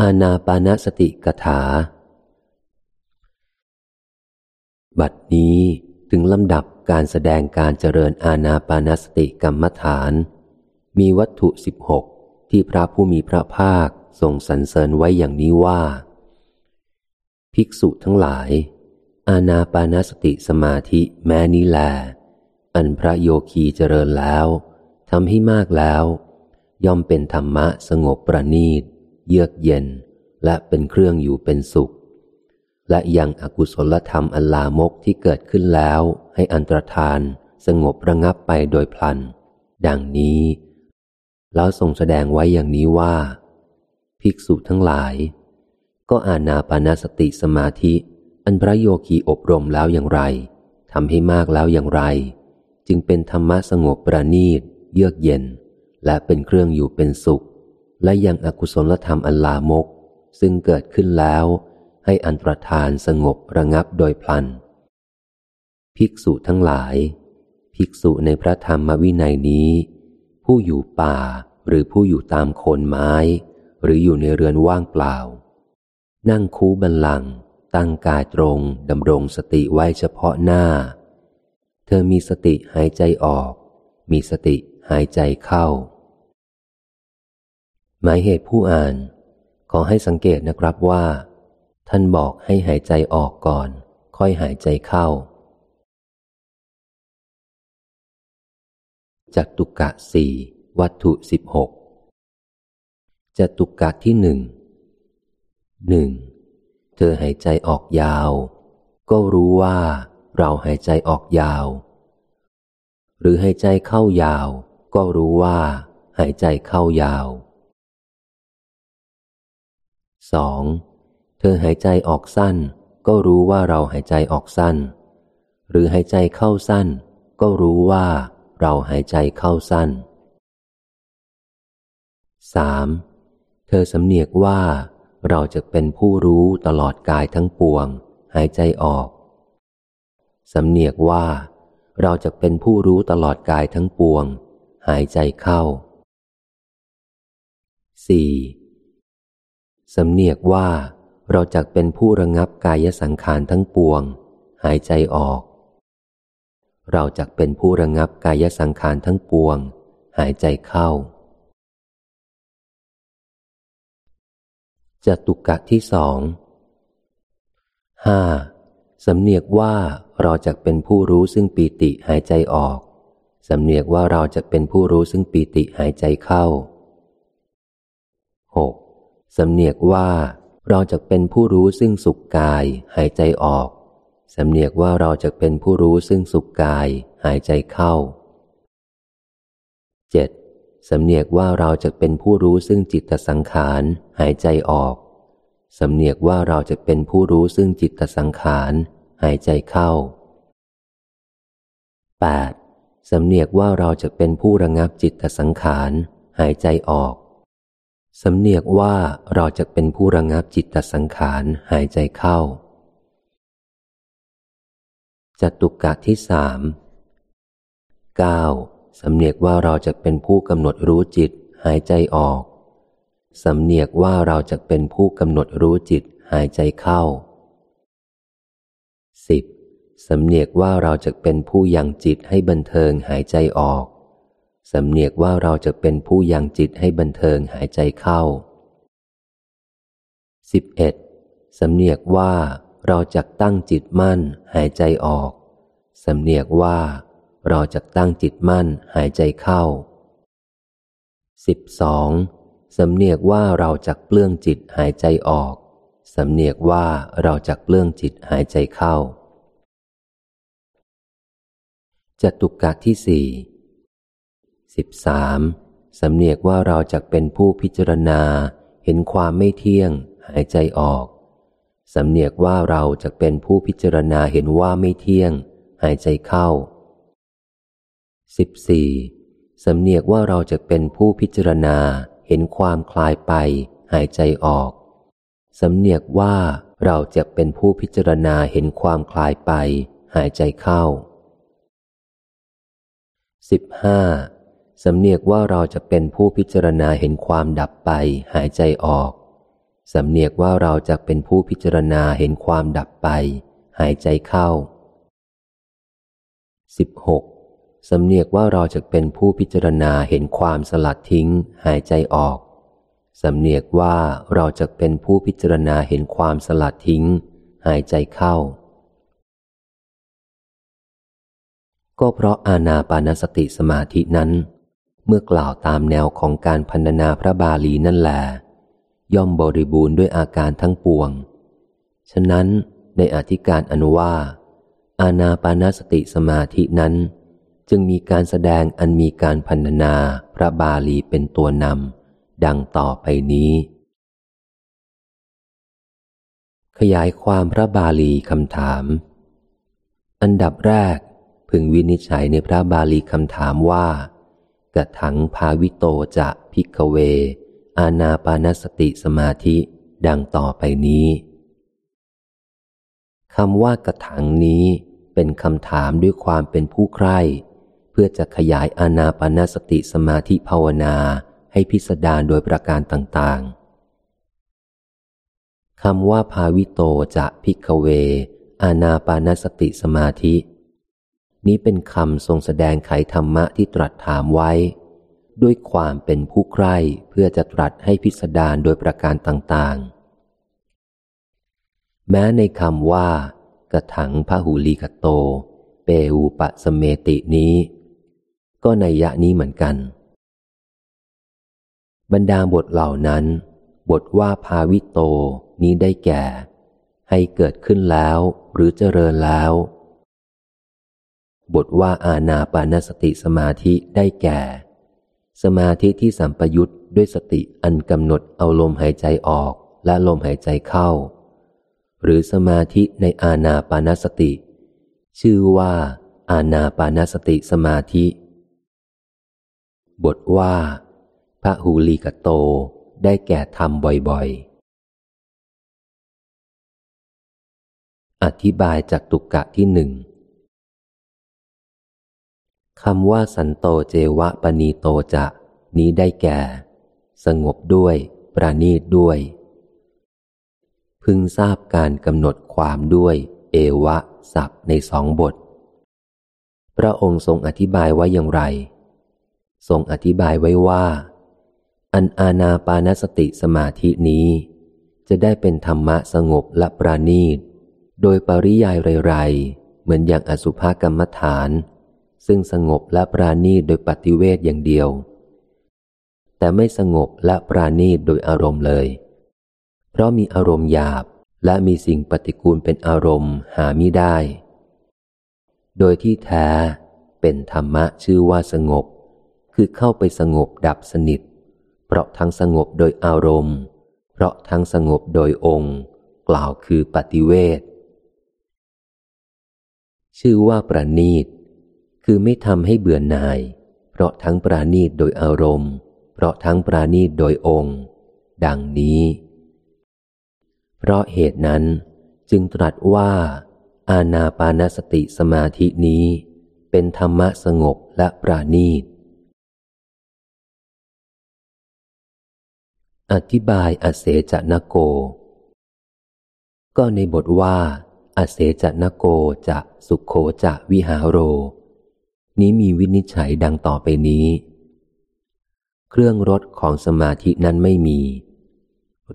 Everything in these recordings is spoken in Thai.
อาณาปานสติกถา บัดนี้ถึงลำดับการแสดงการเจริญอาณาปานสติกรรมฐาน มีวัตถุสิบหกที่พระผู้มีพระภาคทรงสรรเสริญไว้อย่างนี้ว่า ภิกษุทั้งหลาย อาณาปานสติสมาธิแม้นี้แล อันพระโยคีเจริญแล้วทำให้มากแล้ว ย่อมเป็นธรรมะสงบประณีต เยือกเย็น และเป็นเครื่องอยู่เป็นสุข และยังอกุศลธรรมอันลามกที่เกิดขึ้นแล้ว ให้อันตรธานสงบระงับไปโดยพลัน ดังนี้ แล้วทรงแสดงไว้อย่างนี้ว่า ภิกษุทั้งหลาย ก็อาณาปานาสติสมาธิ อันพระโยคีอบรมแล้วอย่างไรทำให้มากแล้วอย่างไร จึงเป็นธรรมะสงบประณีต เยือกเย็น และเป็นเครื่องอยู่เป็นสุข และยังอกุศลธรรมอันลามก ซึ่งเกิดขึ้นแล้ว ให้อันตรธานสงบระงับโดยพลัน ภิกษุทั้งหลาย ภิกษุในพระธรรมวินัยนี้ ผู้อยู่ป่าหรือผู้อยู่ตามโคนไม้ หรืออยู่ในเรือนว่างเปล่า นั่งคูบันลัง ตั้งกายตรงดำรงสติไว้เฉพาะหน้า เธอมีสติหายใจออก มีสติหายใจเข้า หมายเหตุผู้อ่าน ขอให้สังเกตนะครับว่า ท่านบอกให้หายใจออกก่อน ค่อยหายใจเข้า จัตุกะสี่วัตถุสิบหกจตุกะที่หนึ่งหนึ่งเธอหายใจออกยาว ก็รู้ว่าเราหายใจออกยาว หรือหายใจเข้ายาว ก็รู้ว่าหายใจเข้ายาว สองเธอหายใจออกสั้น ก็รู้ว่าเราหายใจออกสั้น หรือหายใจเข้าสั้น ก็รู้ว่าเราหายใจเข้าสั้นสามเธอสำเนียกว่าเราจะเป็นผู้รู้ตลอดกายทั้งปวง หายใจออก สำเนียกว่าเราจะเป็นผู้รู้ตลอดกายทั้งปวง หายใจเข้า 4. สำเนียกว่าเราจะเป็นผู้ระงับกายสังขารทั้งปวง หายใจออก เราจะเป็นผู้ระงับกายสังขารทั้งปวง หายใจเข้าจตุกะที่สองห้าสำเนียกว่าเราจะเป็นผู้รู้ซึ่งปีติหายใจออก สำเนียกว่าเราจะเป็นผู้รู้ซึ่งปีติหายใจเข้า 6. สำเนียกว่าเราจะเป็นผู้รู้ซึ่งสุขกายหายใจออก สำเนียกว่าเราจะเป็นผู้รู้ซึ่งสุขกายหายใจเข้า 7. สำเนียกว่าเราจะเป็นผู้รู้ซึ่งจิตสังขารหายใจออก สำเนียกว่าเราจะเป็นผู้รู้ซึ่งจิตสังขารหายใจเข้า 8. สำเนียกว่าเราจะเป็นผู้ระงับจิตสังขารหายใจออก สำเนียกว่าเราจะเป็นผู้ระงับจิตสังขารหายใจเข้าจตุกะที่สามเก้าสำเนียกว่าเราจะเป็นผู้กำหนดรู้จิตหายใจออก สำเนียกว่าเราจะเป็นผู้กำหนดรู้จิตหายใจเข้าสิบสำเนียกว่าเราจะเป็นผู้ยังจิตให้บันเทิงหายใจออก สำเนียกว่าเราจะเป็นผู้ยังจิตให้บันเทิงหายใจเข้า 11. สำเนียกว่าเราจะตั้งจิตมั่นหายใจออก สำเนียกว่าเราจะตั้งจิตมั่นหายใจเข้า 12. สำเนียกว่าเราจะเปลื้องจิตหายใจออก สำเนียกว่าเราจะเปลื้องจิตหายใจเข้าจตุกะที่สี่ สิบสามสำเนียกว่าเราจะเป็นผู้พิจารณา เห็นความไม่เที่ยง หายใจออก สำเนียกว่าเราจะเป็นผู้พิจารณาเห็นว่าไม่เที่ยง หายใจเข้าสิบสี่สำเนียกว่าเราจะเป็นผู้พิจารณา เห็นความคลายไป หายใจออก สำเนียกว่าเราจะเป็นผู้พิจารณาเห็นความคลายไป หายใจเข้าสิบห้า สำเนียกว่าเราจะเป็นผู้พิจารณาเห็นความดับไปหายใจออก สำเนียกว่าเราจะเป็นผู้พิจารณาเห็นความดับไป หายใจเข้า 16. สำเนียกว่าเราจะเป็นผู้พิจารณาเห็นความสลัดทิ้ง หายใจออก สำเนียกว่าเราจะเป็นผู้พิจารณาเห็นความสลัดทิ้ง หายใจเข้า ก็เพราะอาณาปานสติสมาธินั้น เมื่อกล่าวตามแนวของการพันนาพระบาลีนั่นแหละย่อมบริบูรณ์ด้วยอาการทั้งปวง ฉะนั้นในอธิการอนุว่าอาณาปานสติสมาธินั้น จึงมีการแสดงอันมีการพันนาพระบาลีเป็นตัวนำดังต่อไปนี้ ขยายความพระบาลีคำถาม อันดับแรกพึงวินิจฉัยในพระบาลีคำถามว่า กะถังภาวิโตจะ ภิกขะเว อานาปานสติสมาธิดังต่อไปนี้คำว่ากะถังนี้เป็นคำถามด้วยความเป็นผู้ใคร่เพื่อจะขยายอานาปานสติสมาธิภาวนาให้พิสดารโดยประการต่างๆคำว่าภาวิโตจะพิกเว อาณาปานสติสมาธิ นี้เป็นคำทรงแสดงไขธรรมะที่ตรัสถามไว้ ด้วยความเป็นผู้ใคร่เพื่อจะตรัสให้พิสดารโดยประการต่างๆ แม้ในคำว่ากระถังพหูลีกโต เปอูปะสเมตินี้ ก็ในยะนี้เหมือนกัน บรรดาบทเหล่านั้น บทว่าภาวิโตนี้ได้แก่ ให้เกิดขึ้นแล้วหรือเจริญแล้ว บทว่าอาณาปานสติสมาธิได้แก่ สมาธิที่สัมปยุตด้วยสติอันกำหนดเอาลมหายใจออกและลมหายใจเข้า หรือสมาธิในอาณาปานสติ ชื่อว่าอาณาปานสติสมาธิ บทว่าพระหูลีกโตได้แก่ทำบ่อยๆ อธิบายจากตุกกะที่หนึ่ง คำว่าสันโตเจวะปณีโตจะ นี้ได้แก่ สงบด้วย ประณีตด้วย พึงทราบการกำหนดความด้วย เอวะสับในสองบท พระองค์ทรงอธิบายไว้อย่างไร ทรงอธิบายไว้ว่า อันอาณาปานสติสมาธินี้ จะได้เป็นธรรมะสงบและประณีต โดยปริยายไรๆเหมือนอย่างอสุภกรรมฐาน ซึ่งสงบและปราณีตโดยปฏิเวทอย่างเดียว แต่ไม่สงบและปราณีตโดยอารมณ์เลย เพราะมีอารมณ์หยาบและมีสิ่งปฏิกูลเป็นอารมณ์หามิได้ โดยที่แท้เป็นธรรมะชื่อว่าสงบ คือเข้าไปสงบดับสนิท เพราะทั้งสงบโดยอารมณ์ เพราะทั้งสงบโดยองค์ กล่าวคือปฏิเวทชื่อว่าประณีต คือไม่ทำให้เบื่อหน่าย เพราะทั้งปราณีตโดยอารมณ์ เพราะทั้งปราณีตโดยองค์ ดังนี้ เพราะเหตุนั้นจึงตรัสว่า อาณาปานสติสมาธินี้ เป็นธรรมะสงบและปราณีต อธิบายอเสจนโก ก็ในบทว่า อเสจนโกจะสุขโขจะวิหาโร นี้มีวินิจฉัยดังต่อไปนี้ เครื่องรถของสมาธินั้นไม่มี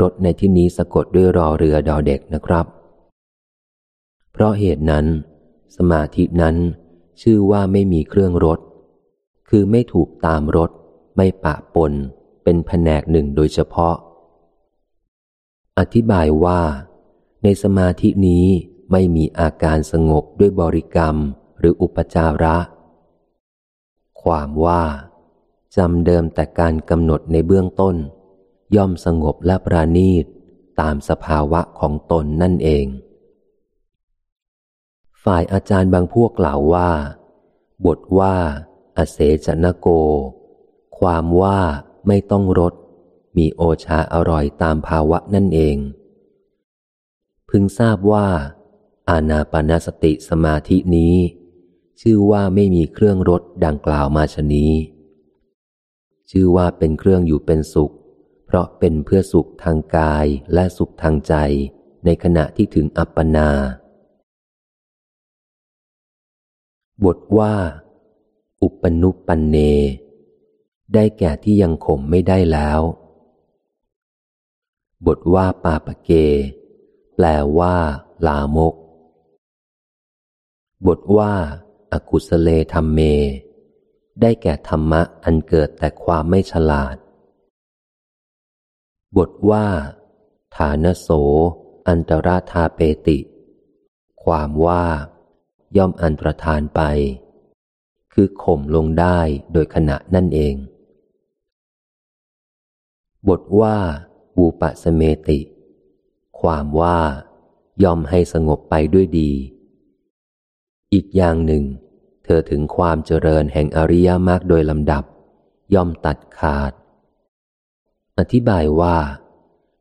รถในที่นี้สะกดด้วยรอเรือดอเด็กนะครับ เพราะเหตุนั้น สมาธินั้นชื่อว่าไม่มีเครื่องรถ คือไม่ถูกตามรถ ไม่ปะปน เป็นแผนกหนึ่งโดยเฉพาะ อธิบายว่า ในสมาธินี้ไม่มีอาการสงบด้วยบริกรรมหรืออุปจาระ ความว่าจำเดิมแต่การกำหนดในเบื้องต้น ย่อมสงบและปราณีตตามสภาวะของตนนั่นเอง ฝ่ายอาจารย์บางพวกกล่าวว่า บทว่า อเสจนโก ความว่าไม่ต้องรสมีโอชาอร่อยตามภาวะนั่นเอง พึงทราบว่า อาณาปณสติสมาธินี้ ชื่อว่าไม่มีเครื่องรถดังกล่าวมาชนี้ ชื่อว่าเป็นเครื่องอยู่เป็นสุข เพราะเป็นเพื่อสุขทางกายและสุขทางใจในขณะที่ถึงอัปปนา บทว่า อุปนุปปันเน ได้แก่ที่ยังข่มไม่ได้แล้ว บทว่าปาปเก แปลว่า ลามก บทว่า อกุสเลธรรมเม ได้แก่ธรรมะอันเกิดแต่ความไม่ฉลาด บทว่า ฐานโส อันตราธาเปติ ความว่า ย่อมอันตรธานไป คือข่มลงได้โดยขณะนั่นเอง บทว่าวูปะสเมติ ความว่า ย่อมให้สงบไปด้วยดี อีกอย่างหนึ่ง เธอถึงความเจริญแห่งอริยมรรคโดยลำดับ ย่อมตัดขาด อธิบายว่า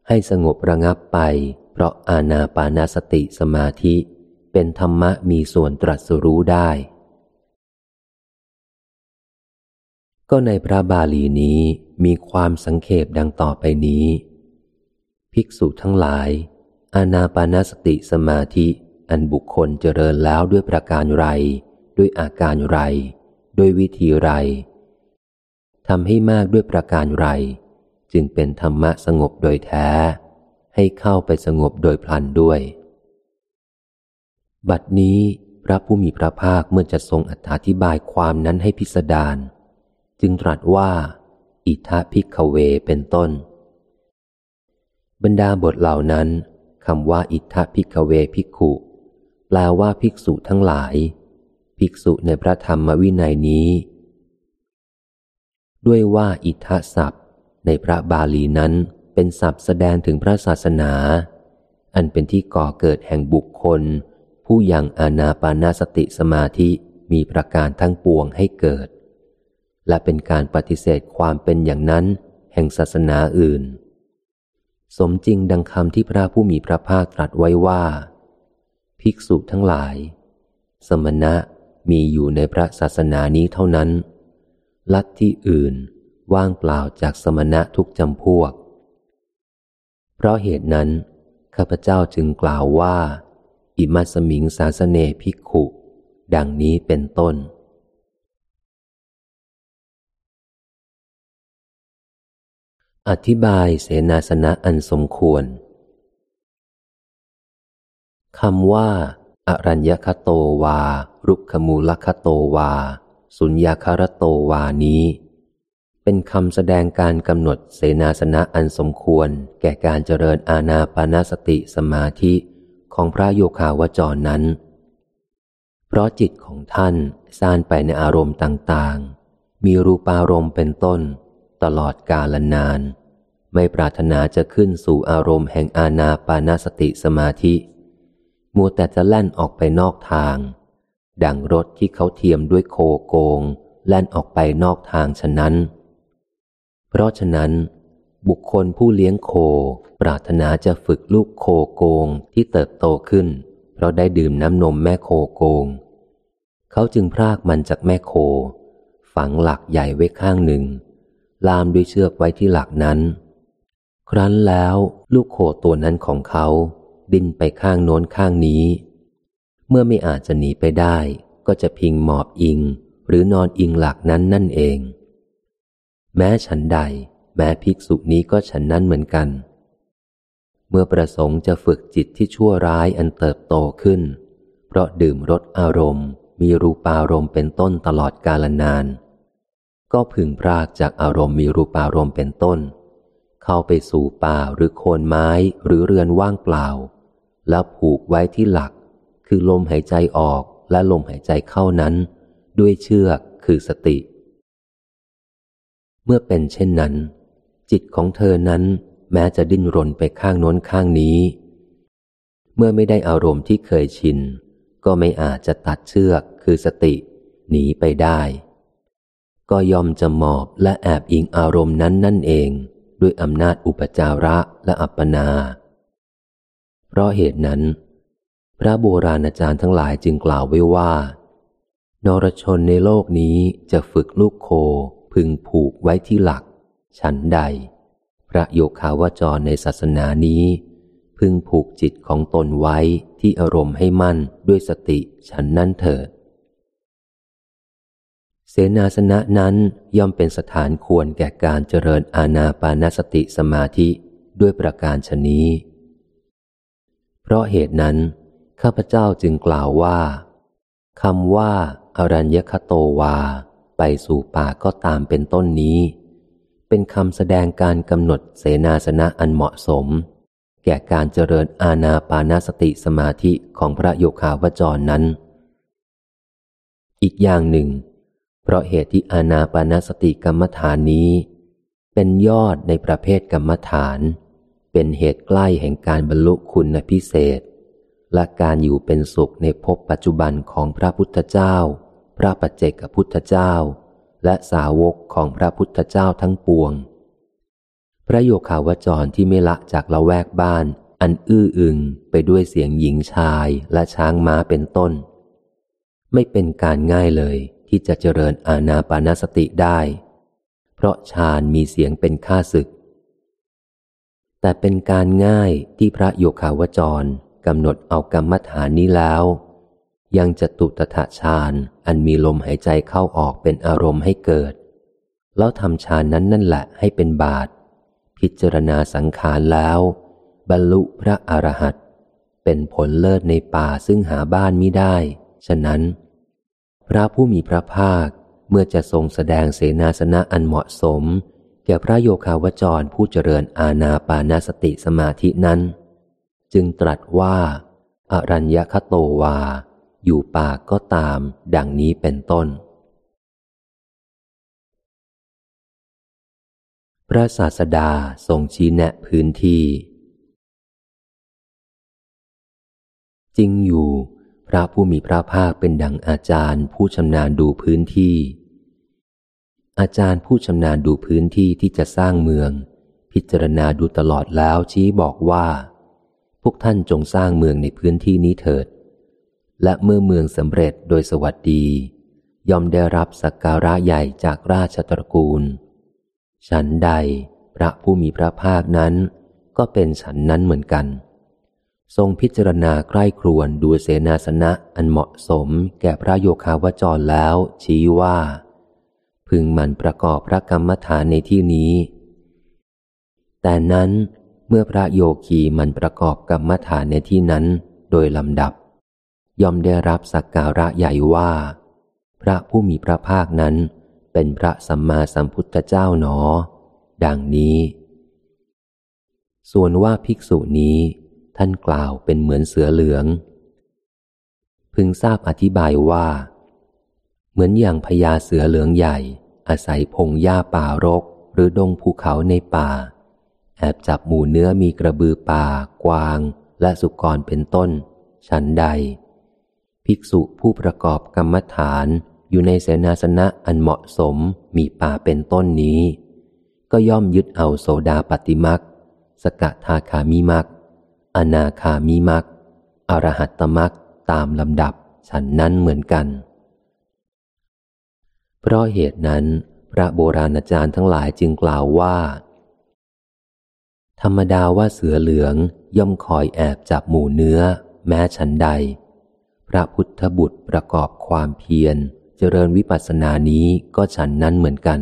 ให้สงบระงับไป เพราะอาณาปานาสติสมาธิ เป็นธรรมะมีส่วนตรัสรู้ได้ ก็ในพระบาลีนี้มีความสังเขปดังต่อไปนี้ ภิกษุทั้งหลาย อาณาปานาสติสมาธิอันบุคคลเจริญแล้วด้วยประการไร ด้วยอาการไร ด้วยวิธีไรทำให้มากด้วยประการไร จึงเป็นธรรมะสงบโดยแท้ ให้เข้าไปสงบโดยพลันด้วย บัดนี้พระผู้มีพระภาคเมื่อจะทรงอธิบายความนั้นให้พิสดารจึงตรัสว่า อิธะ ภิกขะเวเป็นต้น บรรดาบทเหล่านั้นคำว่าอิธะ ภิกขะเว ภิกขุ แปลว่าภิกษุทั้งหลาย ภิกษุในพระธรรมวินัยนี้ ด้วยว่าอิทธศัพท์ ในพระบาลีนั้นเป็นศัพท์แสดงถึงพระศาสนา อันเป็นที่ก่อเกิดแห่งบุคคล ผู้ยังอานาปานาสติสมาธิมีประการทั้งปวงให้เกิด และเป็นการปฏิเสธความเป็นอย่างนั้นแห่งศาสนาอื่น สมจริงดังคำที่พระผู้มีพระภาคตรัสไว้ว่า ภิกษุทั้งหลาย สมณะ มีอยู่ในพระศาสนานี้เท่านั้น ลัทธิอื่นว่างเปล่าจากสมณะทุกจำพวก เพราะเหตุนั้น ข้าพเจ้าจึงกล่าวว่า อิมัสมิงสาสเนภิกขุ ดังนี้เป็นต้น อธิบายเสนาสนะอันสมควรคำว่า อรัญญคโตวา รุกขมูลคโตวา สุญญาคารโตวานี้ เป็นคำแสดงการกำหนดเสนาสนะอันสมควร แก่การเจริญอาณาปานาสติสมาธิของพระโยคาวจรนั้น เพราะจิตของท่านซ่านไปในอารมณ์ต่างๆ มีรูปารมณ์เป็นต้น ตลอดกาลนาน ไม่ปรารถนาจะขึ้นสู่อารมณ์แห่งอาณาปานาสติสมาธิ มัวแต่จะแล่นออกไปนอกทาง ดังรถที่เขาเทียมด้วยโคโกง แล่นออกไปนอกทางฉะนั้น เพราะฉะนั้น บุคคลผู้เลี้ยงโค ปรารถนาจะฝึกลูกโคโกงที่เติบโตขึ้น เพราะได้ดื่มน้ำนมแม่โคโกง เขาจึงพรากมันจากแม่โค ฝังหลักใหญ่ไว้ข้างหนึ่ง ลามด้วยเชือกไว้ที่หลักนั้น ครั้นแล้วลูกโคตัวนั้นของเขา ดิ้นไปข้างโน้นข้างนี้ เมื่อไม่อาจจะหนีไปได้ ก็จะพิงหมอบอิง หรือนอนอิงหลักนั้นนั่นเอง แม้ฉันใด แม้ภิกษุนี้ก็ฉันนั้นเหมือนกัน เมื่อประสงค์จะฝึกจิตที่ชั่วร้ายอันเติบโตขึ้น เพราะดื่มรสอารมณ์ มีรูปารมณ์เป็นต้นตลอดกาลนาน ก็พึงพรากจากอารมณ์มีรูปารมณ์เป็นต้น เข้าไปสู่ป่าหรือโคนไม้หรือเรือนว่างเปล่า แล้วผูกไว้ที่หลัก คือลมหายใจออกและลมหายใจเข้านั้น ด้วยเชือกคือสติ เมื่อเป็นเช่นนั้น จิตของเธอนั้นแม้จะดิ้นรนไปข้างโน้นข้างนี้ เมื่อไม่ได้อารมณ์ที่เคยชิน ก็ไม่อาจจะตัดเชือกคือสติ หนีไปได้ ก็ยอมจะหมอบและแอบอิงอารมณ์นั้นนั่นเอง ด้วยอำนาจอุปจาระและอัปปนา เพราะเหตุนั้น พระโบราณอาจารย์ทั้งหลายจึงกล่าวไว้ว่า นรชนในโลกนี้จะฝึกลูกโคพึงผูกไว้ที่หลักฉันใด พระโยคาวจรในศาสนานี้ พึงผูกจิตของตนไว้ที่อารมณ์ให้มั่นด้วยสติฉันนั่นเถิดเสนาสนะนั้นย่อมเป็นสถานควรแก่การเจริญอาณาปานสติสมาธิด้วยประการชนี้ เพราะเหตุนั้น ข้าพเจ้าจึงกล่าวว่าคำว่าอรัญญคโตวา ไปสู่ป่าก็ตามเป็นต้นนี้ เป็นคำแสดงการกำหนดเสนาสนะอันเหมาะสม แก่การเจริญอาณาปานาสติสมาธิของพระโยคาวจรนั้น อีกอย่างหนึ่ง เพราะเหตุที่อาณาปานาสติกรรมฐานนี้ เป็นยอดในประเภทกรรมฐาน เป็นเหตุใกล้แห่งการบรรลุคุณพิเศษ และการอยู่เป็นสุขในภพปัจจุบันของพระพุทธเจ้า พระปัจเจกพุทธเจ้า และสาวกของพระพุทธเจ้าทั้งปวง พระโยคาวจรที่ไม่ละจากละแวกบ้าน อันอื้ออึงไปด้วยเสียงหญิงชายและช้างม้าเป็นต้น ไม่เป็นการง่ายเลยที่จะเจริญอาณาปานสติได้ เพราะฌานมีเสียงเป็นข้าศึก แต่เป็นการง่ายที่พระโยคาวจรกำหนดเอากรรมฐานนี้แล้ว ยังจะตุตถะฌานอันมีลมหายใจเข้าออกเป็นอารมณ์ให้เกิด แล้วทำฌานนั้นนั่นแหละให้เป็นบาท พิจารณาสังขารแล้ว บรรลุพระอรหันต์เป็นผลเลิศในป่าซึ่งหาบ้านมิได้ ฉะนั้น พระผู้มีพระภาคเมื่อจะทรงแสดงเสนาสนะอันเหมาะสม แก่พระโยคาวจรผู้เจริญอาณาปานาสติสมาธินั้น จึงตรัสว่าอรัญญคโตวา อยู่ป่าก็ตาม ดังนี้เป็นต้น พระศาสดาทรงชี้แนะพื้นที่ จริงอยู่ พระผู้มีพระภาคเป็นดังอาจารย์ผู้ชำนาญดูพื้นที่ อาจารย์ผู้ชำนาญดูพื้นที่ที่จะสร้างเมือง พิจารณาดูตลอดแล้วชี้บอกว่า พวกท่านจงสร้างเมืองในพื้นที่นี้เถิด และเมื่อเมืองสำเร็จโดยสวัสดี ย่อมได้รับสักการะใหญ่จากราชตระกูล ฉันใดพระผู้มีพระภาคนั้นก็เป็นฉันนั้นเหมือนกัน ทรงพิจารณาใกล้ครวนดูเสนาสนะอันเหมาะสมแก่พระโยคาวจรแล้วชี้ว่า พึงมันประกอบพระกรรมฐานในที่นี้ แต่นั้นเมื่อพระโยคีมันประกอบกรรมฐานในที่นั้นโดยลำดับ ย่อมได้รับสักการะใหญ่ว่า พระผู้มีพระภาคนั้นเป็นพระสัมมาสัมพุทธเจ้าหนอ ดังนี้ ส่วนว่าภิกษุนี้ท่านกล่าวเป็นเหมือนเสือเหลือง พึงทราบอธิบายว่า เหมือนอย่างพญาเสือเหลืองใหญ่ อาศัยพงหญ้าป่ารก หรือดงภูเขาในป่า แอบจับหมูเนื้อมีกระบือป่า กวาง และสุกรเป็นต้น ฉันใด ภิกษุผู้ประกอบกรรมฐานอยู่ในเสนาสนะอันเหมาะสมมีป่าเป็นต้นนี้ ก็ย่อมยึดเอาโสดาปฏิมักสกทาคามิมักอนาคามิมักอรหัตตมักตามลำดับฉันนั้นเหมือนกัน เพราะเหตุนั้น พระโบราณอาจารย์ทั้งหลายจึงกล่าวว่า ธรรมดาว่าเสือเหลืองย่อมคอยแอบจับหมูเนื้อ แม้ฉันใด พระพุทธบุตรประกอบความเพียร เจริญวิปัสสนานี้ก็ฉันนั้นเหมือนกัน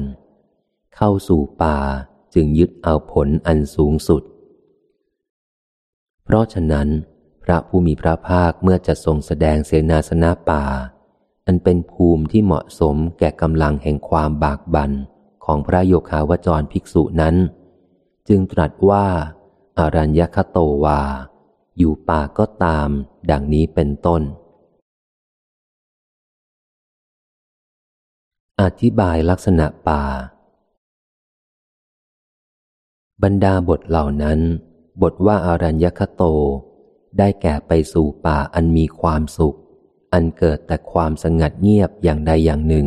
เข้าสู่ป่าจึงยึดเอาผลอันสูงสุด เพราะฉะนั้น พระผู้มีพระภาคเมื่อจะทรงแสดงเสนาสนะป่า อันเป็นภูมิที่เหมาะสมแก่กำลังแห่งความบากบั่นของพระโยคาวจรภิกษุนั้น จึงตรัสว่าอารัญญคโตวา อยู่ป่าก็ตาม ดังนี้เป็นต้น อธิบายลักษณะป่า บรรดาบทเหล่านั้น บทว่าอารัญญคโต ได้แก่ไปสู่ป่าอันมีความสุข อันเกิดแต่ความสงัดเงียบอย่างใดอย่างหนึ่ง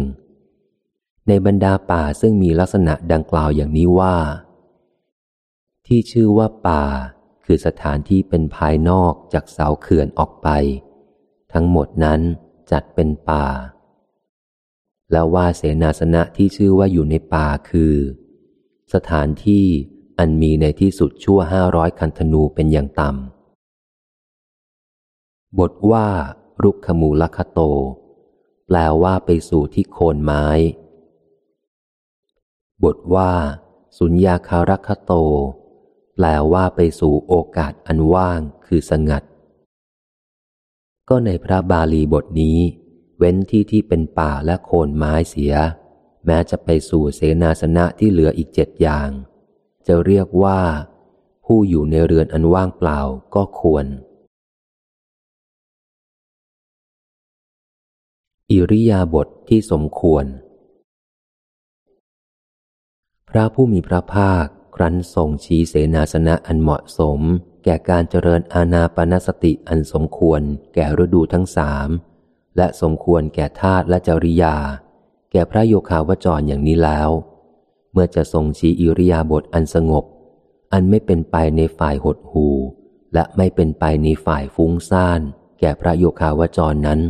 ในบรรดาป่าซึ่งมีลักษณะดังกล่าวอย่างนี้ว่า ที่ชื่อว่าป่า คือสถานที่เป็นภายนอกจากเสาเขื่อนออกไป ทั้งหมดนั้นจัดเป็นป่า แล้วว่าเสนาสนะที่ชื่อว่าอยู่ในป่าคือ สถานที่อันมีในที่สุดชั่วห้าร้อยคันธนูเป็นอย่างต่ำบทว่า รุกขมูลคโต แปลว่าไปสู่ที่โคนไม้ บทว่า สุญญาคารคโต แปลว่าไปสู่โอกาสอันว่างคือสงัด ก็ในพระบาลีบทนี้ เว้นที่ที่เป็นป่าและโคนไม้เสีย แม้จะไปสู่เสนาสนะที่เหลืออีกเจ็ดอย่าง จะเรียกว่า ผู้อยู่ในเรือนอันว่างเปล่าก็ควร อิริยาบถทที่สมควร พระผู้มีพระภาคครั้นทรงชี้เสนาสนะอันเหมาะสม แก่การเจริญอาณาปณสติอันสมควร แก่ฤดูทั้งสามและสมควรแก่ธาตุและจริยา แก่พระโยคาวจรอย่างนี้แล้ว เมื่อจะทรงชี้อิริยาบถอันสงบ อันไม่เป็นไปในฝ่ายหดหูและไม่เป็นไปในฝ่ายฟุ้งซ่าน แก่พระโยคาวจรนั้น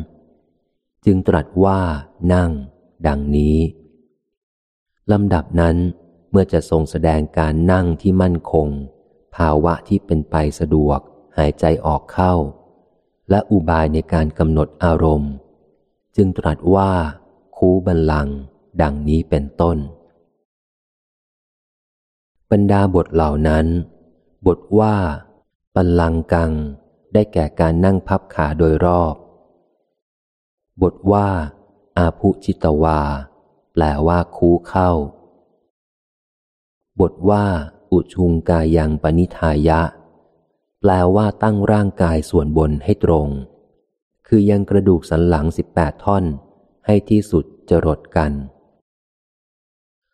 จึงตรัสว่านั่ง ดังนี้ลำดับนั้นเมื่อจะทรงแสดงการนั่งที่มั่นคง ภาวะที่เป็นไปสะดวก หายใจออกเข้า และอุบายในการกำหนดอารมณ์ จึงตรัสว่า คูบันลัง ดังนี้เป็นต้น บรรดาบทเหล่านั้น บทว่าบันลังกัง ได้แก่การนั่งพับขาโดยรอบ บทว่า อาภุจิตวา แปลว่าคูเข้า บทว่า อุชุงกายังปณิทายะ แปลว่าตั้งร่างกายส่วนบนให้ตรง คือยังกระดูกสันหลังสิบแปดท่อน ให้ที่สุดจรดกัน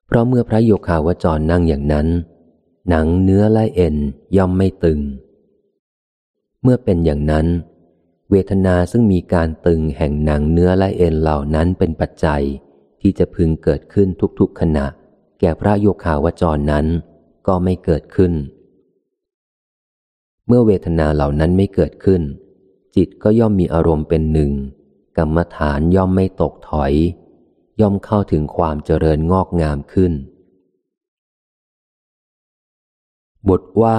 เพราะเมื่อพระโยคาวจรนั่งอย่างนั้น หนังเนื้อและเอ็นย่อมไม่ตึง เมื่อเป็นอย่างนั้น เวทนาซึ่งมีการตึงแห่งหนังเนื้อและเอ็นเหล่านั้นเป็นปัจจัย ที่จะพึงเกิดขึ้นทุกๆขณะ แก่พระโยคาวจรนั้น ก็ไม่เกิดขึ้น เมื่อเวทนาเหล่านั้นไม่เกิดขึ้น จิตก็ย่อมมีอารมณ์เป็นหนึ่ง กรรมฐานย่อมไม่ตกถอย ย่อมเข้าถึงความเจริญงอกงามขึ้น บทว่า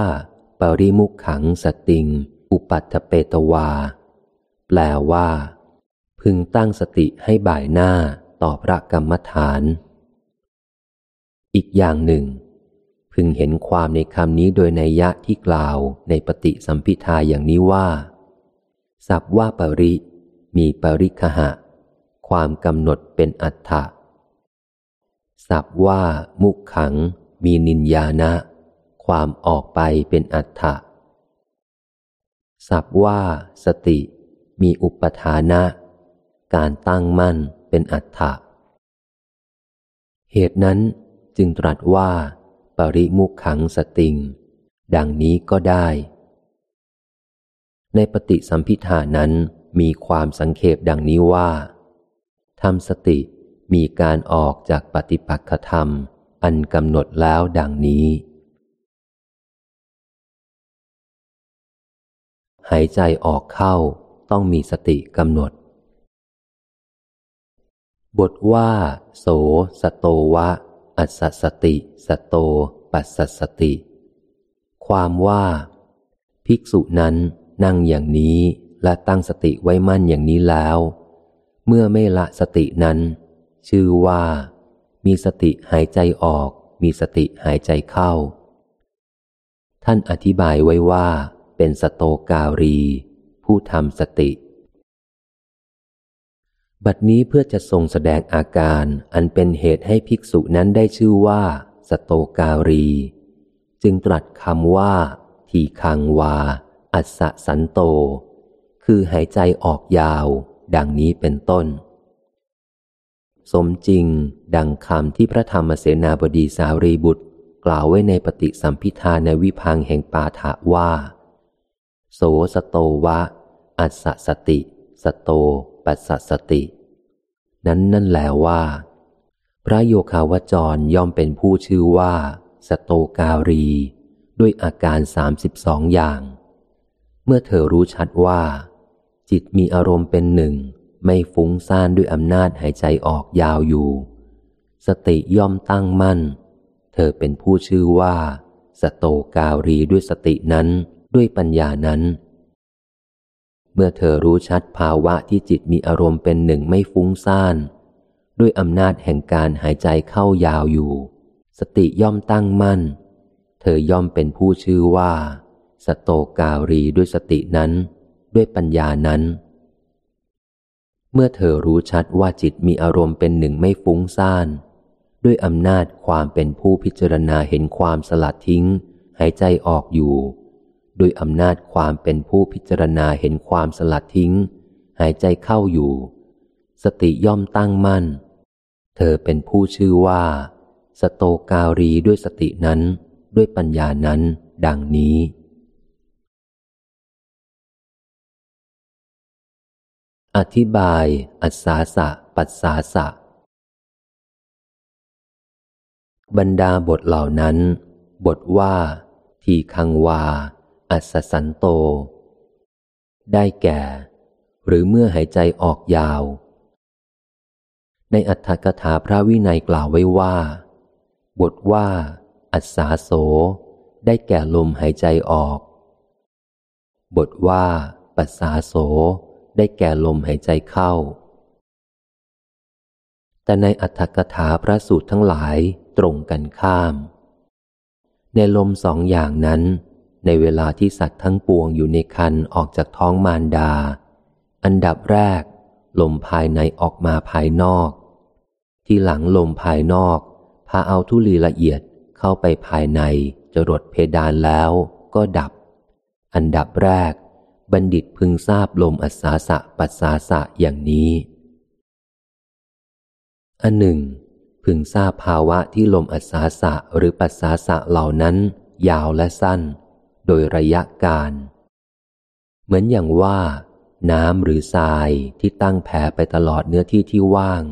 ปริมุขขังสติง อุปัตถเปตวา แปลว่า พึงตั้งสติให้บ่ายหน้าต่อพระกรรมฐาน อีกอย่างหนึ่ง พึงเห็นความในคำนี้โดยในยะที่กล่าวในปฏิสัมพิทาอย่างนี้ว่า สับว่าปริ มีปริคหะ ความกำหนดเป็นอัฏฐะสับว่ามุขขัง มีนินญาณะความออกไปเป็นอัฏฐะสับว่าสติ มีอุปทานะ การตั้งมั่นเป็นอัตถะ เหตุนั้นจึงตรัสว่า ปริมุขขังสติง ดังนี้ก็ได้ ในปฏิสัมพิธานั้นมีความสังเขปดังนี้ว่าทำสติมีการออกจากปฏิปักษธรรม อันกำหนดแล้วดังนี้ หายใจออกเข้า ต้องมีสติกำหนด บทว่า โส สโตวะ อัสสติ สโต ปัสสสติ ความว่า ภิกษุนั้นนั่งอย่างนี้และตั้งสติไว้มั่นอย่างนี้แล้ว เมื่อไม่ละสตินั้น ชื่อว่า มีสติหายใจออก มีสติหายใจเข้า ท่านอธิบายไว้ว่าเป็นสโตการี ผู้ทำสติ บัดนี้เพื่อจะทรงแสดงอาการอันเป็นเหตุให้ภิกษุนั้นได้ชื่อว่า สโตการี จึงตรัสคำว่า ทีคังวา อัสสันโต คือหายใจออกยาว ดังนี้เป็นต้น สมจริงดังคำที่พระธรรมเสนาบดีสารีบุตรกล่าวไว้ในปฏิสัมพิธาในวิพังแห่งปาฐะว่า โสสโตวะ อัสสติ สโต ปัสสสติ นั้นนั่นแหลว่า พระโยคาวจรย่อมเป็นผู้ชื่อว่า สโตการี ด้วยอาการสามสิบสองอย่าง เมื่อเธอรู้ชัดว่า จิตมีอารมณ์เป็นหนึ่ง ไม่ฟุ้งซ่านด้วยอำนาจหายใจออกยาวอยู่ สติย่อมตั้งมั่น เธอเป็นผู้ชื่อว่าสสโตการีด้วยสตินั้นด้วยปัญญานั้น เมื่อเธอรู้ชัดภาวะที่จิตมีอารมณ์เป็นหนึ่งไม่ฟุ้งซ่าน ด้วยอำนาจแห่งการหายใจเข้ายาวอยู่ สติย่อมตั้งมั่น เธอย่อมเป็นผู้ชื่อว่า สโตการีด้วยสตินั้น ด้วยปัญญานั้น เมื่อเธอรู้ชัดว่าจิตมีอารมณ์เป็นหนึ่งไม่ฟุ้งซ่าน ด้วยอำนาจความเป็นผู้พิจารณาเห็นความสลัดทิ้ง หายใจออกอยู่ ด้วยอำนาจความเป็นผู้พิจารณาเห็นความสลัดทิ้ง หายใจเข้าอยู่ สติย่อมตั้งมั่น เธอเป็นผู้ชื่อว่า สโตการีด้วยสตินั้น ด้วยปัญญานั้น ดังนี้ อธิบาย อัศาสะ ปัสสาสะ บรรดาบทเหล่านั้น บทว่า ทีคังวา อัศสันโต ได้แก่ หรือเมื่อหายใจออกยาว ในอัตถกถาพระวินัยกล่าวไว้ว่า บทว่า อัศาโส ได้แก่ลมหายใจออก บทว่า ปัสสาโส ได้แก่ลมหายใจเข้า แต่ในอัตถกถาพระสูตรทั้งหลายตรงกันข้ามในลมสองอย่างนั้น ในเวลาที่สัตว์ทั้งปวงอยู่ในคันออกจากท้องมารดา อันดับแรก ลมภายในออกมาภายนอก ที่หลังลมภายนอก พาเอาทุลีละเอียดเข้าไปภายในจรดเพดานแล้วก็ดับ อันดับแรก บัณฑิตพึงทราบลมอัศาสะปัสสาสะอย่างนี้ อันหนึ่ง พึงทราบภาวะที่ลมอัศาสะหรือปัสสาสะเหล่านั้น ยาวและสั้น โดยระยะการ เหมือนอย่างว่า น้ำหรือทรายที่ตั้งแผ่ไปตลอดเนื้อที่ที่ว่าง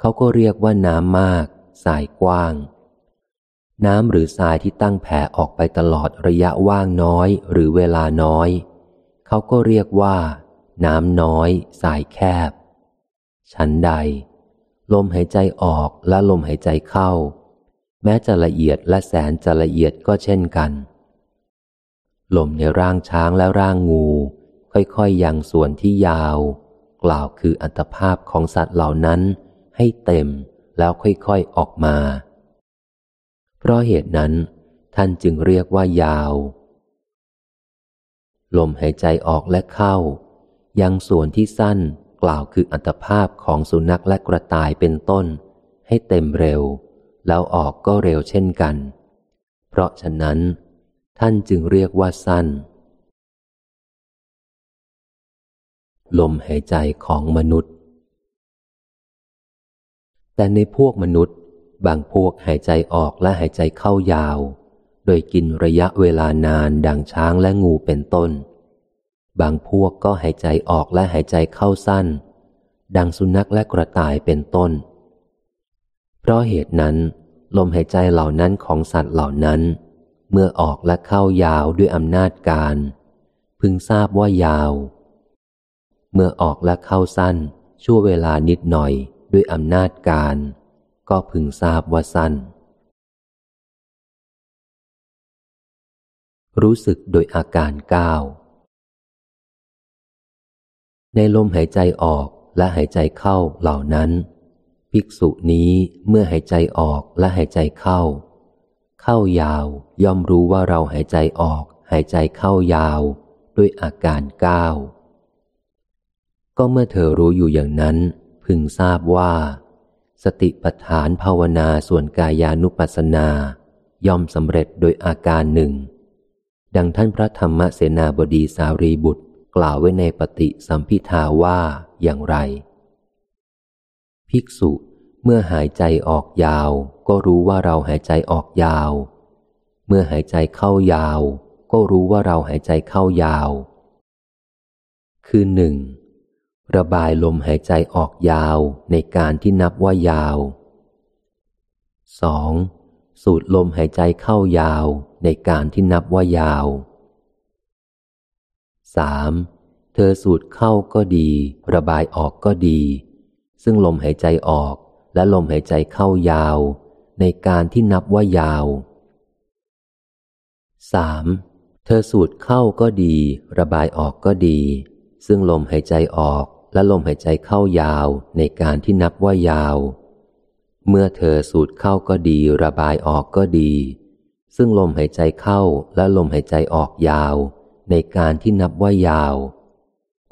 เขาก็เรียกว่าน้ำมาก ทรายกว้าง น้ำหรือทรายที่ตั้งแผ่ออกไปตลอดระยะว่างน้อยหรือเวลาน้อย เขาก็เรียกว่า น้ำน้อย ทรายแคบฉันใด ลมหายใจออกและลมหายใจเข้า แม้จะละเอียดและแสนจะละเอียดก็เช่นกัน ลมในร่างช้างและร่างงู ค่อยๆยังส่วนที่ยาว กล่าวคืออัตภาพของสัตว์เหล่านั้นให้เต็มแล้วค่อยๆออกมา เพราะเหตุนั้น ท่านจึงเรียกว่ายาว ลมหายใจออกและเข้า ยังส่วนที่สั้นกล่าวคืออัตภาพของสุนัขและกระต่ายเป็นต้น ให้เต็มเร็ว แล้วออกก็เร็วเช่นกัน เพราะฉะนั้น ท่านจึงเรียกว่าสั้น ลมหายใจของมนุษย์ แต่ในพวกมนุษย์ บางพวกหายใจออกและหายใจเข้ายาว โดยกินระยะเวลานานดังช้างและงูเป็นต้น บางพวกก็หายใจออกและหายใจเข้าสั้น ดังสุนัขและกระต่ายเป็นต้น เพราะเหตุนั้น ลมหายใจเหล่านั้นของสัตว์เหล่านั้น เมื่อออกและเข้ายาวด้วยอำนาจการ พึงทราบว่ายาว เมื่อออกและเข้าสั้น ชั่วเวลานิดหน่อยด้วยอำนาจการ ก็พึงทราบว่าสั้น รู้สึกโดยอาการก้าวในลมหายใจออกและหายใจเข้าเหล่านั้น ภิกษุนี้เมื่อหายใจออกและหายใจเข้า เข้ายาว ย่อมรู้ว่าเราหายใจออก หายใจเข้ายาว ด้วยอาการก้าวก็เมื่อเธอรู้อยู่อย่างนั้น พึงทราบว่า สติปัฏฐานภาวนาส่วนกายานุปัสสนา ย่อมสำเร็จโดยอาการหนึ่ง ดังท่านพระธรรมเสนาบดีสารีบุตรกล่าวไว้ในปฏิสัมพิทาว่าอย่างไร ภิกษุเมื่อหายใจออกยาว ก็รู้ว่าเราหายใจออกยาว เมื่อหายใจเข้ายาว ก็รู้ว่าเราหายใจเข้ายาว คือหนึ่งระบายลมหายใจออกยาวในการที่นับว่ายาว 2. สูดลมหายใจเข้ายาวในการที่นับว่ายาวสามเธอสูดเข้าก็ดี ระบายออกก็ดี ซึ่งลมหายใจออกและลมหายใจเข้ายาว ในการที่นับว่ายาว 3. เธอสูดเข้าก็ดี ระบายออกก็ดี ซึ่งลมหายใจออกและลมหายใจเข้ายาวในการที่นับว่ายาว เมื่อเธอสูดเข้าก็ดี ระบายออกก็ดี ซึ่งลมหายใจเข้าและลมหายใจออกยาว ในการที่นับว่ายาว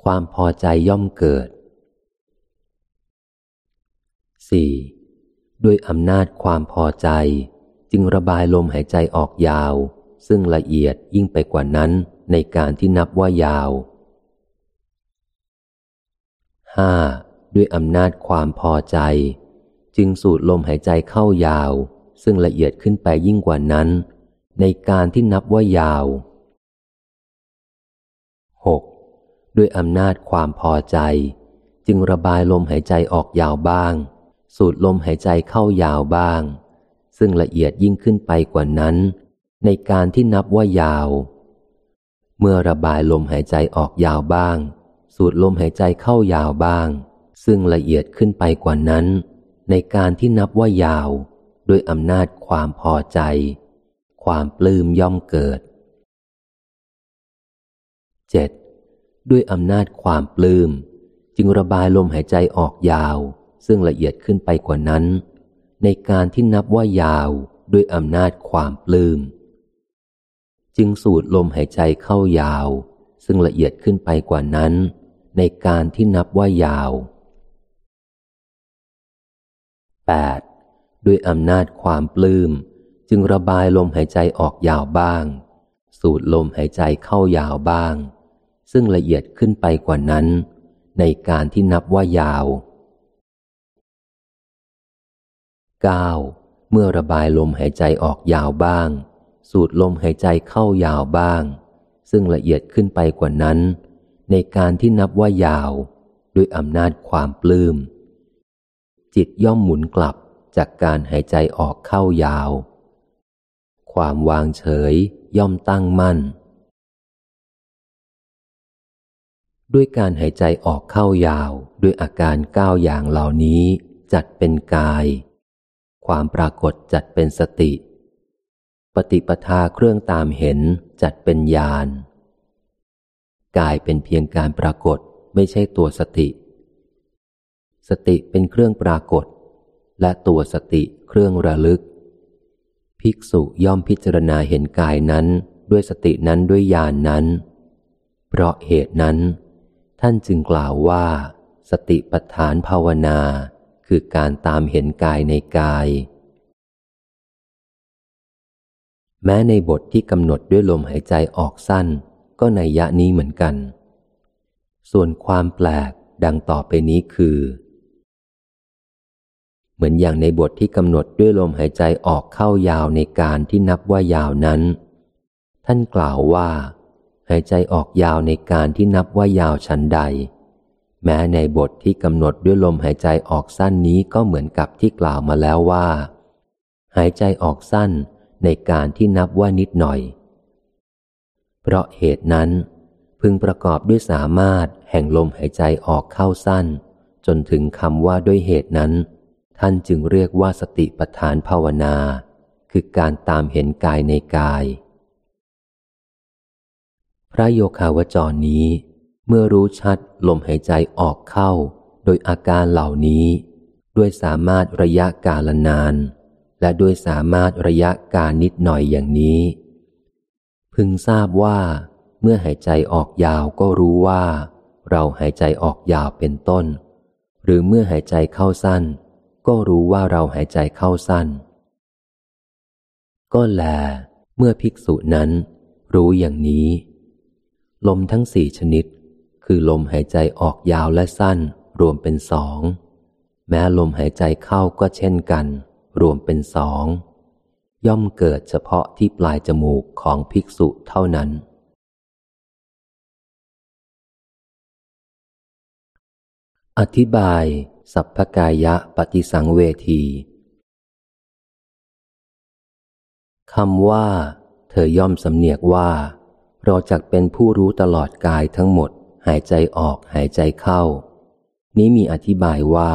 ความพอใจย่อมเกิด 4. ด้วยอำนาจความพอใจ จึงระบายลมหายใจออกยาว ซึ่งละเอียดยิ่งไปกว่านั้นในการที่นับว่ายาว 5. ด้วยอำนาจความพอใจ จึงสูดลมหายใจเข้ายาว ซึ่งละเอียดขึ้นไปยิ่งกว่านั้น ในการที่นับว่ายาว 6. ด้วยอำนาจความพอใจ จึงระบายลมหายใจออกยาวบ้าง สูดลมหายใจเข้ายาวบ้าง ซึ่งละเอียดยิ่งขึ้นไปกว่านั้น ในการที่นับว่ายาว เมื่อระบายลมหายใจออกยาวบ้าง สูดลมหายใจเข้ายาวบ้าง ซึ่งละเอียดขึ้นไปกว่านั้น ในการที่นับว่ายาว ด้วยอำนาจความพอใจ ความปลื้มย่อมเกิด 7. ด้วยอำนาจความปลื้ม จึงระบายลมหายใจออกยาว ซึ่งละเอียดขึ้นไปกว่านั้น ในการที่นับว่ายาวด้วยอำนาจความปลื้ม จึงสูดลมหายใจเข้ายาว ซึ่งละเอียดขึ้นไปกว่านั้น ในการที่นับว่ายาว 8. ด้วยอำนาจความปลื้ม จึงระบายลมหายใจออกยาวบ้าง สูดลมหายใจเข้ายาวบ้าง ซึ่งละเอียดขึ้นไปกว่านั้น ในการที่นับว่ายาว 9. เมื่อระบายลมหายใจออกยาวบ้าง สูดลมหายใจเข้ายาวบ้าง ซึ่งละเอียดขึ้นไปกว่านั้น ในการที่นับว่ายาว ด้วยอำนาจความปลืม้ม จิตย่อมหมุนกลับจากการหายใจออกเข้ายาว ความวางเฉยย่อมตั้งมั่น ด้วยการหายใจออกเข้ายาวด้วยอาการก้าวอย่างเหล่านี้จัดเป็นกาย ความปรากฏจัดเป็นสติ ปฏิปทาเครื่องตามเห็นจัดเป็นญาณกายเป็นเพียงการปรากฏไม่ใช่ตัวสติ สติเป็นเครื่องปรากฏ และตัวสติเครื่องระลึก ภิกษุย่อมพิจารณาเห็นกายนั้นด้วยสตินั้นด้วยญาณนนั้น เพราะเหตุนั้น ท่านจึงกล่าวว่า สติปัฏฐานภาวนาคือการตามเห็นกายในกาย แม้ในบทที่กำหนดด้วยลมหายใจออกสั้น ก็ในยะนี้เหมือนกัน ส่วนความแปลกดังต่อไปนี้คือ เหมือนอย่างในบทที่กำหนดด้วยลมหายใจออกเข้ายาวในการที่นับว่ายาวนั้น ท่านกล่าวว่า หายใจออกยาวในการที่นับว่ายาวชั้นใด แม้ในบทที่กำหนดด้วยลมหายใจออกสั้นนี้ก็เหมือนกับที่กล่าวมาแล้วว่า หายใจออกสั้น ในการที่นับว่านิดหน่อย เพราะเหตุนั้น พึงประกอบด้วยสามารถแห่งลมหายใจออกเข้าสั้น จนถึงคำว่าด้วยเหตุนั้น ท่านจึงเรียกว่าสติปัฏฐานภาวนา คือการตามเห็นกายในกาย พระโยคาวจรนี้ เมื่อรู้ชัดลมหายใจออกเข้า โดยอาการเหล่านี้ ด้วยสามารถระยะกาลนาน และด้วยสามารถระยะการนิดหน่อยอย่างนี้ พึงทราบว่า เมื่อหายใจออกยาวก็รู้ว่า เราหายใจออกยาวเป็นต้น หรือเมื่อหายใจเข้าสั้น ก็รู้ว่าเราหายใจเข้าสั้น ก็แล เมื่อภิกษุนั้น รู้อย่างนี้ ลมทั้งสี่ชนิด คือลมหายใจออกยาวและสั้นรวมเป็นสอง แม้ลมหายใจเข้าก็เช่นกัน รวมเป็นสอง ย่อมเกิดเฉพาะที่ปลายจมูกของภิกษุเท่านั้น อธิบาย สัพพกายะปฏิสังเวทีคำว่า เธอย่อมสำเนียกว่า เราจักเป็นผู้รู้ตลอดกายทั้งหมด หายใจออกหายใจเข้า นี้มีอธิบายว่า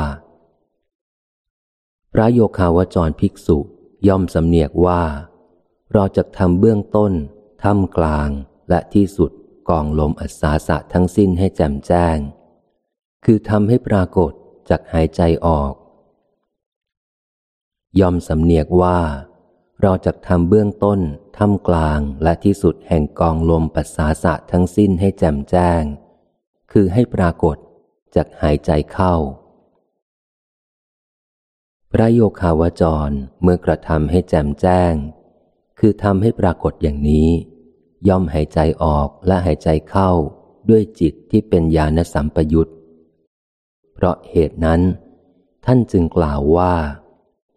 พระโยคาวจรภิกษุย่อมสำเนียกว่า เราจะทำเบื้องต้นท่ามกลางและที่สุดกองลมอัศาสะทั้งสิ้นให้แจ่มแจ้ง คือทำให้ปรากฏจากหายใจออก ย่อมสำเนียกว่า เราจะทำเบื้องต้นท่ามกลางและที่สุดแห่งกองลมปัสสาสะทั้งสิ้นให้แจ่มแจ้ง คือให้ปรากฏจากหายใจเข้า พระโยคาวจรเมื่อกระทำให้แจ่มแจ้ง คือทำให้ปรากฏอย่างนี้ ย่อมหายใจออกและหายใจเข้าด้วยจิตที่เป็นญาณสัมปยุตเพราะเหตุนั้น ท่านจึงกล่าวว่า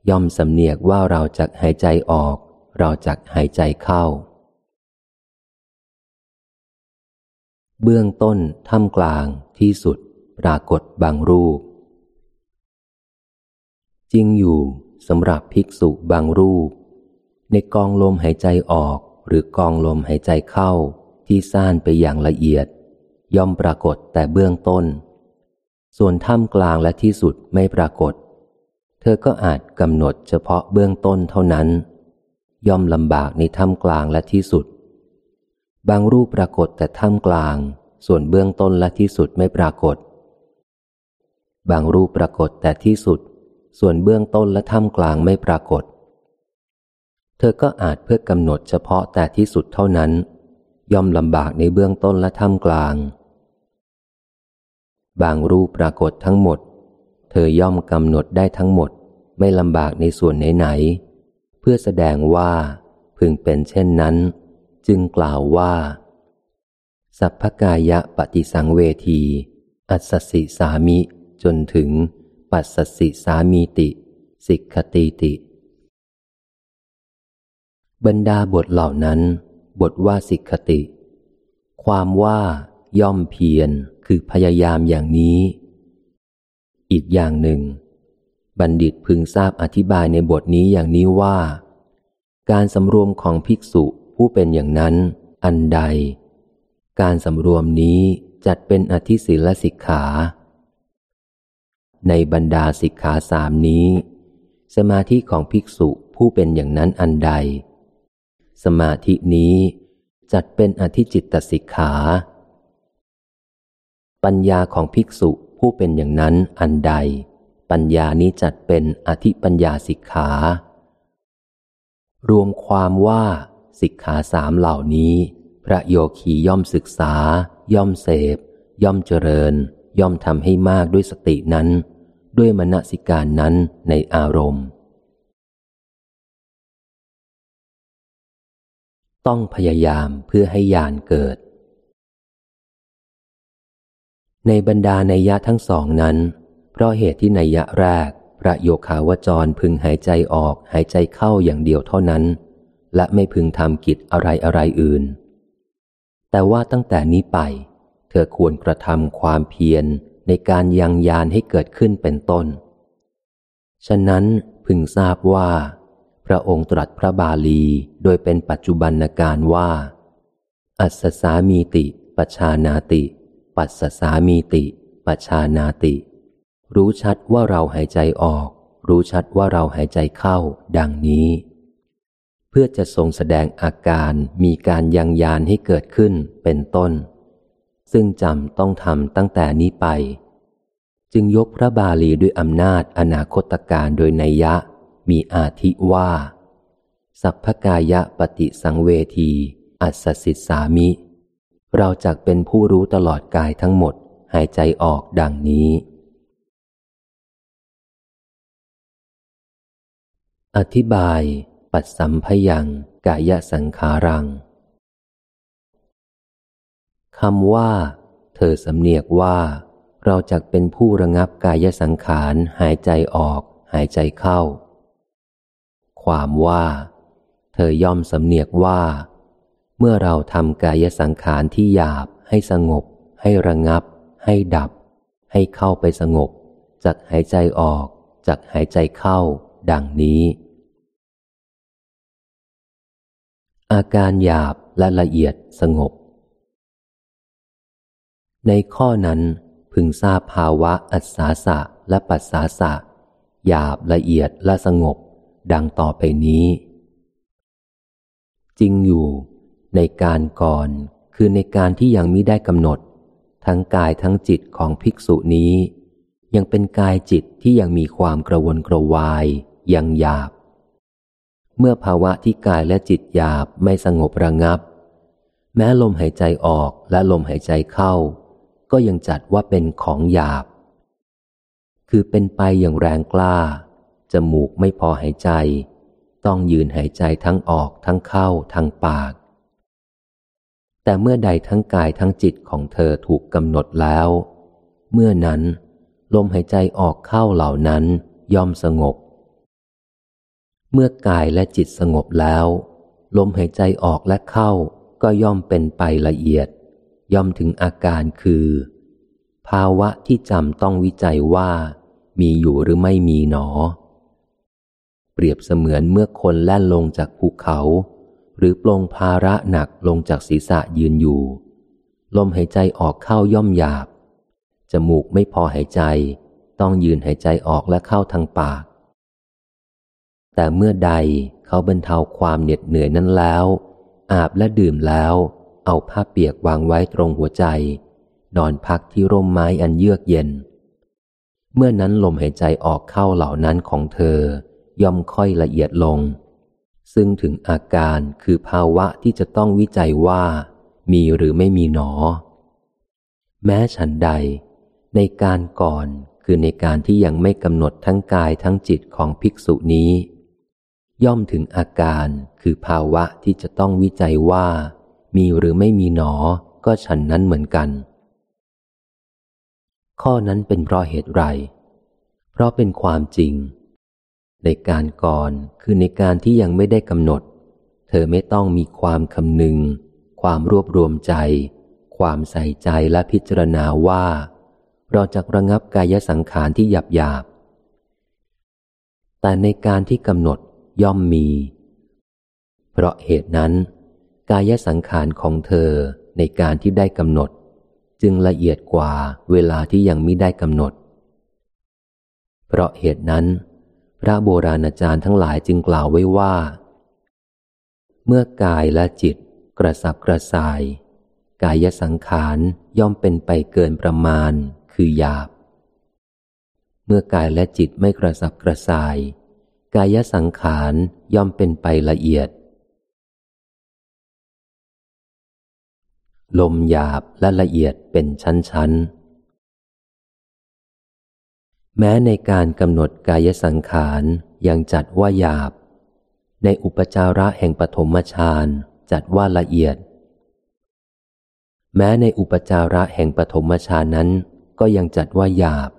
ย่อมสำเนียกว่าเราจักหายใจออก เราจักหายใจเข้า เบื้องต้นท่ามกลางที่สุด ปรากฏบางรูป จริงอยู่สำหรับภิกษุบางรูป ในกองลมหายใจออกหรือกองลมหายใจเข้าที่ซ่านไปอย่างละเอียด ย่อมปรากฏแต่เบื้องต้น ส่วนท่ามกลางและที่สุดไม่ปรากฏ เธอก็อาจกำหนดเฉพาะเบื้องต้นเท่านั้น ย่อมลำบากในท่ามกลางและที่สุด บางรูปปรากฏแต่ท่ามกลาง ส่วนเบื้องต้นและที่สุดไม่ปรากฏ บางรูปปรากฏแต่ที่สุด ส่วนเบื้องต้นและท่ามกลางไม่ปรากฏ เธอก็อาจเพื่อกำหนดเฉพาะแต่ที่สุดเท่านั้น ย่อมลำบากในเบื้องต้นและท่ามกลาง บางรูปปรากฏทั้งหมด เธอย่อมกำหนดได้ทั้งหมด ไม่ลำบากในส่วนไหนๆเพื่อแสดงว่า พึงเป็นเช่นนั้น จึงกล่าวว่า สัพพกายะปฏิสังเวที อัสสิสามิจนถึง ปัสสสิสามีติ สิกขติติ บรรดาบทเหล่านั้น บทว่าสิกขติ ความว่าย่อมเพียรคือพยายามอย่างนี้ อีกอย่างหนึ่ง บัณฑิตพึงทราบอธิบายในบทนี้อย่างนี้ว่า การสำรวมของภิกษุผู้เป็นอย่างนั้น อันใด การสำรวมนี้จัดเป็นอธิศิลสิกขา ในบรรดาสิกขาสามนี้ สมาธิของภิกษุผู้เป็นอย่างนั้นอันใด สมาธินี้จัดเป็นอธิจิตตสิกขา ปัญญาของภิกษุผู้เป็นอย่างนั้นอันใด ปัญญานี้จัดเป็นอธิปัญญาสิกขา รวมความว่าสิกขาสามเหล่านี้ พระโยคีย่อมศึกษา ย่อมเสพ ย่อมเจริญ ย่อมทำให้มากด้วยสตินั้น ด้วยมณสิการนั้นในอารมณ์ ต้องพยายามเพื่อให้ญาณเกิด ในบรรดาในยะทั้งสองนั้น เพราะเหตุที่ในยะแรกพระโยคาวจรพึงหายใจออกหายใจเข้าอย่างเดียวเท่านั้น และไม่พึงทำกิจอะไรอะไรอื่น แต่ว่าตั้งแต่นี้ไป เธอควรกระทำความเพียร ในการยังยานให้เกิดขึ้นเป็นต้น ฉะนั้นพึงทราบว่า พระองค์ตรัสพระบาลีโดยเป็นปัจจุบันการว่า อัศสามีติปชานาติ ปัสสสามีติ ปัชานาติ รู้ชัดว่าเราหายใจออก รู้ชัดว่าเราหายใจเข้า ดังนี้ เพื่อจะทรงแสดงอาการมีการยังยานให้เกิดขึ้นเป็นต้น ซึ่งจำต้องทำตั้งแต่นี้ไป จึงยกพระบาลีด้วยอำนาจอนาคตการโดยนัยยะ มีอาทิว่า สัพพกายะปฏิสังเวที อัสสิสามิ เราจักเป็นผู้รู้ตลอดกายทั้งหมดหายใจออกดังนี้ อธิบาย ปัดสัมพยังกายสังขารัง คำว่า เธอสำเนียกว่า เราจักเป็นผู้ระงับกายสังขาร หายใจออก หายใจเข้า ความว่า เธอย่อมสำเนียกว่า เมื่อเราทำกายสังขารที่หยาบ ให้สงบ ให้ระงับ ให้ดับ ให้เข้าไปสงบจักหายใจออกจักหายใจเข้า ดังนี้ อาการหยาบและละเอียดสงบ ในข้อนั้นพึงทราบภาวะอัศาสะและปัสสาสะหยาบละเอียดและสงบ ดังต่อไปนี้ จริงอยู่ ในการก่อนคือในการที่ยังมิได้กำหนด ทั้งกายทั้งจิตของภิกษุนี้ ยังเป็นกายจิตที่ยังมีความกระวนกระวาย ยังหยาบ เมื่อภาวะที่กายและจิตหยาบไม่สงบระงับ แม้ลมหายใจออกและลมหายใจเข้า ก็ยังจัดว่าเป็นของหยาบ คือเป็นไปอย่างแรงกล้า จมูกไม่พอหายใจ ต้องยืนหายใจทั้งออกทั้งเข้าทั้งปาก แต่เมื่อใดทั้งกายทั้งจิตของเธอถูกกำหนดแล้ว เมื่อนั้น ลมหายใจออกเข้าเหล่านั้นย่อมสงบ เมื่อกายและจิตสงบแล้ว ลมหายใจออกและเข้าก็ย่อมเป็นไปละเอียด ย่อมถึงอาการคือ ภาวะที่จำต้องวิจัยว่า มีอยู่หรือไม่มีหนอ เปรียบเสมือนเมื่อคนแล่นลงจากภูเขา หรือปลงภาระหนักลงจากศีรษะยืนอยู่ ลมหายใจออกเข้าย่อมหยาบ จมูกไม่พอหายใจ ต้องยืนหายใจออกและเข้าทางปาก แต่เมื่อใดเขาบรรเทาความเหน็ดเหนื่อยนั้นแล้ว อาบและดื่มแล้ว เอาผ้าเปียกวางไว้ตรงหัวใจ นอนพักที่ร่มไม้อันเยือกเย็น เมื่อนั้นลมหายใจออกเข้าเหล่านั้นของเธอย่อมค่อยละเอียดลง ซึ่งถึงอาการคือภาวะที่จะต้องวิจัยว่า มีหรือไม่มีหนอ แม้ฉันใด ในการก่อนคือในการที่ยังไม่กำหนดทั้งกายทั้งจิตของภิกษุนี้ ย่อมถึงอาการคือภาวะที่จะต้องวิจัยว่า มีหรือไม่มีหนอ ก็ฉันนั้นเหมือนกัน ข้อนั้นเป็นเพราะเหตุไร เพราะเป็นความจริง ในการก่อนคือในการที่ยังไม่ได้กำหนด เธอไม่ต้องมีความคำนึง ความรวบรวมใจ ความใส่ใจและพิจารณาว่า เราจะระงับกายสังขารที่หยาบหยาบแต่ในการที่กำหนดย่อมมี เพราะเหตุนั้น กายสังขารของเธอในการที่ได้กำหนด จึงละเอียดกว่าเวลาที่ยังไม่ได้กำหนด เพราะเหตุนั้น พระโบราณอาจารย์ทั้งหลายจึงกล่าวไว้ว่า เมื่อกายและจิตกระสับกระส่าย กายสังขารย่อมเป็นไปเกินประมาณคือหยาบ เมื่อกายและจิตไม่กระสับกระส่าย กายสังขารย่อมเป็นไปละเอียด ลมหยาบและละเอียดเป็นชั้นๆ แม้ในการกำหนดกายสังขารยังจัดว่าหยาบ ในอุปจาระแห่งปฐมฌานจัดว่าละเอียด แม้ในอุปจาระแห่งปฐมฌานนั้น ก็ยังจัดว่าหยาบ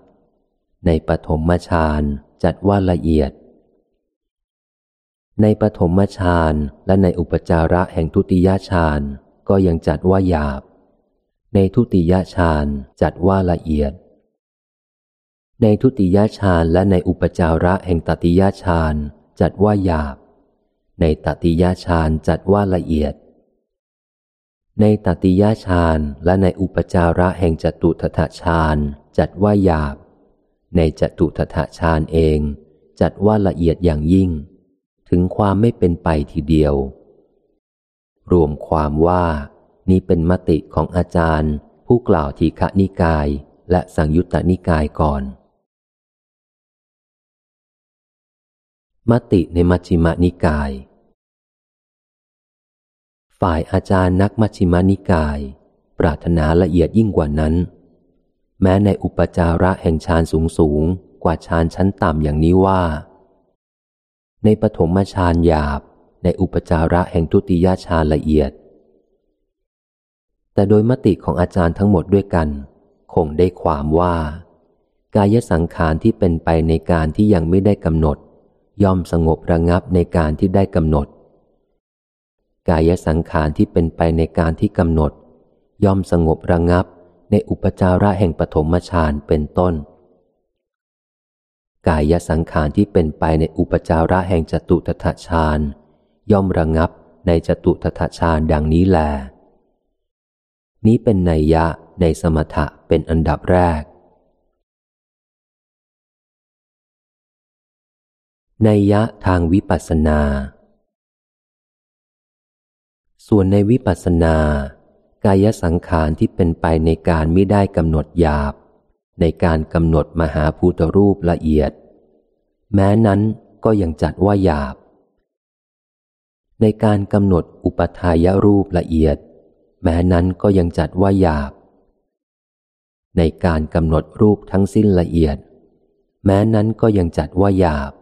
ในปฐมฌานจัดว่าละเอียด ในปฐมฌานและในอุปจาระแห่งทุติยฌาน ก็ยังจัดว่าหยาบ ในทุติยฌานจัดว่าละเอียด ในทุติยฌานและในอุปจาระแห่งตติยฌานจัดว่าหยาบ ในตติยฌานจัดว่าละเอียด ในตติยฌานและในอุปจาระแห่งจตุทถฌานจัดว่าหยาบ ในจตุทถฌานเอง จัดว่าละเอียดอย่างยิ่ง ถึงความไม่เป็นไปทีเดียว รวมความว่านี่เป็นมติของอาจารย์ ผู้กล่าวทีฆนิกายและสังยุตตนิกายก่อน มติในมัชฌิมานิกาย ฝ่ายอาจารย์นักมัชฌิมานิกาย ปรารถนาละเอียดยิ่งกว่านั้น แม้ในอุปจาระแห่งฌานสูงสูงกว่าฌานชั้นต่ำอย่างนี้ว่า ในปฐมฌานหยาบ ในอุปจาระแห่งทุติยฌาละเอียด แต่โดยมติของอาจารย์ทั้งหมดด้วยกัน คงได้ความว่า กายสังขารที่เป็นไปในการที่ยังไม่ได้กำหนด ย่อมสงบระงับในการที่ได้กำหนด กายสังขารที่เป็นไปในการที่กำหนด ย่อมสงบระงับในอุปจาระแห่งปฐมฌานเป็นต้น กายสังขารที่เป็นไปในอุปจาระแห่งจตุตถฌาน ย่อมระงับในจตุตถฌานดังนี้แล นี้เป็นนัยยะในสมถะเป็นอันดับแรกในยะทางวิปัสสนา ส่วนในวิปัสสนา กายสังขารที่เป็นไปในการไม่ได้กำหนดหยาบ ในการกำหนดมหาภูตรูปละเอียด แม้นั้นก็ยังจัดว่าหยาบ ในการกำหนดอุปทายรูปละเอียด แม้นั้นก็ยังจัดว่าหยาบ ในการกำหนดรูปทั้งสิ้นละเอียด แม้นั้นก็ยังจัดว่าหยาบ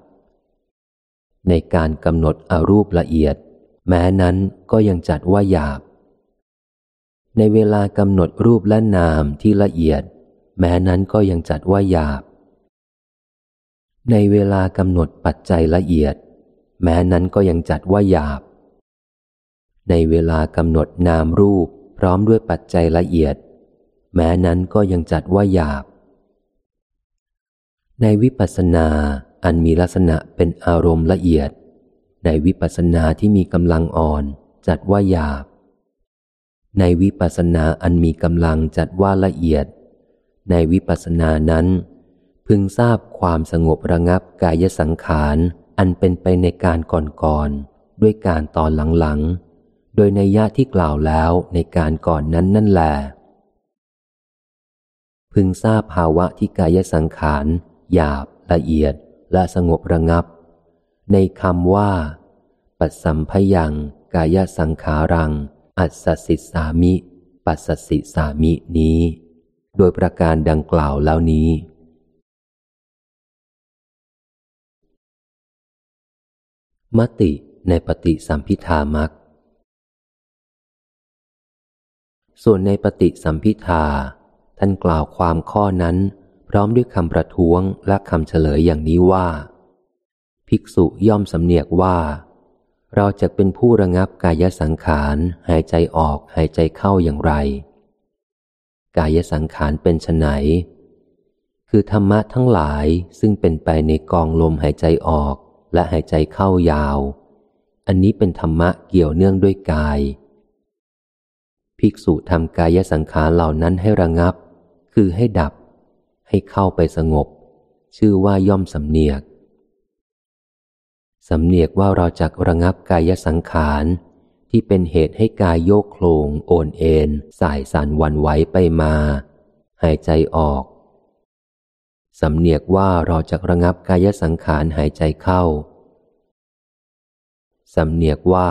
ในการกำหนดอรูปละเอียด แม้นั้นก็ยังจัดว่าหยาบ ในเวลากำหนดรูปและนามที่ละเอียด แม้นั้นก็ยังจัดว่าหยาบ ในเวลากำหนดปัจจัยละเอียด แม้นั้นก็ยังจัดว่าหยาบ ในเวลากำหนดนามรูปพร้อมด้วยปัจจัยละเอียด แม้นั้นก็ยังจัดว่าหยาบ ในวิปัสสนาอันมีลักษณะเป็นอารมณ์ละเอียด ในวิปัสสนาที่มีกำลังอ่อนจัดว่าหยาบ ในวิปัสสนาอันมีกำลังจัดว่าละเอียด ในวิปัสสนานั้น พึงทราบความสงบระงับกายสังขารอันเป็นไปในการก่อนๆด้วยการตอนหลังๆ โดยในยะที่กล่าวแล้วในการก่อนนั้นนั่นแหละพึงทราบภาวะที่กายสังขาร หยาบ ละเอียด และสงบระงับ ในคำว่า ปัสสัมพยัง กายสังขารัง อัศสิสามิ ปัสสิสามินี้ โดยประการดังกล่าวแล้วนี้มติในปฏิสัมพิธามัก ส่วนในปฏิสัมพิธา ท่านกล่าวความข้อนั้น พร้อมด้วยคำประท้วงและคำเฉลยอย่างนี้ว่า ภิกษุย่อมสำเนียกว่า เราจะเป็นผู้ระงับกายสังขาร หายใจออกหายใจเข้าอย่างไร กายสังขารเป็นไฉนคือธรรมะทั้งหลายซึ่งเป็นไปในกองลมหายใจออกและหายใจเข้ายาว อันนี้เป็นธรรมะเกี่ยวเนื่องด้วยกาย ภิกษุทำกายสังขารเหล่านั้นให้ระงับ คือให้ดับ ให้เข้าไปสงบ ชื่อว่าย่อมสำเนียกสำเนียกว่าเราจักระงับกายสังขาร ที่เป็นเหตุให้กายโยกโคลง โอนเอ็นสายสันวันไหวไปมา หายใจออกสำเนียกว่าเราจะระงับกายสังขารหายใจเข้าสำเนียกว่า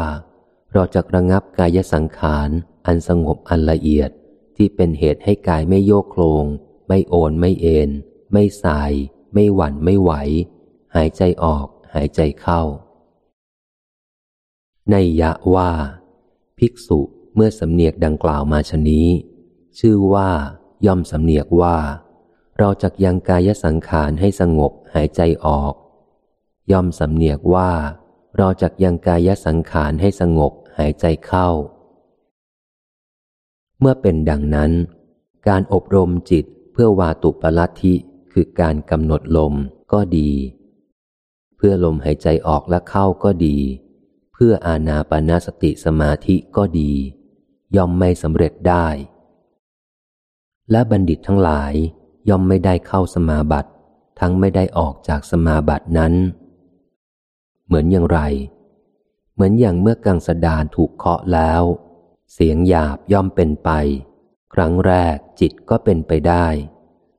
เราจะระงับกายสังขาร อันสงบอันละเอียดที่เป็นเหตุให้กายไม่โยกโคลง ไม่โอนไม่เอ็นไม่สาย ไม่หวั่นไม่ไหว หายใจออก หายใจเข้า ในยะว่า ภิกษุเมื่อสำเนียกดังกล่าวมาชนี้ ชื่อว่า ย่อมสำเนียกว่า เราจักยังกายสังขารให้สงบหายใจออก ย่อมสำเนียกว่า เราจักยังกายสังขารให้สงบหายใจเข้า เมื่อเป็นดังนั้น การอบรมจิตเพื่อวาตุปลัตธิคือการกำหนดลมก็ดี เพื่อลมหายใจออกและเข้าก็ดี เพื่ออาณาปณสติสมาธิก็ดี ย่อมไม่สำเร็จได้ และบัณฑิตทั้งหลายย่อมไม่ได้เข้าสมาบัติทั้งไม่ได้ออกจากสมาบัตินั้น เหมือนอย่างไร เหมือนอย่างเมื่อกังสดานถูกเคาะแล้ว เสียงหยาบย่อมเป็นไป ครั้งแรกจิตก็เป็นไปได้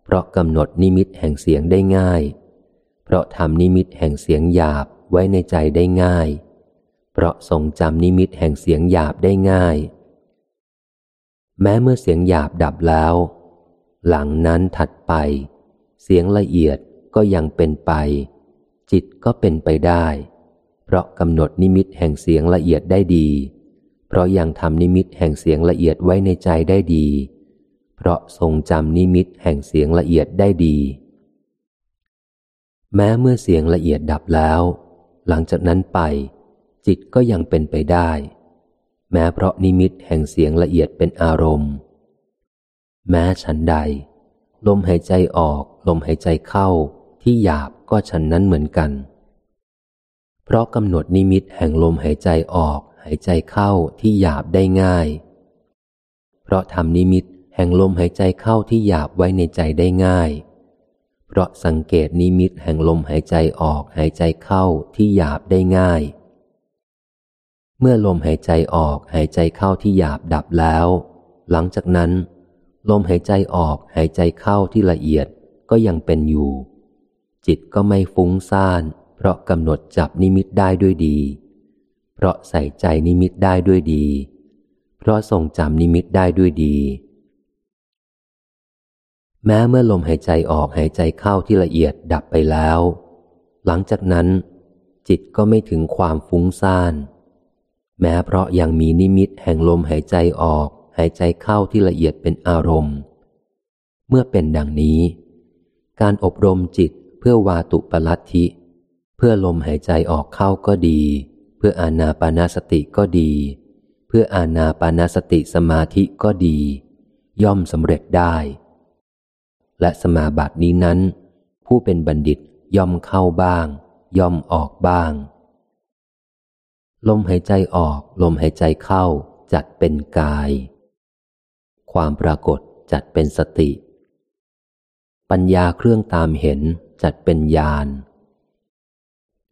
เพราะกำหนดนิมิตแห่งเสียงได้ง่าย เพราะทำนิมิตแห่งเสียงหยาบไว้ในใจได้ง่าย เพราะทรงจำนิมิตแห่งเสียงหยาบได้ง่าย แม้เมื่อเสียงหยาบดับแล้ว หลังนั้นถัดไป เสียงละเอียดก็ยังเป็นไป จิตก็เป็นไปได้ เพราะกำหนดนิมิตแห่งเสียงละเอียดได้ดี เพราะยังทำนิมิตแห่งเสียงละเอียดไว้ในใจได้ดี เพราะทรงจำนิมิตแห่งเสียงละเอียดได้ดี แม้เมื่อเสียงละเอียดดับแล้ว หลังจากนั้นไป จิตก็ยังเป็นไปได้ แม้เพราะนิมิตแห่งเสียงละเอียดเป็นอารมณ์ แม้ฉันใด ลมหายใจออก ลมหายใจเข้าที่หยาบก็ฉันนั้นเหมือนกัน เพราะกำหนดนิมิตแห่งลมหายใจออก หายใจเข้าที่หยาบได้ง่าย เพราะทำนิมิตแห่งลมหายใจเข้าที่หยาบไว้ในใจได้ง่าย เพราะสังเกตนิมิตแห่งลมหายใจออกหายใจเข้าที่หยาบได้ง่าย เมื่อลมหายใจออกหายใจเข้าที่หยาบดับแล้ว หลังจากนั้น ลมหายใจออกหายใจเข้าที่ละเอียดก็ยังเป็นอยู่ จิตก็ไม่ฟุ้งซ่าน เพราะกำหนดจับนิมิตได้ด้วยดี เพราะใส่ใจนิมิตได้ด้วยดี เพราะทรงจำนิมิตได้ด้วยดี แม้เมื่อลมหายใจออกหายใจเข้าที่ละเอียดดับไปแล้ว หลังจากนั้น จิตก็ไม่ถึงความฟุ้งซ่าน แม้เพราะยังมีนิมิตแห่งลมหายใจออก หายใจเข้าที่ละเอียดเป็นอารมณ์ เมื่อเป็นดังนี้ การอบรมจิตเพื่อวาตุปลัตธิ เพื่อลมหายใจออกเข้าก็ดี พื่ออานาปานาสติก็ดี เพื่ออานาปานาสติสมาธิก็ดี ย่อมสำเร็จได้ และสมาบัตินี้นั้น ผู้เป็นบัณฑิตย่อมเข้าบ้าง ย่อมออกบ้าง ลมหายใจออก ลมหายใจเข้าจัดเป็นกาย ความปรากฏจัดเป็นสติ ปัญญาเครื่องตามเห็นจัดเป็นญาณ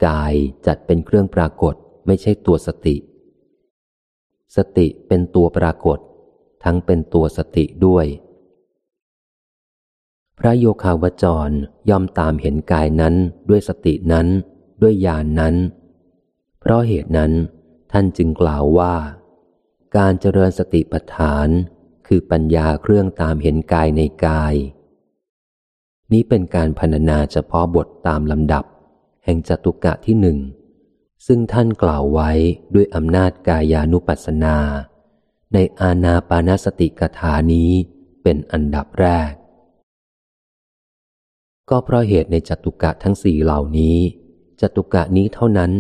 กายจัดเป็นเครื่องปรากฏ ไม่ใช่ตัวสติ สติเป็นตัวปรากฏ ทั้งเป็นตัวสติด้วย พระโยคาวจรย่อมตามเห็นกายนั้นด้วยสตินั้น ด้วยญาณนนั้น เพราะเหตุนั้น ท่านจึงกล่าวว่า การเจริญสติปัฏฐานคือปัญญาเครื่องตามเห็นกายในกาย นี้เป็นการพรรณนาเฉพาะบทตามลำดับ แห่งจตุกะที่หนึ่ง ซึ่งท่านกล่าวไว้ด้วยอำนาจกายานุปัสสนา ในอาณาปานสติกถานี้เป็นอันดับแรก ก็เพราะเหตุในจตุกะทั้งสี่เหล่านี้จตุกะนี้เท่านั้น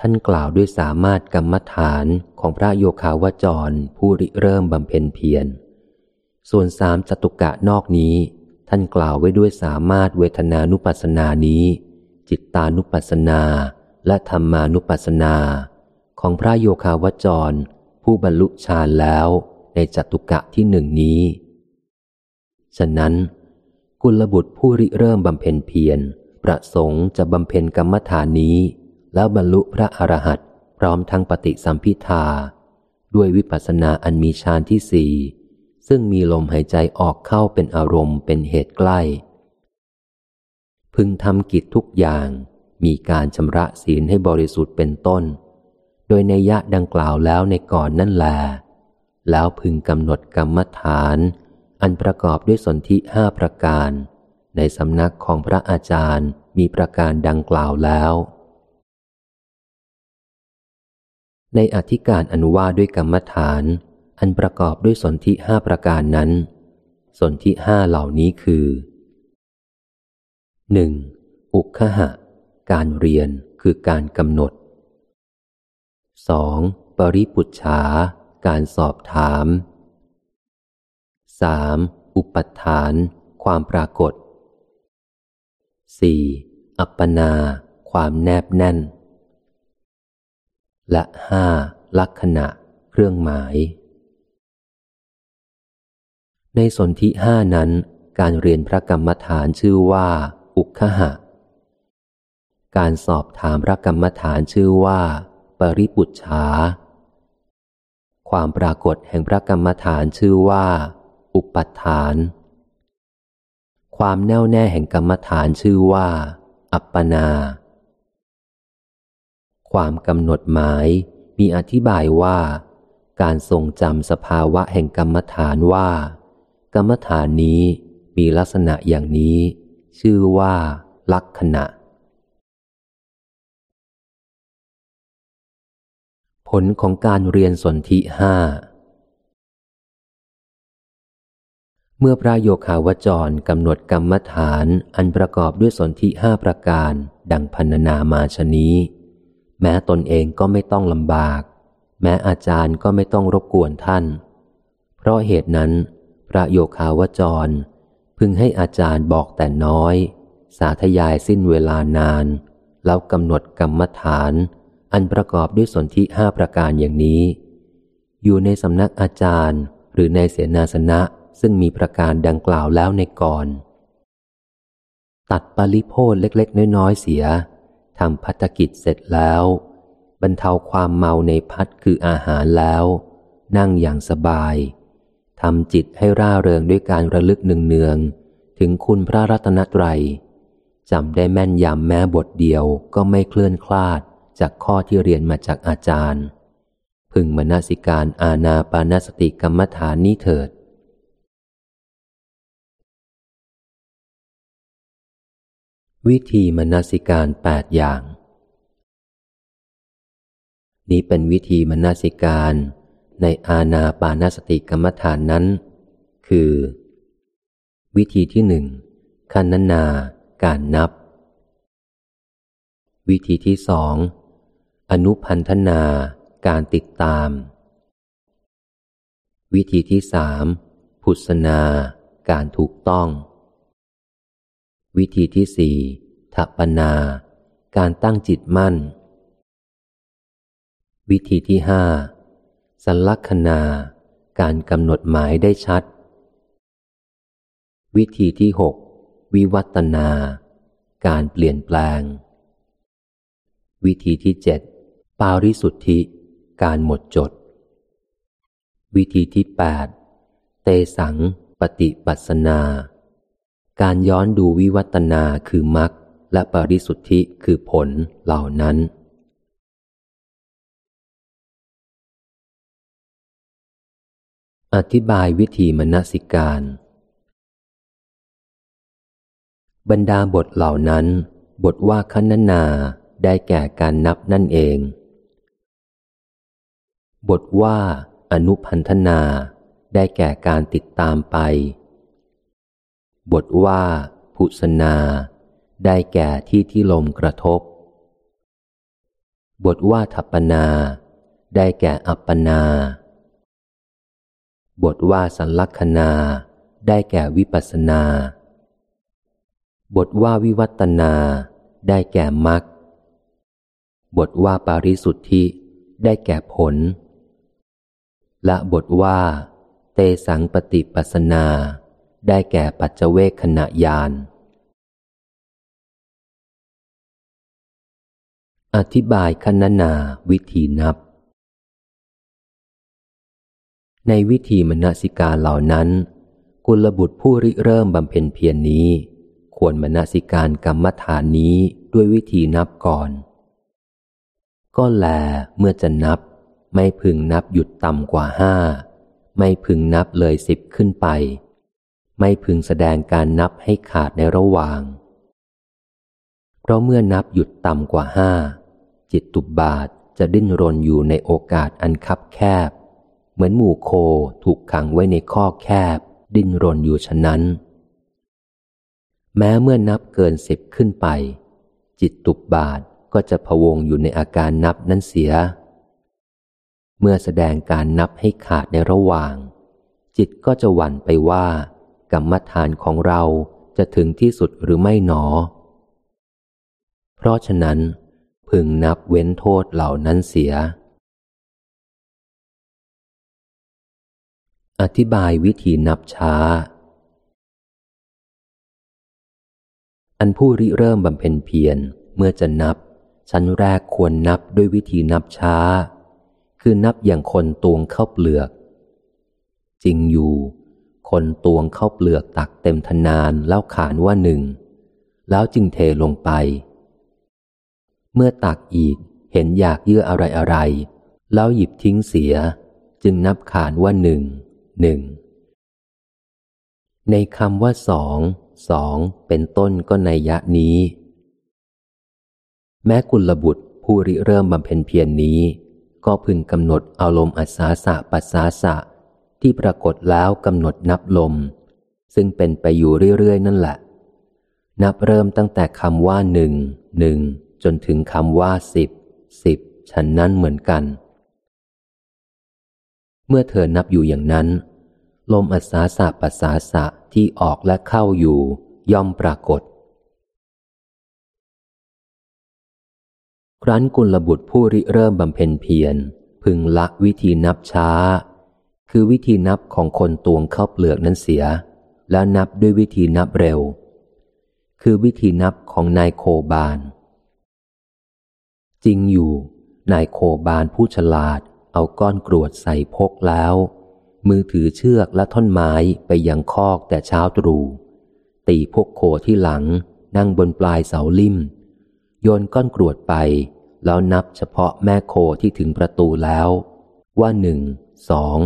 ท่านกล่าวด้วยสามารถกรรมฐานของพระโยคาวจรผู้ริเริ่มบำเพ็ญเพียร ส่วนสามจตุกะนอกนี้ ท่านกล่าวไว้ด้วยสามารถเวทนานุปัสสนานี้ จิตตานุปัสสนา และธรรมานุปัสสนา ของพระโยคาวจร ผู้บรรลุฌานแล้วในจตุกะที่หนึ่งนี้ ฉะนั้น กุลบุตรผู้ริเริ่มบำเพ็ญเพียรประสงค์จะบำเพ็ญกรรมฐานนี้ แล้วบรรลุพระอรหันต์พร้อมทั้งปฏิสัมพิทา ด้วยวิปัสสนาอันมีฌานที่สี่ซึ่งมีลมหายใจออกเข้าเป็นอารมณ์เป็นเหตุใกล้ พึงทำกิจทุกอย่าง มีการชำระศีลให้บริสุทธิ์เป็นต้น โดยในยะดังกล่าวแล้วในก่อนนั่นแล แล้วพึงกำหนดกรรมฐาน อันประกอบด้วยสนธิห้าประการ ในสำนักของพระอาจารย์มีประการดังกล่าวแล้ว ในอธิการอนุวาด้วยกรรมฐาน อันประกอบด้วยสนธิห้าประการนั้น สนธิห้าเหล่านี้คือหนึ่งอุคหะ การเรียนคือการกำหนดสองปริปุจฉา การสอบถามสามอุปัฏฐาน ความปรากฏสี่อัปปนา ความแนบแน่น และห้าลักษณะ เครื่องหมาย ในสนธิห้านั้น การเรียนพระกรรมฐานชื่อว่า อุคหะ การสอบถามพระกรรมฐานชื่อว่า ปริปุจฉา ความปรากฏแห่งพระกรรมฐานชื่อว่า อุปัฏฐาน ความแน่วแน่แห่งกรรมฐานชื่อว่า อัปปนา ความกำหนดหมายมีอธิบายว่า การทรงจำสภาวะแห่งกรรมฐานว่า กรรมฐานนี้มีลักษณะอย่างนี้ ชื่อว่า ลักษณะ ผลของการเรียนสนธิห้า เมื่อพระโยคาวจรกำหนดกรรมฐานอันประกอบด้วยสนธิห้าประการ ดังพันนามาชนี้ แม้ตนเองก็ไม่ต้องลำบาก แม้อาจารย์ก็ไม่ต้องรบกวนท่าน เพราะเหตุนั้น พระโยคาวจร พึงให้อาจารย์บอกแต่น้อย สาธยายสิ้นเวลานาน แล้วกำหนดกรรมฐาน อันประกอบด้วยสนธิห้าประการอย่างนี้ อยู่ในสำนักอาจารย์ หรือในเสนาสนะซึ่งมีประการดังกล่าวแล้วในก่อน ตัดปริโพธเล็กๆ น้อยๆเสียทำพัฒกิจเสร็จแล้ว บรรเทาความเมาในพัดคืออาหารแล้ว นั่งอย่างสบายทำจิตให้ร่าเริงด้วยการระลึกเนืองๆถึงคุณพระรัตนตรัยจำได้แม่นยำแม้บทเดียวก็ไม่เคลื่อนคลาด จากข้อที่เรียนมาจากอาจารย์ พึงมนสิการอาณาปานสติกรรมฐานนี้เถิด วิธีมนสิการแปดอย่าง นี้เป็นวิธีมนสิการในอาณาปานสติกรรมฐานนั้น คือ วิธีที่หนึ่งคันนา การนับ วิธีที่สอง อนุพันธนาการติดตาม วิธีที่สามพุทธนาการถูกต้อง วิธีที่สี่ทัปนา การตั้งจิตมั่น วิธีที่ห้าสัลลักษณาการกำหนดหมายได้ชัด วิธีที่หกวิวัตนา การเปลี่ยนแปลง วิธีที่เจ็ด ปาริสุทธิ การหมดจด วิธีที่แปดเตสังปฏิปัสนา การย้อนดูวิวัตนาคือมรรคและปาริสุทธิคือผลเหล่านั้น อธิบายวิธีมนสิการ บรรดาบทเหล่านั้น บทว่าคันนา ได้แก่การนับนั่นเอง บทว่าอนุพันธนาได้แก่การติดตามไป บทว่าพุสนา ได้แก่ที่ที่ลมกระทบ บทว่าทัปนา ได้แก่อัปปนา บทว่าสัลลักษณา ได้แก่วิปัสนา บทว่าวิวัตนา ได้แก่มรรคบทว่าปาริสุทธิ ได้แก่ผล และบทว่า เตสังปฏิปัสนา ได้แก่ปัจเจเวคขณะยาน อธิบายคันนาวิธีนับ ในวิธีมนสิการเหล่านั้น กุลบุตรผู้ริเริ่มบำเพ็ญเพียรนนี้ ควรมนสิการกรรมฐานนี้ด้วยวิธีนับก่อน ก็แลเมื่อจะนับ ไม่พึงนับหยุดต่ำกว่าห้า ไม่พึงนับเลยสิบขึ้นไป ไม่พึงแสดงการนับให้ขาดในระหว่าง เพราะเมื่อนับหยุดต่ำกว่าห้า จิตตุบบาทจะดิ้นรนอยู่ในโอกาสอันคับแคบ เหมือนหมู่โคถูกขังไว้ในข้อแคบ ดิ้นรนอยู่ฉะนั้น แม้เมื่อนับเกินสิบขึ้นไป จิตตุบบาทก็จะพวงอยู่ในอาการนับนั้นเสีย เมื่อแสดงการนับให้ขาดในระหว่าง จิตก็จะหวั่นไปว่า กรรมฐานของเราจะถึงที่สุดหรือไม่หนอ เพราะฉะนั้น พึงนับเว้นโทษเหล่านั้นเสีย อธิบายวิธีนับช้า อันผู้ริเริ่มบำเพ็ญเพียรเมื่อจะนับ ชั้นแรกควรนับด้วยวิธีนับช้า คือนับอย่างคนตวงเข้าเปลือก จริงอยู่ คนตวงเข้าเปลือกตักเต็มทนานแล้วขานว่าหนึ่ง แล้วจึงเทลงไป เมื่อตักอีกเห็นอยากเยื่ออะไรอะไร แล้วหยิบทิ้งเสีย จึงนับขานว่าหนึ่ง หนึ่ง ในคำว่าสอง สองเป็นต้นก็ในยะนี้ แม้กุลบุตรผู้ริเริ่มบำเพ็ญเพียรนนี้ ก็พึงกำหนดอารมณ์อัศาสะปัสสาสะ ที่ปรากฏแล้วกำหนดนับลม ซึ่งเป็นไปอยู่เรื่อย ๆ นั่นแหละ นับเริ่มตั้งแต่คำว่าหนึ่งหนึ่งจนถึงคำว่าสิบสิบฉันนั้นเหมือนกัน เมื่อเธอนับอยู่อย่างนั้น ลมอัศาสะปัสสาสะที่ออกและเข้าอยู่ ย่อมปรากฏ ครั้นกุลบุตรผู้ริเริ่มบำเพ็ญเพียร พึงละวิธีนับช้า คือวิธีนับของคนตวงเข้าเปลือกนั้นเสีย แล้วนับด้วยวิธีนับเร็ว คือวิธีนับของนายโคบาน จริงอยู่ นายโคบานผู้ฉลาด เอาก้อนกรวดใส่พกแล้ว มือถือเชือกและท่อนไม้ไปยังคอกแต่เช้าตรู่ตีพวกโคที่หลังนั่งบนปลายเสาลิ่ม โยนก้อนกรวดไป แล้วนับเฉพาะแม่โคที่ถึงประตูแล้ว ว่าหนึ่งสอง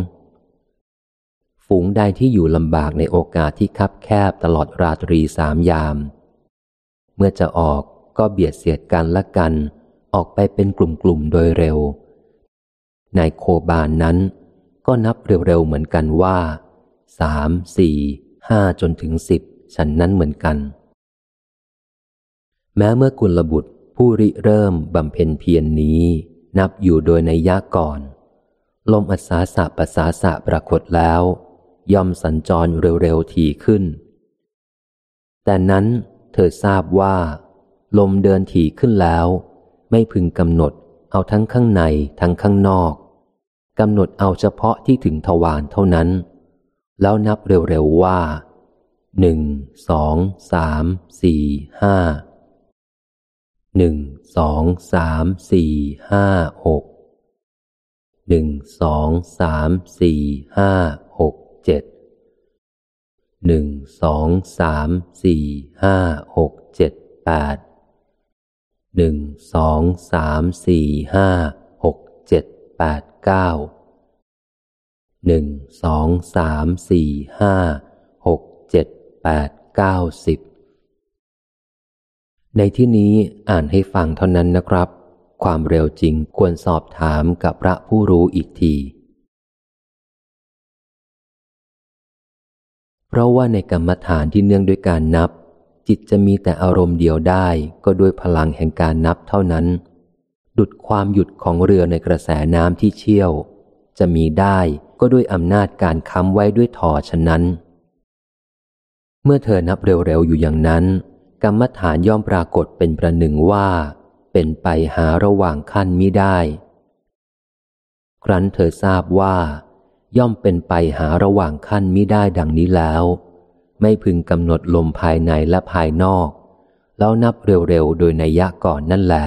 ฝูงใดที่อยู่ลำบากในโอกาสที่คับแคบตลอดราตรีสามยาม เมื่อจะออกก็เบียดเสียดกันละกัน ออกไปเป็นกลุ่มๆโดยเร็วนายโคบานนั้น ก็นับเร็วๆเหมือนกันว่าสามสี่ห้าจนถึงสิบฉันนั้นเหมือนกัน แม้เมื่อกุลบุตรผู้ริเริ่มบำเพ็ญเพียรนนี้ นับอยู่โดยในยะก่อน ลมอัศาสะปัสสาสะปรากฏแล้ว ย่อมสัญจรเร็วๆถี่ขึ้น แต่นั้นเธอทราบว่า ลมเดินถี่ขึ้นแล้ว ไม่พึงกำหนดเอาทั้งข้างในทั้งข้างนอกกำหนดเอาเฉพาะที่ถึงทวารเท่านั้น แล้วนับเร็วๆว่าหนึ่งสองสามสี่ห้า หนึ่งสองสามสี่ห้าหกหนึ่งสองสามสี่ห้าหกเจ็ดหนึ่งสองสามสี่ห้าหกเจ็ดแปดหนึ่งสองสามสี่ห้าหกเจ็ดแปดเก้าหนึ่งสองสามสี่ห้าหกเจ็ดแปดเก้าสิบ ในที่นี้อ่านให้ฟังเท่านั้นนะครับ ความเร็วจริงควรสอบถามกับพระผู้รู้อีกที เพราะว่าในกรรมฐานที่เนื่องด้วยการนับ จิตจะมีแต่อารมณ์เดียวได้ก็ด้วยพลังแห่งการนับเท่านั้น ดุดความหยุดของเรือในกระแสน้ำที่เชี่ยว จะมีได้ก็ด้วยอำนาจการค้ำไว้ด้วยถอฉะนั้น เมื่อเธอนับเร็วๆอยู่อย่างนั้น กรรมฐานย่อมปรากฏเป็นประหนึ่งว่า เป็นไปหาระหว่างขั้นมิได้ ครั้นเธอทราบว่า ย่อมเป็นไปหาระหว่างขั้นมิได้ดังนี้แล้ว ไม่พึงกำหนดลมภายในและภายนอก แล้วนับเร็วๆ โดยในยะก่อนนั่นแหละ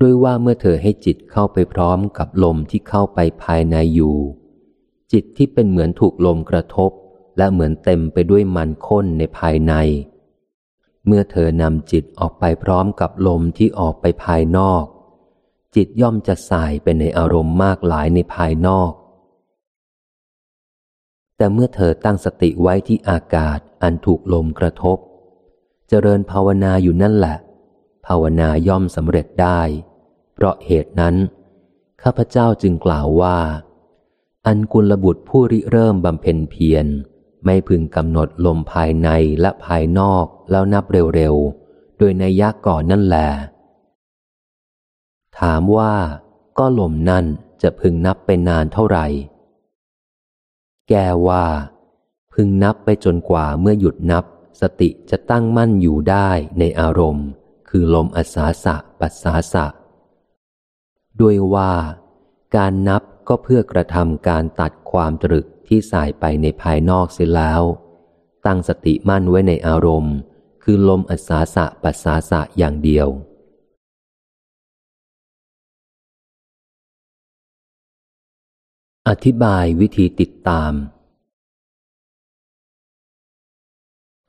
ด้วยว่าเมื่อเธอให้จิตเข้าไปพร้อมกับลมที่เข้าไปภายในอยู่ จิตที่เป็นเหมือนถูกลมกระทบ และเหมือนเต็มไปด้วยมันข้นในภายใน เมื่อเธอนำจิตออกไปพร้อมกับลมที่ออกไปภายนอก จิตย่อมจะสายไปในอารมณ์มากหลายในภายนอก แต่เมื่อเธอตั้งสติไว้ที่อากาศอันถูกลมกระทบ เจริญภาวนาอยู่นั่นแหละ ภาวนาย่อมสำเร็จได้ เพราะเหตุนั้น ข้าพเจ้าจึงกล่าวว่า อันกุลบุตรผู้ริเริ่มบำเพ็ญเพียร ไม่พึงกำหนดลมภายในและภายนอกแล้วนับเร็วๆ โดยในยักก่อนนั่นแหละถามว่าก็ลมนั่นจะพึงนับไปนานเท่าไหร่ แกว่า พึงนับไปจนกว่าเมื่อหยุดนับ สติจะตั้งมั่นอยู่ได้ในอารมณ์ คือลมอสาสะปัสสาสะ ด้วยว่า การนับก็เพื่อกระทำการตัดความตรึก ที่สายไปในภายนอกเสียแล้ว ตั้งสติมั่นไว้ในอารมณ์ คือลมอัศาสะปัสสาสะอย่างเดียว อธิบายวิธีติดตาม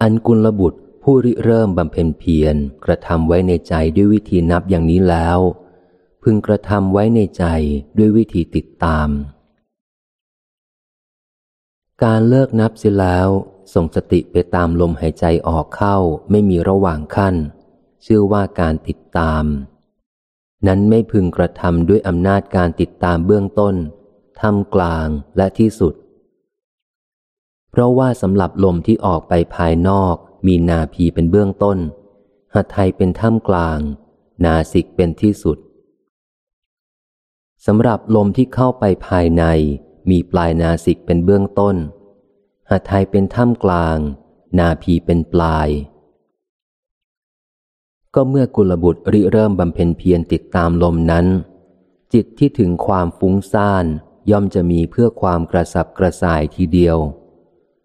อันกุลบุตรผู้ริเริ่มบำเพ็ญเพียรกระทำไว้ในใจด้วยวิธีนับอย่างนี้แล้ว พึงกระทำไว้ในใจด้วยวิธีติดตาม การเลิกนับเสียแล้ว ส่งสติไปตามลมหายใจออกเข้าไม่มีระหว่างขั้น ชื่อว่าการติดตาม นั้นไม่พึงกระทำด้วยอำนาจการติดตามเบื้องต้นทำกลางและที่สุด เพราะว่าสำหรับลมที่ออกไปภายนอก มีนาพีเป็นเบื้องต้นหัตไทยเป็นท่ามกลาง นาสิกเป็นที่สุดสำหรับลมที่เข้าไปภายใน มีปลายนาสิกเป็นเบื้องต้นหัตถยเป็นท่ามกลาง นาพีเป็นปลาย ก็เมื่อกุลบุตรริเริ่มบำเพ็ญเพียรติดตามลมนั้น จิตที่ถึงความฟุ้งซ่านย่อมจะมีเพื่อความกระสับกระส่ายทีเดียว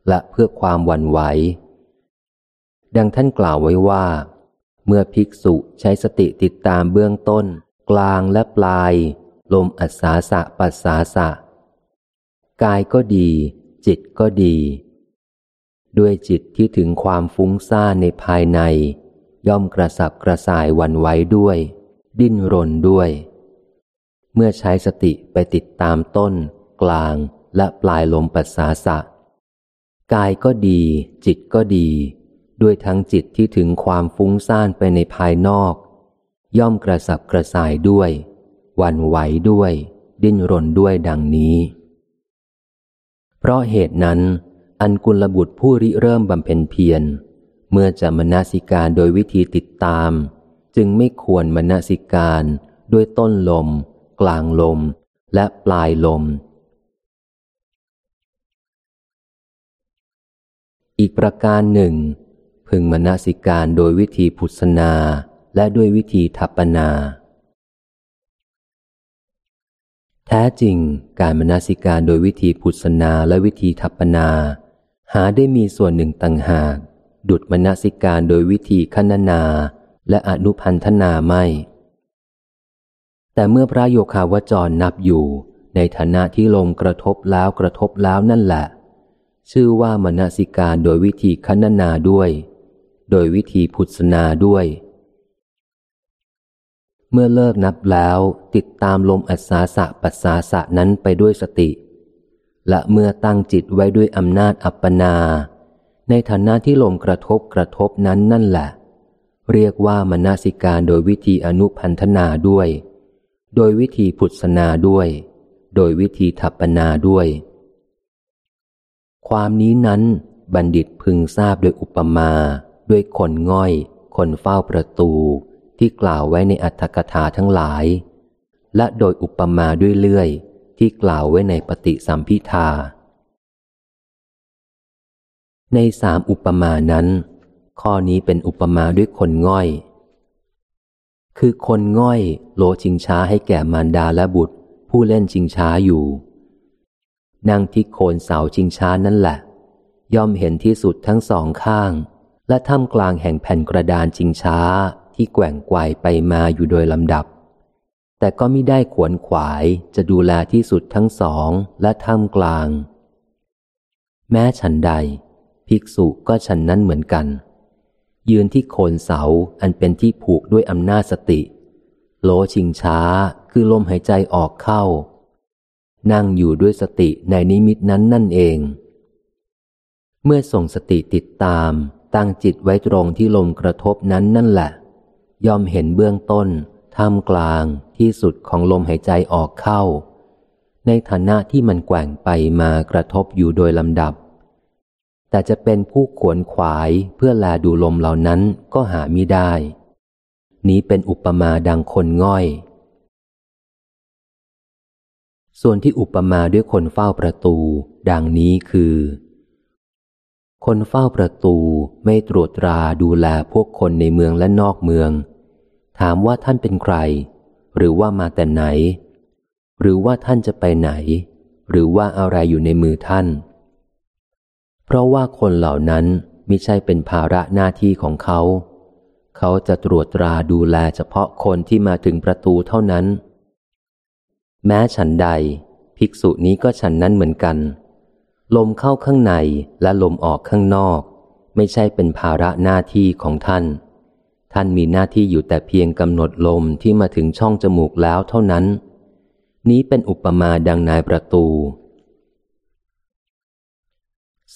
และเพื่อความวันไหว ดังท่านกล่าวไว้ว่า เมื่อภิกษุใช้สติติดตามเบื้องต้น กลางและปลาย ลมอัศาสะปัสสาสะ กายก็ดี จิตก็ดี ด้วยจิตที่ถึงความฟุ้งซ่านในภายใน ย่อมกระสับกระส่ายวันไว้ด้วย ดิ้นรนด้วย เมื่อใช้สติไปติดตามต้น กลางและปลายลมปัสสาสะ กายก็ดี จิตก็ดี ด้วยทั้งจิตที่ถึงความฟุ้งซ่านไปในภายนอก ย่อมกระสับกระส่ายด้วย วันไหวด้วย ดิ้นรนด้วยดังนี้ เพราะเหตุนั้น อันกุลบุตรผู้ริเริ่มบำเพ็ญเพียร เมื่อจะมนาสิการโดยวิธีติดตาม จึงไม่ควรมนาสิการด้วยต้นลม กลางลม และปลายลม อีกประการหนึ่ง พึงมนสิการโดยวิธีพุทธนาและด้วยวิธีทัปนา แท้จริงการมนสิการโดยวิธีพุทธนาและวิธีทัปนา หาได้มีส่วนหนึ่งต่างหาก ดุดมนสิการโดยวิธีคณนา และอนุพันธนาไม่ แต่เมื่อพระโยคาวจรนับอยู่ ในฐานะที่ลงกระทบแล้วกระทบแล้วนั่นแหละ ชื่อว่ามนสิการโดยวิธีคันนาด้วย โดยวิธีพุทธนาด้วย เมื่อเลิกนับแล้วติดตามลมอัศาสะปัสสาสะนั้นไปด้วยสติ และเมื่อตั้งจิตไว้ด้วยอำนาจอัปปนา ในฐานะที่ลมกระทบกระทบนั้นนั่นแหละ เรียกว่ามนาสิการโดยวิธีอนุพันธนาด้วย โดยวิธีพุทธนาด้วย โดยวิธีทัปปนาด้วย ความนี้นั้นบัณฑิตพึงทราบโดยอุปมา ด้วยคนง่อย คนเฝ้าประตู ที่กล่าวไว้ในอัตถกถาทั้งหลาย และโดยอุปมาด้วยเลื่อย ที่กล่าวไว้ในปฏิสัมพิทาในสามอุปมานั้น ข้อนี้เป็นอุปมาด้วยคนง่อย คือคนง่อยโลชิงช้าให้แก่มารดาและบุตร ผู้เล่นชิงช้าอยู่ นั่งที่โคนเสาชิงช้านั่นแหละ ย่อมเห็นที่สุดทั้งสองข้างและท่ามกลางแห่งแผ่นกระดานชิงช้า ที่แกว่งไกวไปมาอยู่โดยลำดับ แต่ก็ไม่ได้ขวนขวายจะดูแลที่สุดทั้งสองและท่ามกลาง แม้ฉันใด ภิกษุก็ฉันนั้นเหมือนกัน ยืนที่โคนเสาอันเป็นที่ผูกด้วยอำนาจสติ โลชิงช้าคือลมหายใจออกเข้า นั่งอยู่ด้วยสติในนิมิตนั้นนั่นเอง เมื่อส่งสติติดตามตั้งจิตไว้ตรงที่ลมกระทบนั้นนั่นแหละ ย่อมเห็นเบื้องต้น ท่ามกลางที่สุดของลมหายใจออกเข้า ในฐานะที่มันแกว่งไปมากระทบอยู่โดยลำดับ แต่จะเป็นผู้ขวนขวายเพื่อแลดูลมเหล่านั้นก็หามิได้ นี้เป็นอุปมาดังคนง่อย ส่วนที่อุปมาด้วยคนเฝ้าประตู ดังนี้คือ คนเฝ้าประตูไม่ตรวจตราดูแลพวกคนในเมืองและนอกเมือง ถามว่าท่านเป็นใคร หรือว่ามาแต่ไหน หรือว่าท่านจะไปไหน หรือว่าอะไรอยู่ในมือท่าน เพราะว่าคนเหล่านั้นไม่ใช่เป็นภาระหน้าที่ของเขา เขาจะตรวจตราดูแลเฉพาะคนที่มาถึงประตูเท่านั้น แม้ฉันใด ภิกษุนี้ก็ฉันนั้นเหมือนกัน ลมเข้าข้างในและลมออกข้างนอก ไม่ใช่เป็นภาระหน้าที่ของท่าน ท่านมีหน้าที่อยู่แต่เพียงกำหนดลมที่มาถึงช่องจมูกแล้วเท่านั้น นี้เป็นอุปมาดังนายประตู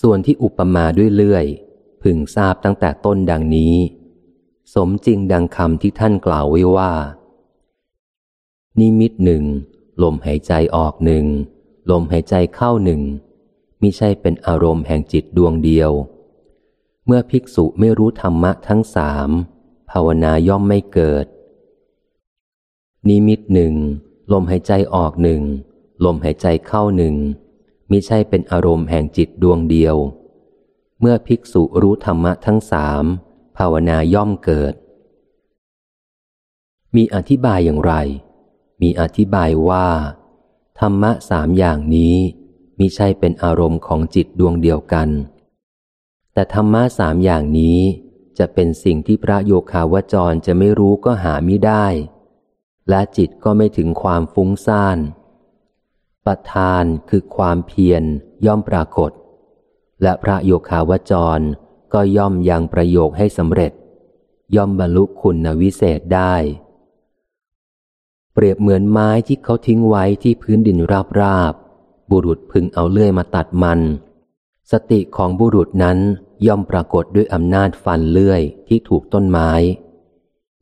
ส่วนที่อุปมาด้วยเลื่อย พึงทราบตั้งแต่ต้นดังนี้ สมจริงดังคำที่ท่านกล่าวไว้ว่า นิมิตหนึ่งลมหายใจออกหนึ่งลมหายใจเข้าหนึ่ง มิใช่เป็นอารมณ์แห่งจิตดวงเดียว เมื่อภิกษุไม่รู้ธรรมะทั้งสามภาวนาย่อมไม่เกิด นิมิตหนึ่งลมหายใจออกหนึ่งลมหายใจเข้าหนึ่งมิใช่เป็นอารมณ์แห่งจิตดวงเดียว เมื่อภิกษุรู้ธรรมะทั้งสามภาวนาย่อมเกิด มีอธิบายอย่างไร มีอธิบายว่า ธรรมะสามอย่างนี้ มิใช่เป็นอารมณ์ของจิตดวงเดียวกัน แต่ธรรมะสามอย่างนี้จะเป็นสิ่งที่พระโยคาวจรจะไม่รู้ก็หาไม่ได้ และจิตก็ไม่ถึงความฟุ้งซ่านประธานคือความเพียรย่อมปรากฏ และพระโยคาวจรก็ย่อมยังประโยคให้สำเร็จ ย่อมบรรลุคุณวิเศษได้ เปรียบเหมือนไม้ที่เขาทิ้งไว้ที่พื้นดินราบราบ บุรุษพึงเอาเลื่อยมาตัดมัน สติของบุรุษนั้นย่อมปรากฏด้วยอำนาจฟันเลื่อยที่ถูกต้นไม้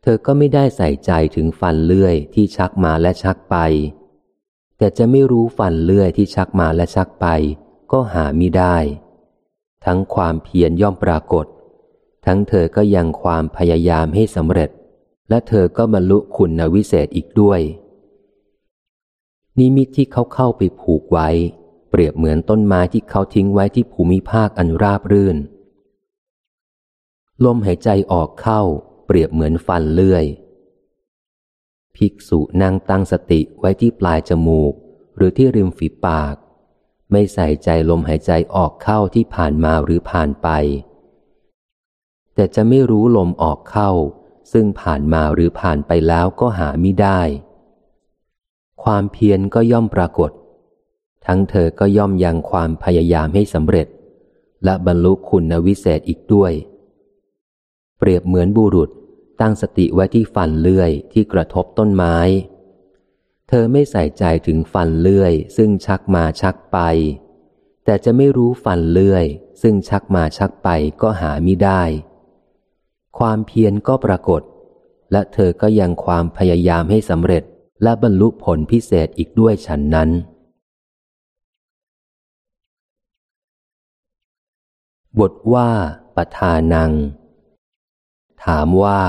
เธอก็ไม่ได้ใส่ใจถึงฟันเลื่อยที่ชักมาและชักไป แต่จะไม่รู้ฟันเลื่อยที่ชักมาและชักไป ก็หามิได้ ทั้งความเพียรย่อมปรากฏ ทั้งเธอก็ยังความพยายามให้สำเร็จ และเธอก็บรรลุคุณวิเศษอีกด้วย นิมิตที่เขาเข้าไปผูกไว้ เปรียบเหมือนต้นไม้ที่เขาทิ้งไว้ที่ภูมิภาคอันราบรื่น ลมหายใจออกเข้า เปรียบเหมือนฟันเลื่อย ภิกษุนั่งตั้งสติไว้ที่ปลายจมูก หรือที่ริมฝีปาก ไม่ใส่ใจลมหายใจออกเข้าที่ผ่านมาหรือผ่านไป แต่จะไม่รู้ลมออกเข้า ซึ่งผ่านมาหรือผ่านไปแล้วก็หาไม่ได้ ความเพียรก็ย่อมปรากฏ ทั้งเธอก็ย่อมยังความพยายามให้สำเร็จ และบรรลุคุณวิเศษอีกด้วย เปรียบเหมือนบุรุษตั้งสติไว้ที่ฟันเลื่อยที่กระทบต้นไม้ เธอไม่ใส่ใจถึงฟันเลื่อย ซึ่งชักมาชักไป แต่จะไม่รู้ฟันเลื่อย ซึ่งชักมาชักไปก็หาไม่ได้ ความเพียรก็ปรากฏ และเธอก็ยังความพยายามให้สำเร็จ และบรรลุผลพิเศษอีกด้วยฉันนั้น บทว่าปทานัง ถามว่า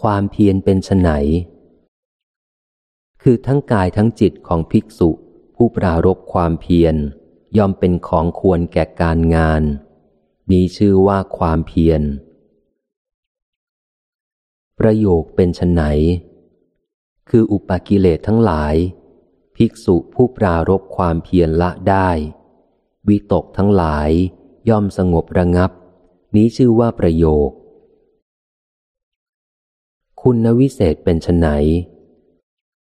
ความเพียรเป็นไนคือทั้งกายทั้งจิตของภิกษุ ผู้ปรารบความเพียรย่อมเป็นของควรแก่การงาน นี้ชื่อว่าความเพียร ประโยคเป็นไน คืออุปกิเลสทั้งหลาย ภิกษุผู้ปรารบความเพียรละได้ วิตกทั้งหลายย่อมสงบระงับ นี้ชื่อว่าประโยค คุณวิเศษเป็นไน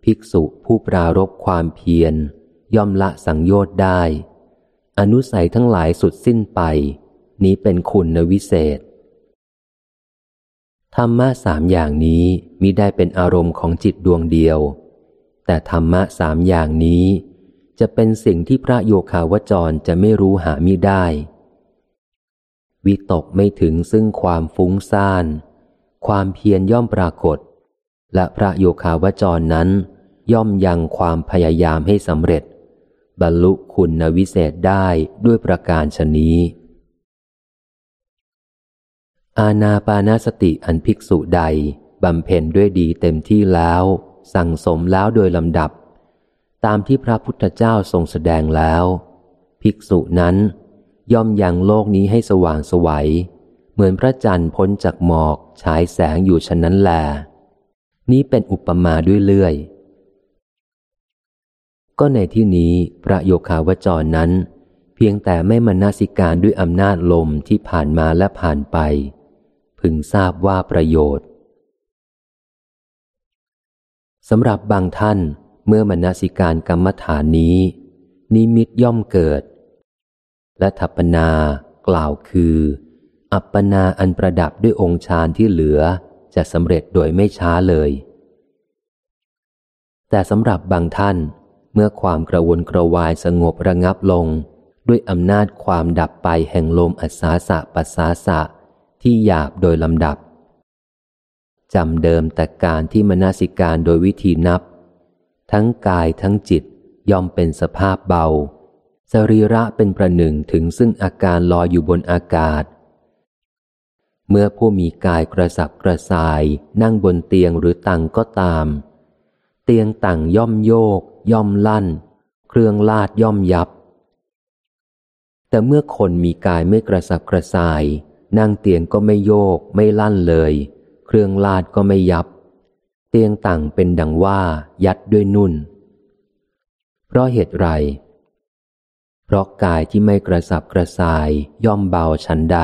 ภิกษุผู้ปรารบความเพียร ย่อมละสังโยชน์ได้ อนุสัยทั้งหลายสุดสิ้นไป นี้เป็นคุณวิเศษ ธรรมะสามอย่างนี้มิได้เป็นอารมณ์ของจิตดวงเดียว แต่ธรรมะสามอย่างนี้ จะเป็นสิ่งที่พระโยคาวจรจะไม่รู้หามิได้ วิตกไม่ถึงซึ่งความฟุ้งซ่าน ความเพียรย่อมปรากฏ และพระโยคาวจรนั้น ย่อมยังความพยายามให้สำเร็จ บรรลุคุณวิเศษได้ด้วยประการชนี้ อาณาปานาสติอันภิกษุใดบำเพ็ญด้วยดีเต็มที่แล้ว สั่งสมแล้วโดยลำดับ ตามที่พระพุทธเจ้าทรงแสดงแล้ว ภิกษุนั้น ย่อมยังโลกนี้ให้สว่างสวัย เหมือนพระจันทร์พ้นจากหมอกฉายแสงอยู่ฉะนั้นแล นี้เป็นอุปมาด้วยเลื่อย ก็ในที่นี้พระโยคาวจรนั้น เพียงแต่ไม่มนาสิการด้วยอำนาจลมที่ผ่านมาและผ่านไป พึงทราบว่าประโยชน์สำหรับบางท่านเมื่อมนสิการกรรมฐานนี้ นิมิตย่อมเกิด และทัปนากล่าวคือ อัปปนาอันประดับด้วยองค์ฌานที่เหลือจะสำเร็จโดยไม่ช้าเลย แต่สำหรับบางท่านเมื่อความกระวนกระวายสงบระงับลง ด้วยอำนาจความดับไปแห่งลมอัศาสะปัสสาสะ ที่หยาบโดยลำดับจำเดิมแต่การที่มนาสิการโดยวิธีนับ ทั้งกายทั้งจิตย่อมเป็นสภาพเบา สรีระเป็นประหนึ่งถึงซึ่งอาการลอยอยู่บนอากาศ เมื่อผู้มีกายกระสับกระส่ายนั่งบนเตียงหรือตังก็ตาม เตียงต่างย่อมโยก ย่อมลั่น เครื่องลาดย่อมยับ แต่เมื่อคนมีกายไม่กระสับกระส่าย นั่งเตียงก็ไม่โยก ไม่ลั่นเลย เครื่องลาดก็ไม่ยับ เตียงต่างเป็นดังว่ายัดด้วยนุ่น เพราะเหตุไร เพราะกายที่ไม่กระสับกระส่ายย่อมเบาชันใด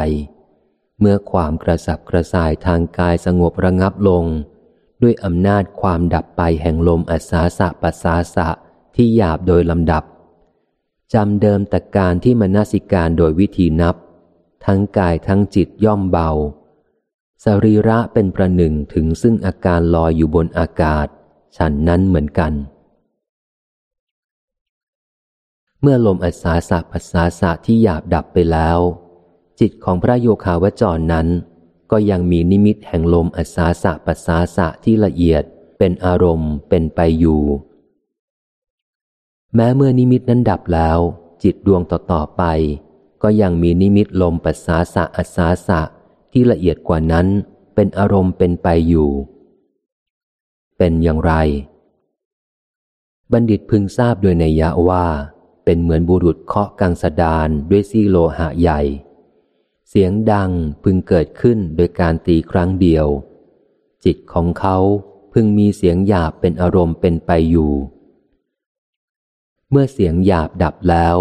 เมื่อความกระสับกระส่ายทางกายสงบระงับลง ด้วยอำนาจความดับไปแห่งลมอัศาสะปัสสาสะที่หยาบโดยลำดับจำเดิมแต่การที่มนสิการโดยวิธีนับ ทั้งกายทั้งจิตย่อมเบา สรีระเป็นประหนึ่งถึงซึ่งอาการลอยอยู่บนอากาศ ฉันนั้นเหมือนกัน เมื่อลมอัศาสะปัสสาสะที่หยาบดับไปแล้ว จิตของพระโยคาวจรนั้น ก็ยังมีนิมิตแห่งลมอัศาสะปัสสาสะที่ละเอียดเป็นอารมณ์เป็นไปอยู่ แม้เมื่อนิมิตนั้นดับแล้ว จิตดวงต่อๆไป ก็ยังมีนิมิตลมปัสสาสะอัสาสะที่ละเอียดกว่านั้นเป็นอารมณ์เป็นไปอยู่ เป็นอย่างไร บัณฑิตพึงทราบโดยในยะว่า เป็นเหมือนบุรุษเคาะกังสดานด้วยซี่โลหะใหญ่ เสียงดังพึงเกิดขึ้นโดยการตีครั้งเดียว จิตของเขาพึงมีเสียงหยาบเป็นอารมณ์เป็นไปอยู่ เมื่อเสียงหยาบดับแล้ว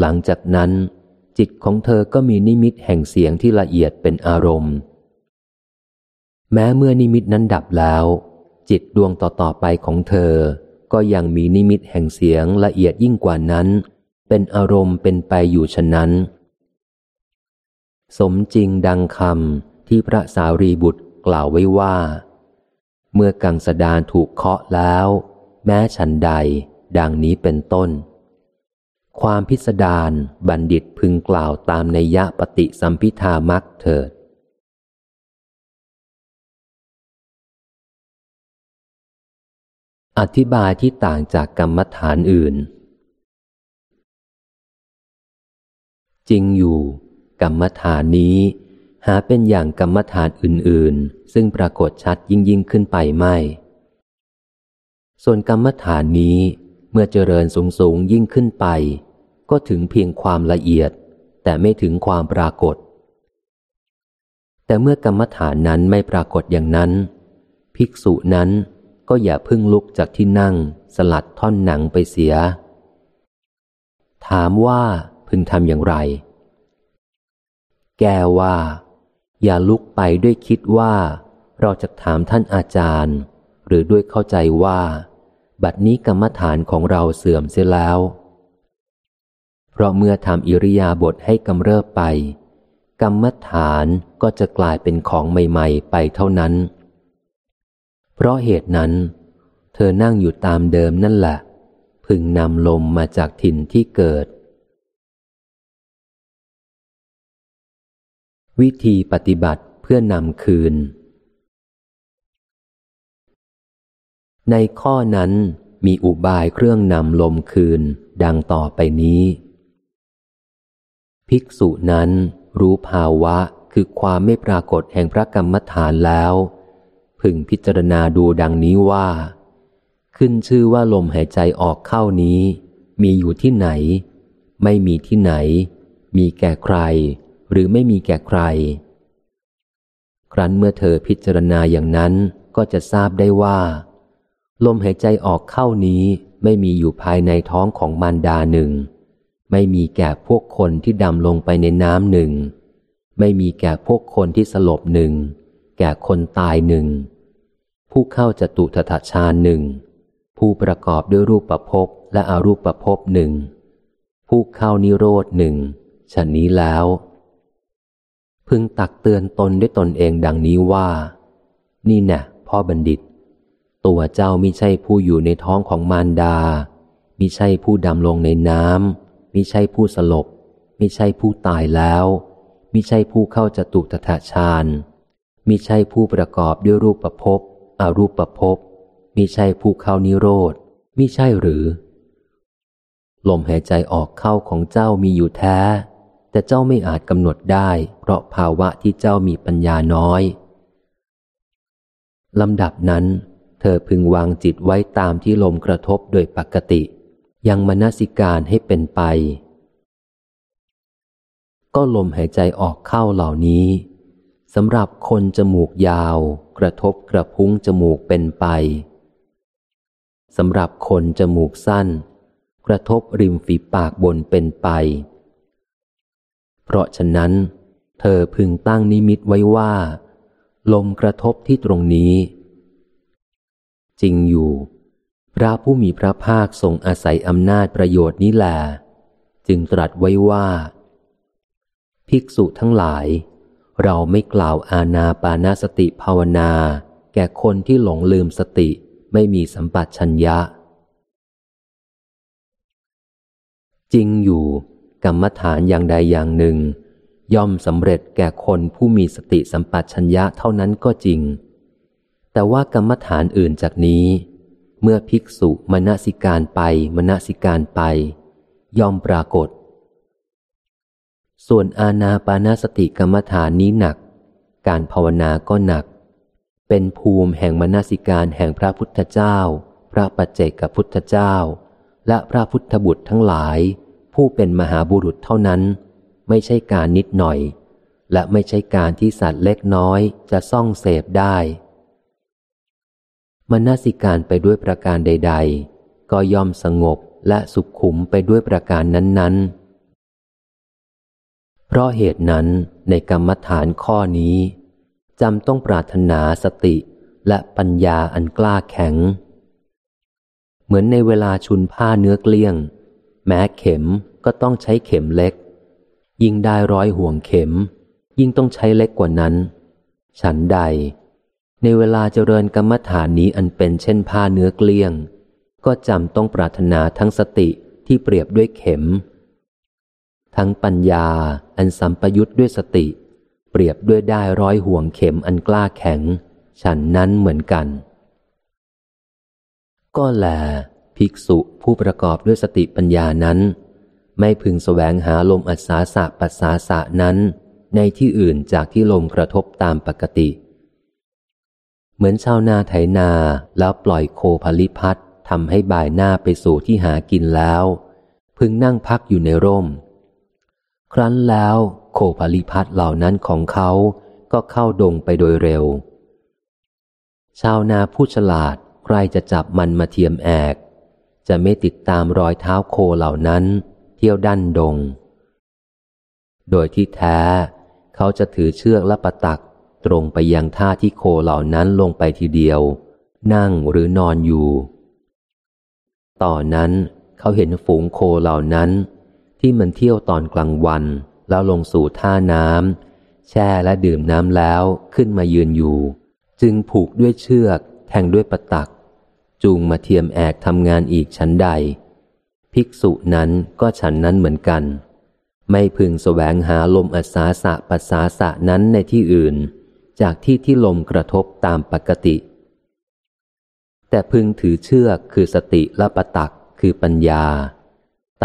หลังจากนั้น จิตของเธอก็มีนิมิตแห่งเสียงที่ละเอียดเป็นอารมณ์ แม้เมื่อนิมิตนั้นดับแล้ว จิตดวงต่อๆไปของเธอ ก็ยังมีนิมิตแห่งเสียงละเอียดยิ่งกว่านั้น เป็นอารมณ์เป็นไปอยู่ฉะนั้น สมจริงดังคำที่พระสารีบุตรกล่าวไว้ว่า เมื่อกังสดานถูกเคาะแล้ว แม้ฉันใด ดังนี้เป็นต้น ความพิสดารบัณฑิตพึงกล่าวตามในยะปฏิสัมพิธามักเถิด อธิบายที่ต่างจากกรรมฐานอื่น จริงอยู่ กรรมฐานนี้ หาเป็นอย่างกรรมฐานอื่น ๆ ซึ่งปรากฏชัดยิ่งยิ่งขึ้นไปไม่ ส่วนกรรมฐานนี้ เมื่อเจริญสูงสูงยิ่งขึ้นไป ก็ถึงเพียงความละเอียด แต่ไม่ถึงความปรากฏ แต่เมื่อกรรมฐานนั้นไม่ปรากฏอย่างนั้น ภิกษุนั้นก็อย่าพึ่งลุกจากที่นั่งสลัดท่อนหนังไปเสีย ถามว่าพึงทำอย่างไร แกว่า อย่าลุกไปด้วยคิดว่า เราจะถามท่านอาจารย์ หรือด้วยเข้าใจว่า บัดนี้กรรมฐานของเราเสื่อมเสียแล้ว เพราะเมื่อทำอิริยาบถให้กำเริบไป กรรมฐานก็จะกลายเป็นของใหม่ ๆ ไปเท่านั้น เพราะเหตุนั้น เธอนั่งอยู่ตามเดิมนั่นแหละ พึงนำลมมาจากถิ่นที่เกิด วิธีปฏิบัติเพื่อนำคืน ในข้อนั้นมีอุบายเครื่องนำลมคืนดังต่อไปนี้ ภิกษุนั้นรู้ภาวะคือความไม่ปรากฏแห่งพระกรรมฐานแล้ว พึงพิจารณาดูดังนี้ว่า ขึ้นชื่อว่าลมหายใจออกเข้านี้ มีอยู่ที่ไหน ไม่มีที่ไหน มีแก่ใคร หรือไม่มีแก่ใคร ครั้นเมื่อเธอพิจารณาอย่างนั้นก็จะทราบได้ว่า ลมหายใจออกเข้านี้ไม่มีอยู่ภายในท้องของมารดาหนึ่ง ไม่มีแก่พวกคนที่ดำลงไปในน้ำหนึ่ง ไม่มีแก่พวกคนที่สลบหนึ่ง แก่คนตายหนึ่ง ผู้เข้าจตุทถฌานหนึ่ง ผู้ประกอบด้วยรูปประพบและอรูปประพบหนึ่ง ผู้เข้านิโรธหนึ่งฉะนี้แล้ว พึงตักเตือนตนด้วยตนเองดังนี้ว่า นี่แน่พ่อบัณฑิต ตัวเจ้ามิใช่ผู้อยู่ในท้องของมารดา มิใช่ผู้ดำลงในน้ำ มิใช่ผู้สลบ มิใช่ผู้ตายแล้ว มิใช่ผู้เข้าจตุตถาฌาน มิใช่ผู้ประกอบด้วยรูปประพบอรูปประพบมิใช่ผู้เข้านิโรธ มิใช่หรือ ลมหายใจออกเข้าของเจ้ามีอยู่แท้ แต่เจ้าไม่อาจกำหนดได้ เพราะภาวะที่เจ้ามีปัญญาน้อยลำดับนั้น เธอพึงวางจิตไว้ตามที่ลมกระทบโดยปกติ ยังมนสิการให้เป็นไป ก็ลมหายใจออกเข้าเหล่านี้สำหรับคนจมูกยาว กระทบกระพุ้งจมูกเป็นไปสำหรับคนจมูกสั้น กระทบริมฝีปากบนเป็นไป เพราะฉะนั้น เธอพึงตั้งนิมิตไว้ว่า ลมกระทบที่ตรงนี้ จริงอยู่ พระผู้มีพระภาคทรงอาศัยอำนาจประโยชน์นี้แหลจึงตรัสไว้ว่า ภิกษุทั้งหลาย เราไม่กล่าวอาณาปานาสติภาวนา แก่คนที่หลงลืมสติไม่มีสัมปัชัญญะ จริงอยู่ กรรมฐานอย่างใดอย่างหนึ่ง ย่อมสำเร็จแก่คนผู้มีสติสัมปัชัญญะเท่านั้นก็จริง แต่ว่ากรรมฐานอื่นจากนี้ เมื่อภิกษุมณสิการไปมณสิการไป ย่อมปรากฏ ส่วนอาณาปานาสติกรรมฐานนี้หนัก การภาวนาก็หนัก เป็นภูมิแห่งมณสิการแห่งพระพุทธเจ้า พระปัจเจกพุทธเจ้า และพระพุทธบุตรทั้งหลาย ผู้เป็นมหาบุรุษเท่านั้น ไม่ใช่การนิดหน่อย และไม่ใช่การที่สัตว์เล็กน้อยจะซ่องเสพได้ มนสิการไปด้วยประการใด ๆ ก็ย่อมสงบและสุขขุมไปด้วยประการนั้น ๆ เพราะเหตุนั้นในกรรมฐานข้อนี้จำต้องปรารถนาสติและปัญญาอันกล้าแข็ง เหมือนในเวลาชุนผ้าเนื้อเกลี้ยง แม้เข็มก็ต้องใช้เข็มเล็ก ยิ่งได้ร้อยห่วงเข็ม ยิ่งต้องใช้เล็กกว่านั้น ฉันใด ในเวลาเจริญกรรมฐานนี้อันเป็นเช่นผ้าเนื้อเกลี้ยง ก็จำต้องปรารถนาทั้งสติที่เปรียบด้วยเข็ม ทั้งปัญญาอันสัมปยุตด้วยสติ เปรียบด้วยได้ร้อยห่วงเข็มอันกล้าแข็ง ฉันนั้นเหมือนกัน ก็แล ภิกษุผู้ประกอบด้วยสติปัญญานั้น ไม่พึงแสวงหาลมอัศาสะปัสสาสะนั้น ในที่อื่นจากที่ลมกระทบตามปกติ เหมือนชาวนาไถนาแล้วปล่อยโคพลิพัดทำให้บ่ายหน้าไปสู่ที่หากินแล้ว พึงนั่งพักอยู่ในร่ม ครั้นแล้วโคพลิพัดเหล่านั้นของเขาก็เข้าดงไปโดยเร็ว ชาวนาผู้ฉลาดใครจะจับมันมาเทียมแอก จะไม่ติดตามรอยเท้าโคเหล่านั้น เที่ยวดันดง โดยที่แท้ เขาจะถือเชือกและประตัก ตรงไปยังท่าที่โคเหล่านั้นลงไปทีเดียว นั่งหรือนอนอยู่ ต่อนนั้นเขาเห็นฝูงโคเหล่านั้น ที่มันเที่ยวตอนกลางวัน แล้วลงสู่ท่าน้ำแช่และดื่มน้ำแล้วขึ้นมายืนอยู่ จึงผูกด้วยเชือก แทงด้วยประตัก จูงมาเทียมแอกทำงานอีกชั้นใด ภิกษุนั้นก็ฉันนั้นเหมือนกัน ไม่พึงสแสวงหาลมอัศาสะปัสสาสะนั้นในที่อื่น จากที่ที่ลมกระทบตามปกติ แต่พึงถือเชือกคือสติและปตักคือปัญญา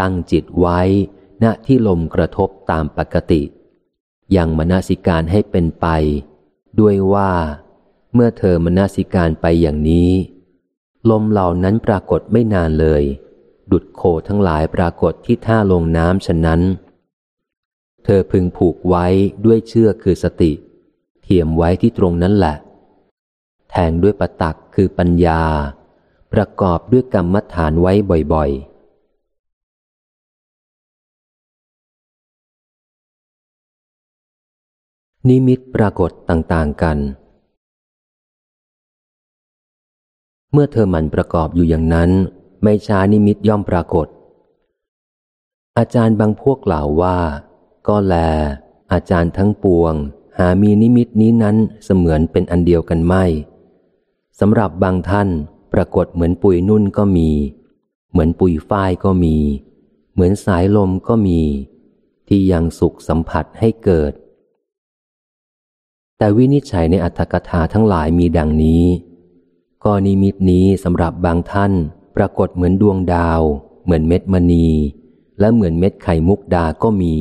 ตั้งจิตไว้ณที่ลมกระทบตามปกติ ยังมนสิการให้เป็นไป ด้วยว่า เมื่อเธอมนสิการไปอย่างนี้ ลมเหล่านั้นปรากฏไม่นานเลย ดุดโคทั้งหลายปรากฏที่ท่าลงน้ำฉะนั้น เธอพึงผูกไว้ด้วยเชือกคือสติ เทียมไว้ที่ตรงนั้นแหละ แทงด้วยประตักคือปัญญา ประกอบด้วยกรรมฐานไว้บ่อยๆนิมิตปรากฏต่างๆกัน เมื่อเธอหมั่นประกอบอยู่อย่างนั้น ไม่ช้านิมิตย่อมปรากฏ อาจารย์บางพวกกล่าวว่า ก็แล อาจารย์ทั้งปวง หามีนิมิตนี้นั้นเสมือนเป็นอันเดียวกันไม่สำหรับบางท่านปรากฏเหมือนปุยนุ่นก็มี เหมือนปุยฝ้ายก็มี เหมือนสายลมก็มี ที่ยังสุขสัมผัสให้เกิด แต่วินิจฉัยในอัตถกถาทั้งหลายมีดังนี้กรนิมิตนี้สำหรับบางท่านปรากฏเหมือนดวงดาว เหมือนเม็ดมณี และเหมือนเม็ดไข่มุกดาก็มี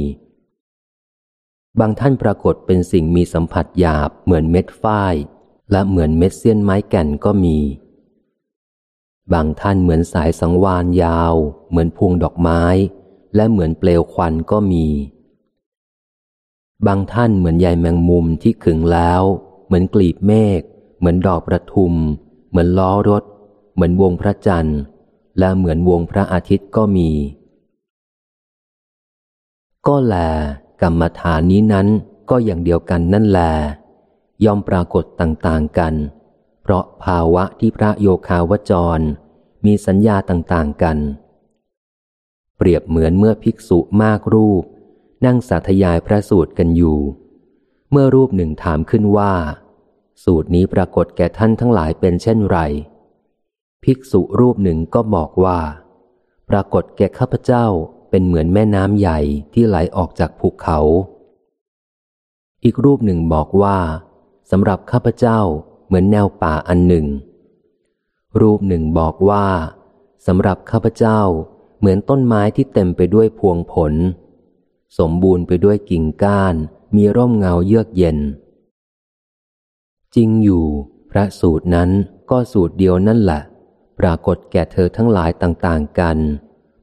บางท่านปรากฏเป็นสิ่งมีสัมผัสหยาบเหมือนเม็ดฝ้าย และเหมือนเม็ดเสี้ยนไม้แก่นก็มี บางท่านเหมือนสายสังวานยาว เหมือนพวงดอกไม้ และเหมือนเปลวควันก็มี บางท่านเหมือนใยแมงมุมที่ขึงแล้ว เหมือนกลีบเมฆเหมือนดอกประทุม เหมือนล้อรถ เหมือนวงพระจันทร์ และเหมือนวงพระอาทิตย์ก็มี ก็แล กรรมฐานนี้นั้นก็อย่างเดียวกันนั่นแล ย่อมปรากฏต่างๆกัน เพราะภาวะที่พระโยคาวจร มีสัญญาต่างๆกัน เปรียบเหมือนเมื่อภิกษุมากรูป นั่งสาธยายพระสูตรกันอยู่ เมื่อรูปหนึ่งถามขึ้นว่า สูตรนี้ปรากฏแก่ท่านทั้งหลายเป็นเช่นไร ภิกษุรูปหนึ่งก็บอกว่า ปรากฏแก่ข้าพเจ้า เป็นเหมือนแม่น้ำใหญ่ที่ไหลออกจากภูเขา อีกรูปหนึ่งบอกว่าสำหรับข้าพเจ้าเหมือนแนวป่าอันหนึ่ง รูปหนึ่งบอกว่าสำหรับข้าพเจ้าเหมือนต้นไม้ที่เต็มไปด้วยพวงผล สมบูรณ์ไปด้วยกิ่งก้าน มีร่มเงาเยือกเย็น จริงอยู่ พระสูตรนั้นก็สูตรเดียวนั่นแหละ ปรากฏแก่เธอทั้งหลายต่าง ๆ กัน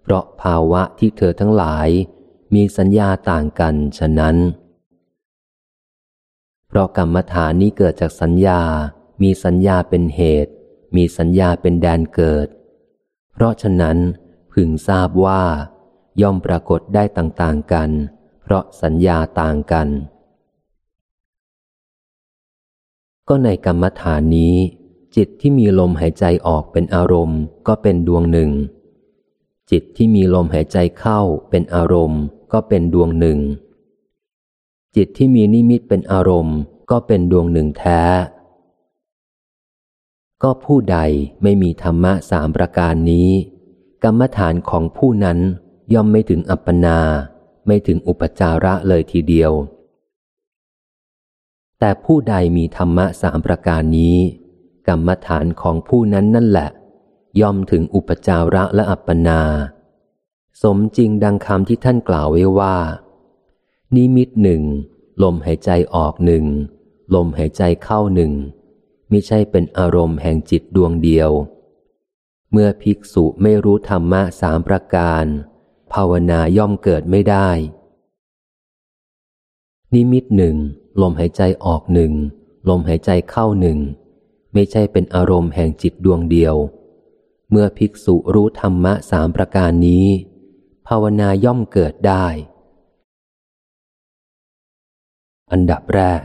เพราะภาวะที่เธอทั้งหลาย มีสัญญาต่างกันฉะนั้น เพราะกรรมฐานนี้เกิดจากสัญญา มีสัญญาเป็นเหตุ มีสัญญาเป็นแดนเกิด เพราะฉะนั้นพึงทราบว่า ย่อมปรากฏได้ต่างๆกัน เพราะสัญญาต่างกัน ก็ในกรรมฐานนี้ จิตที่มีลมหายใจออกเป็นอารมณ์ก็เป็นดวงหนึ่ง จิตที่มีลมหายใจเข้าเป็นอารมณ์ ก็เป็นดวงหนึ่ง จิตที่มีนิมิตเป็นอารมณ์ ก็เป็นดวงหนึ่งแท้ ก็ผู้ใดไม่มีธรรมะสามประการนี้ กรรมฐานของผู้นั้นย่อมไม่ถึงอัปปนา ไม่ถึงอุปจาระเลยทีเดียว แต่ผู้ใดมีธรรมะสามประการนี้ กรรมฐานของผู้นั้นนั่นแหละ ย่อมถึงอุปจาระและอัปปนา สมจริงดังคำที่ท่านกล่าวไว้ว่า นิมิตหนึ่ง ลมหายใจออกหนึ่ง ลมหายใจเข้าหนึ่งไม่ใช่เป็นอารมณ์แห่งจิตดวงเดียว เมื่อภิกษุไม่รู้ธรรมะสามประการ ภาวนาย่อมเกิดไม่ได้ นิมิตหนึ่ง ลมหายใจออกหนึ่ง ลมหายใจเข้าหนึ่ง ไม่ใช่เป็นอารมณ์แห่งจิตดวงเดียว เมื่อภิกษุรู้ธรรมะสามประการนี้ ภาวนาย่อมเกิดได้ อันดับแรก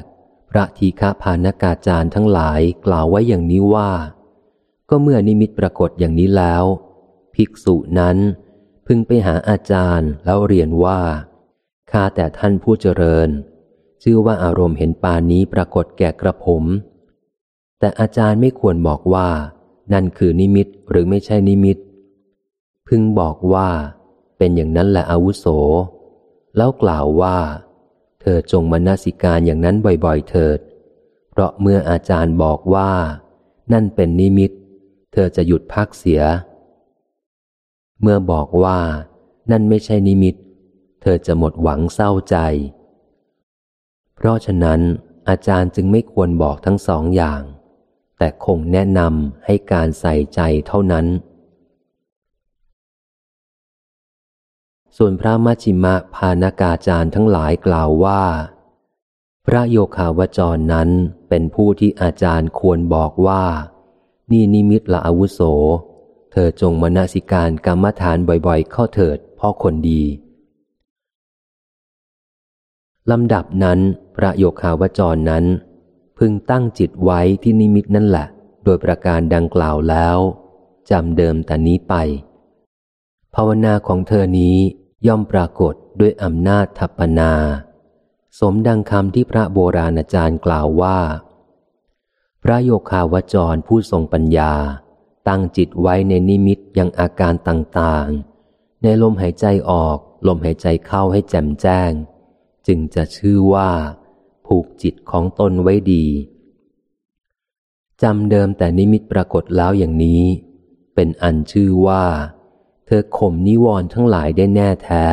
พระทีฆาพานกาจารย์ทั้งหลายกล่าวไว้อย่างนี้ว่า ก็เมื่อนิมิตปรากฏอย่างนี้แล้ว ภิกษุนั้นพึงไปหาอาจารย์แล้วเรียนว่าข้าแต่ท่านผู้เจริญ ชื่อว่าอารมณ์เห็นปานนี้ปรากฏแก่กระผม แต่อาจารย์ไม่ควรบอกว่า นั่นคือนิมิตหรือไม่ใช่นิมิต พึงบอกว่า เป็นอย่างนั้นแหละอาวุโส แล้วกล่าวว่า เธอจงมานาสิการอย่างนั้นบ่อยๆเถิด เพราะเมื่ออาจารย์บอกว่า นั่นเป็นนิมิต เธอจะหยุดพักเสีย เมื่อบอกว่า นั่นไม่ใช่นิมิต เธอจะหมดหวังเศร้าใจ เพราะฉะนั้นอาจารย์จึงไม่ควรบอกทั้งสองอย่าง แต่คงแนะนำให้การใส่ใจเท่านั้น ส่วนพระมัชิมะพานากาจารย์ทั้งหลายกล่าวว่า พระโยคาวจรนั้นเป็นผู้ที่อาจารย์ควรบอกว่า นี่นิมิตละอาวุโส เธอจงมนสิการกรรมฐานบ่อยๆ เข้าเถิดพ่อคนดีลำดับนั้น พระโยคาวจรนั้น พึงตั้งจิตไว้ที่นิมิตนั่นแหละ โดยประการดังกล่าวแล้วจำเดิมแต่นี้ไป ภาวนาของเธอนี้ย่อมปรากฏด้วยอำนาจทัปนา สมดังคำที่พระโบราณอาจารย์กล่าวว่า พระโยคาวจรผู้ทรงปัญญา ตั้งจิตไว้ในนิมิตยังอาการต่างๆ ในลมหายใจออก ลมหายใจเข้าให้แจ่มแจ้ง จึงจะชื่อว่า ผูกจิตของตนไว้ดีจำเดิมแต่นิมิตปรากฏแล้วอย่างนี้ เป็นอันชื่อว่า เธอข่มนิวรณ์ทั้งหลายได้แน่แท้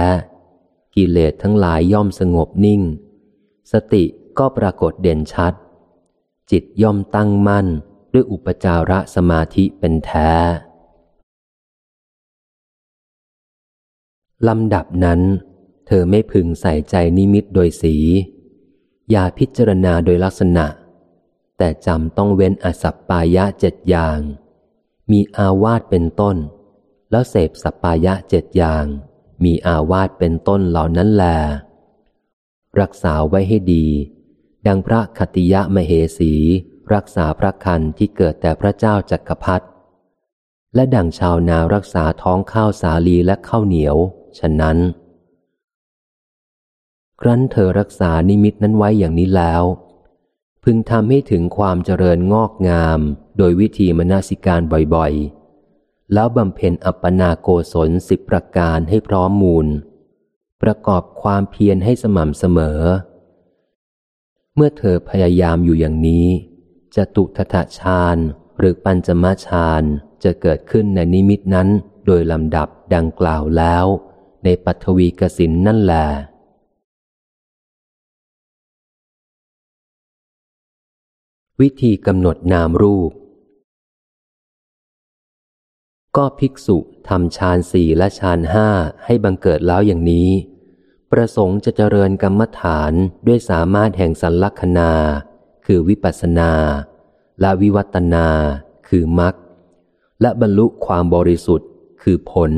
กิเลสทั้งหลายย่อมสงบนิ่ง สติก็ปรากฏเด่นชัด จิตย่อมตั้งมั่นด้วยอุปจาระสมาธิเป็นแท้ลำดับนั้น เธอไม่พึงใส่ใจนิมิตโดยสี อย่าพิจารณาโดยลักษณะ แต่จำต้องเว้นอสัปปายะเจ็ดอย่าง มีอาวาสเป็นต้น แล้วเสพสัปปายะเจ็ดอย่าง มีอาวาสเป็นต้นเหล่านั้นแล รักษาไว้ให้ดี ดังพระคติยะมเหสี รักษาพระคันที่เกิดแต่พระเจ้าจักรพรรดิและดังชาวนารักษาท้องข้าวสาลีและข้าวเหนียว ฉะนั้น ครั้นเธอรักษานิมิตนั้นไว้อย่างนี้แล้ว พึงทำให้ถึงความเจริญงอกงาม โดยวิธีมนาสิการบ่อยๆ แล้วบำเพ็ญอัปปนาโกศลสิบประการให้พร้อมมูล ประกอบความเพียรให้สม่ำเสมอ เมื่อเธอพยายามอยู่อย่างนี้จะตุทะฌานหรือปัญจมาฌานจะเกิดขึ้นในนิมิตนั้นโดยลำดับดังกล่าวแล้ว ในปัทวีกสินนั่นแหละ วิธีกำหนดนามรูป ก็ภิกษุทำฌานสี่และฌานห้าให้บังเกิดแล้วอย่างนี้ ประสงค์จะเจริญกรรมฐานด้วยสามารถแห่งสันลักษณา คือวิปัสนา และวิวัตนา คือมรรคและบรรลุความบริสุทธิ์ คือผล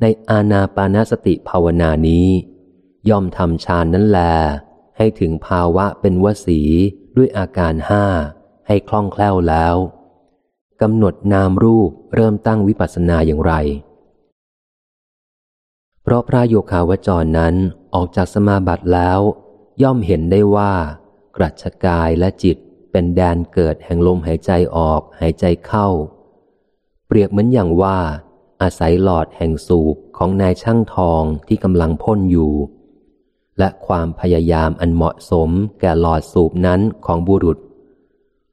ในอาณาปานสติภาวนานี้ ย่อมทำฌานนั้นแล ให้ถึงภาวะเป็นวสี ด้วยอาการห้าให้คล่องแคล่วแล้วกำหนดนามรูปเริ่มตั้งวิปัสสนาอย่างไร เพราะพระโยคาวจรนั้นออกจากสมาบัติแล้ว ย่อมเห็นได้ว่า กรัชกายและจิตเป็นแดนเกิดแห่งลมหายใจออกหายใจเข้า เปรียบเหมือนอย่างว่า อาศัยหลอดแห่งสูบของนายช่างทองที่กำลังพ่นอยู่ และความพยายามอันเหมาะสมแก่หลอดสูบนั้นของบุรุษ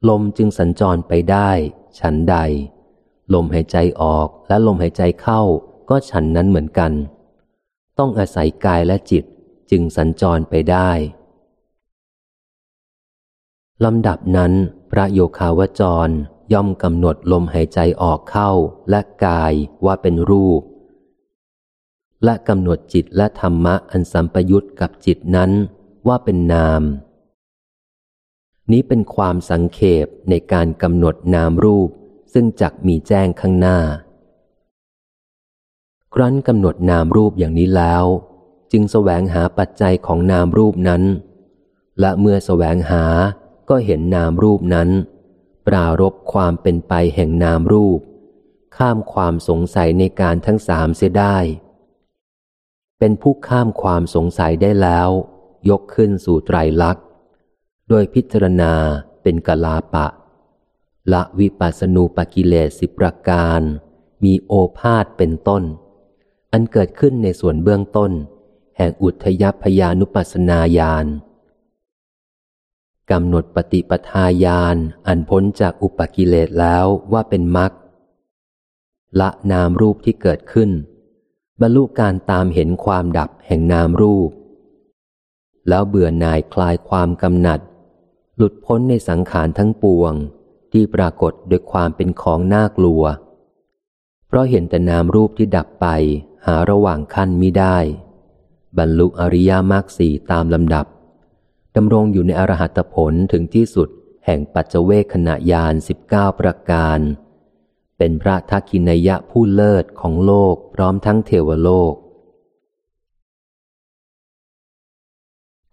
ลมจึงสัญจรไปได้ ฉันใด ลมหายใจออกและลมหายใจเข้าก็ฉันนั้นเหมือนกัน ต้องอาศัยกายและจิตจึงสัญจรไปได้ลำดับนั้นพระโยคาวจรย่อมกำหนดลมหายใจออกเข้าและกายว่าเป็นรูป และกำหนดจิตและธรรมะอันสัมปยุตกับจิตนั้นว่าเป็นนาม นี้เป็นความสังเขปในการกำหนดนามรูป ซึ่งจักมีแจ้งข้างหน้า ครั้นกำหนดนามรูปอย่างนี้แล้ว จึงแสวงหาปัจจัยของนามรูปนั้น และเมื่อแสวงหาก็เห็นนามรูปนั้น ปรารบความเป็นไปแห่งนามรูป ข้ามความสงสัยในการทั้งสามเสียได้ เป็นผู้ข้ามความสงสัยได้แล้ว ยกขึ้นสู่ไตรลักษณ์ โดยพิจารณาเป็นกลาปะ ละวิปัสนูปกิเลสสิประการ มีโอภาษเป็นต้น อันเกิดขึ้นในส่วนเบื้องต้น แห่งอุทยพยานุปัสนาญาณกำหนดปฏิปทาญาณอันพ้นจากอุปกิเลสแล้วว่าเป็นมรรคละนามรูปที่เกิดขึ้น บรรลุการตามเห็นความดับแห่งนามรูป แล้วเบื่อหน่ายคลายความกำหนัด หลุดพ้นในสังขารทั้งปวงที่ปรากฏโดยความเป็นของน่ากลัว เพราะเห็นแต่นามรูปที่ดับไปหาระหว่างขั้นมิได้ บรรลุอริยมรรคสีตามลำดับดำรงอยู่ในอรหัตผลถึงที่สุดแห่งปัจเจเวคขณะยานสิบเก้าประการ เป็นพระทักขินยะผู้เลิศของโลกพร้อมทั้งเทวโลก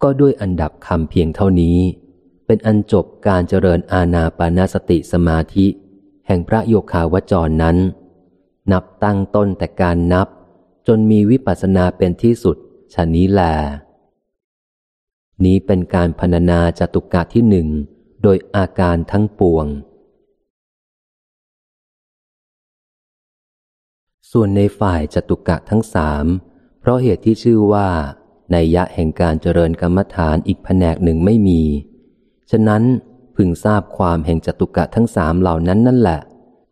ก็ด้วยอันดับคำเพียงเท่านี้ เป็นอันจบการเจริญอาณาปานาสติสมาธิ แห่งพระโยคาวจรนั้น นับตั้งต้นแต่การนับ จนมีวิปัสสนาเป็นที่สุดชนนี้แลนี้เป็นการพรรณนาจตุกะที่หนึ่งโดยอาการทั้งปวง ส่วนในฝ่ายจตุกะทั้งสาม เพราะเหตุที่ชื่อว่าในยะแห่งการเจริญกรรมฐานอีกแผนกหนึ่งไม่มี ฉะนั้นพึงทราบความแห่งจตุกะทั้งสามเหล่านั้นนั่นแหละ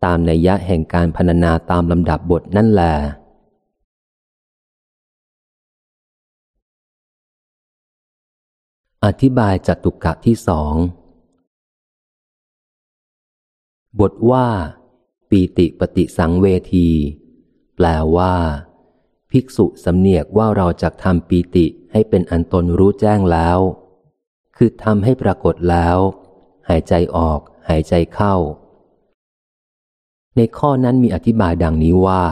ตามในยะแห่งการพรรณนาตามลำดับบทนั่นแหละอธิบายจตุกะที่สอง บทว่า ปีติปฏิสังเวที แปลว่า ภิกษุสำเนียกว่าเราจะทำปีติให้เป็นอันตนรู้แจ้งแล้ว คือทำให้ปรากฏแล้ว หายใจออก หายใจเข้า ในข้อนั้นมีอธิบายดังนี้ว่า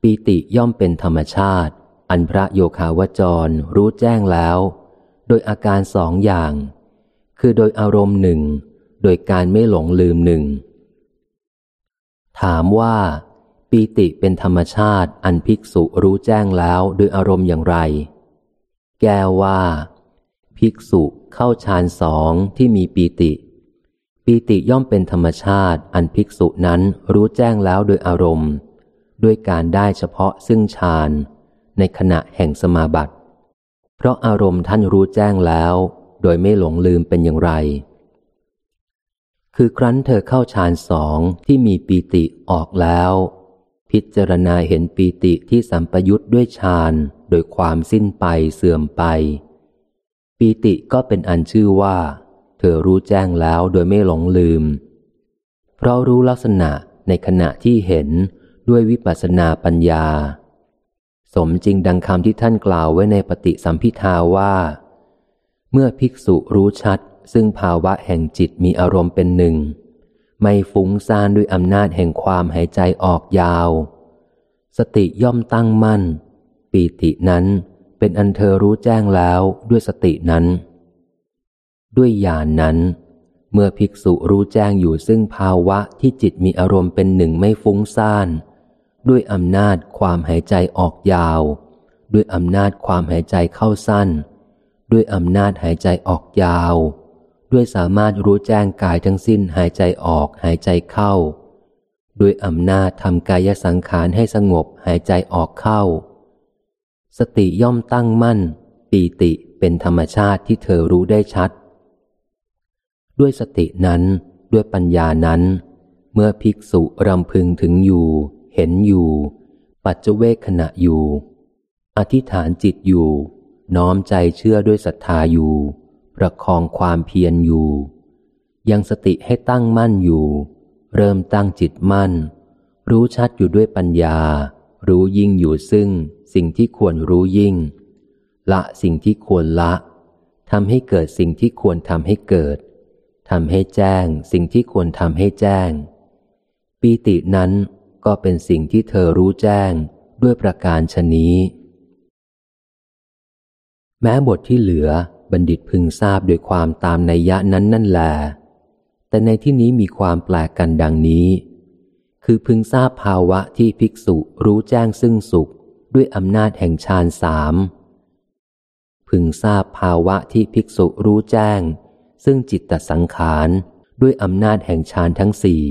ปีติย่อมเป็นธรรมชาติ อันพระโยคาวจรรู้แจ้งแล้ว โดยอาการสองอย่าง คือโดยอารมณ์หนึ่ง โดยการไม่หลงลืมหนึ่ง ถามว่า ปีติเป็นธรรมชาติอันภิกษุรู้แจ้งแล้วโดยอารมณ์อย่างไร แก้ว่า ภิกษุเข้าฌานสองที่มีปีติ ปีติย่อมเป็นธรรมชาติอันภิกษุนั้นรู้แจ้งแล้วโดยอารมณ์ ด้วยการได้เฉพาะซึ่งฌานในขณะแห่งสมาบัติ เพราะอารมณ์ท่านรู้แจ้งแล้ว โดยไม่หลงลืมเป็นอย่างไรคือครั้นเธอเข้าฌานสองที่มีปีติออกแล้ว พิจารณาเห็นปีติที่สัมปยุตด้วยฌานโดยความสิ้นไปเสื่อมไป ปีติก็เป็นอันชื่อว่า เธอรู้แจ้งแล้วโดยไม่หลงลืม เพราะรู้ลักษณะในขณะที่เห็นด้วยวิปัสสนาปัญญา สมจริงดังคำที่ท่านกล่าวไว้ในปฏิสัมพิทาว่า เมื่อภิกษุรู้ชัดซึ่งภาวะแห่งจิตมีอารมณ์เป็นหนึ่ง ไม่ฟุ้งซ่านด้วยอำนาจแห่งความหายใจออกยาว สติย่อมตั้งมั่น ปีตินั้นเป็นอันเธอรู้แจ้งแล้วด้วยสตินั้น ด้วยญาณนนั้น เมื่อภิกษุรู้แจ้งอยู่ซึ่งภาวะที่จิตมีอารมณ์เป็นหนึ่งไม่ฟุ้งซ่าน ด้วยอำนาจความหายใจออกยาว ด้วยอำนาจความหายใจเข้าสั้น ด้วยอำนาจหายใจออกยาว ด้วยสามารถรู้แจ้งกายทั้งสิ้นหายใจออกหายใจเข้า ด้วยอำนาจทำกายสังขารให้สงบหายใจออกเข้า สติย่อมตั้งมั่น ปีติเป็นธรรมชาติที่เธอรู้ได้ชัด ด้วยสตินั้นด้วยปัญญานั้น เมื่อภิกษุรำพึงถึงอยู่ เห็นอยู่ ปัจเจเวกขณะอยู่ อธิษฐานจิตอยู่ น้อมใจเชื่อด้วยศรัทธาอยู่ ประคองความเพียรอยู่ ยังสติให้ตั้งมั่นอยู่ เริ่มตั้งจิตมั่น รู้ชัดอยู่ด้วยปัญญา รู้ยิ่งอยู่ซึ่งสิ่งที่ควรรู้ยิ่ง ละสิ่งที่ควรละทำให้เกิดสิ่งที่ควรทำให้เกิดทำให้แจ้งสิ่งที่ควรทำให้แจ้ง ปีตินั้นก็เป็นสิ่งที่เธอรู้แจ้งด้วยประการชนี้ แม้บทที่เหลือ บัณฑิตพึงทราบโดยความตามในยะนั้นนั่นแหลแต่ในที่นี้มีความแปลกกันดังนี้ คือพึงทราบภาวะที่ภิกษุรู้แจ้งซึ่งสุขด้วยอำนาจแห่งฌานสามพึงทราบภาวะที่ภิกษุรู้แจ้ง ซึ่งจิตตสังขารด้วยอำนาจแห่งฌานทั้งสี่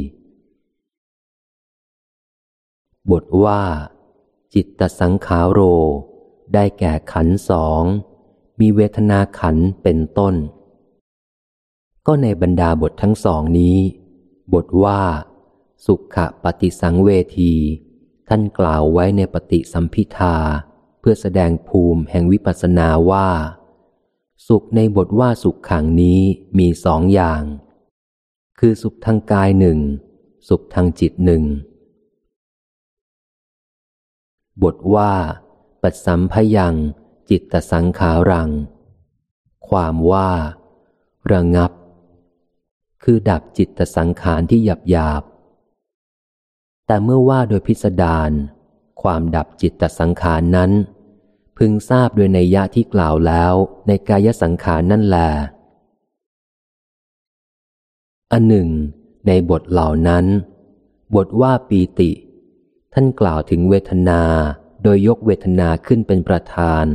บทว่า จิตตสังขาโร ได้แก่ขันสอง มีเวทนาขันเป็นต้น ก็ในบรรดาบททั้งสองนี้ บทว่า สุขปฏิสังเวที ท่านกล่าวไว้ในปฏิสัมพิทาเพื่อแสดงภูมิแห่งวิปัสสนาว่า สุขในบทว่าสุขขังนี้มีสองอย่าง คือสุขทางกายหนึ่ง สุขทางจิตหนึ่ง บทว่า ปัสสัมพยัง จิตตสังขารัง ความว่า ระงับ คือดับจิตตสังขารที่หยับหยาบ แต่เมื่อว่าโดยพิสดารความดับจิตตสังขารนั้น พึงทราบโดยในยะที่กล่าวแล้วในกายสังขารนั่นแหละอันหนึ่ง ในบทเหล่านั้น บทว่าปีติ ท่านกล่าวถึงเวทนาโดยยกเวทนาขึ้นเป็นประธาน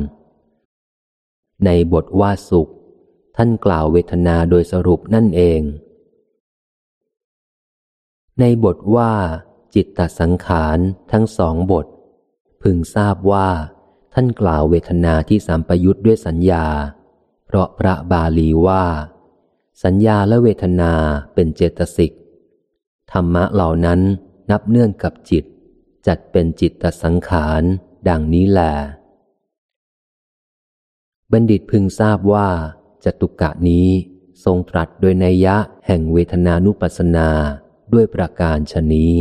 ในบทว่าสุข ท่านกล่าวเวทนาโดยสรุปนั่นเอง ในบทว่า จิตตสังขารทั้งสองบท พึงทราบว่า ท่านกล่าวเวทนาที่สัมปยุทธ์ด้วยสัญญา เพราะพระบาลีว่า สัญญาและเวทนาเป็นเจตสิกธรรมะเหล่านั้นนับเนื่องกับจิต จัดเป็นจิตตสังขาร ดังนี้แหละ บัณฑิตพึงทราบว่าจตุกะนี้ทรงตรัสโดยนัยยะแห่งเวทนานุปัสนาด้วยประการชนี้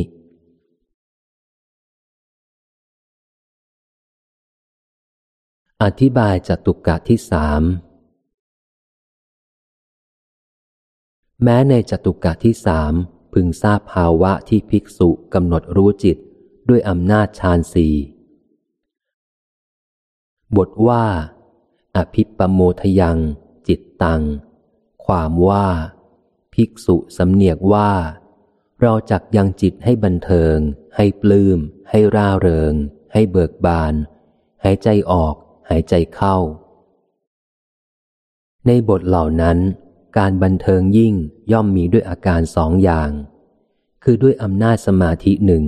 อธิบายจตุกะที่สามแม้ในจตุกะที่สามพึงทราบภาวะที่ภิกษุกำหนดรู้จิตด้วยอำนาจฌานสี่บทว่า อภิปโมทยัง จิตตัง ความว่า ภิกษุสำเนียกว่า เราจักยังจิตให้บันเทิง ให้ปลืม้ม ให้ร่าเริง ให้เบิกบาน หายใจออก หายใจเข้า ในบทเหล่านั้น การบันเทิงยิ่งย่อมมีด้วยอาการสองอย่าง คือด้วยอำนาจสมาธิหนึ่ง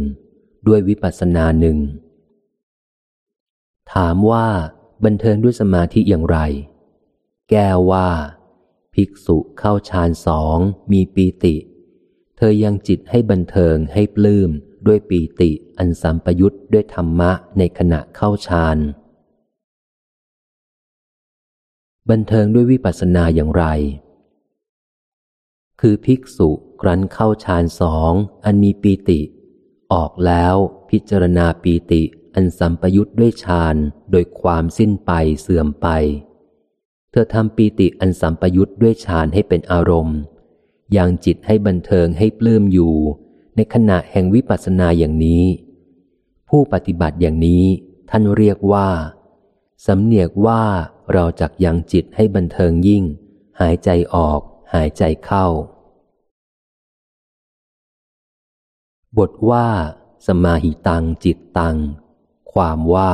ด้วยวิปัสสนาหนึ่ง ถามว่า บันเทิงด้วยสมาธิอย่างไร แก้ว่า ภิกษุเข้าฌานสองมีปีติ เธอยังจิตให้บันเทิงให้ปลื้มด้วยปีติอันสัมปยุตด้วยธรรมะในขณะเข้าฌานบันเทิงด้วยวิปัสสนาอย่างไร คือภิกษุครั้นเข้าฌานสองอันมีปีติ ออกแล้วพิจารณาปีติ อันสัมปยุตด้วยฌานโดยความสิ้นไปเสื่อมไป เธอทำปีติอันสัมปยุตด้วยฌานให้เป็นอารมณ์อยังจิตให้บันเทิงให้ปลื้มอยู่ ในขณะแห่งวิปัสสนาอย่างนี้ ผู้ปฏิบัติอย่างนี้ท่านเรียกว่าสำเนียกว่าเราจักยังจิตให้บันเทิงยิ่ง หายใจออก หายใจเข้า บทว่า สมาหิตังจิตตัง ความว่า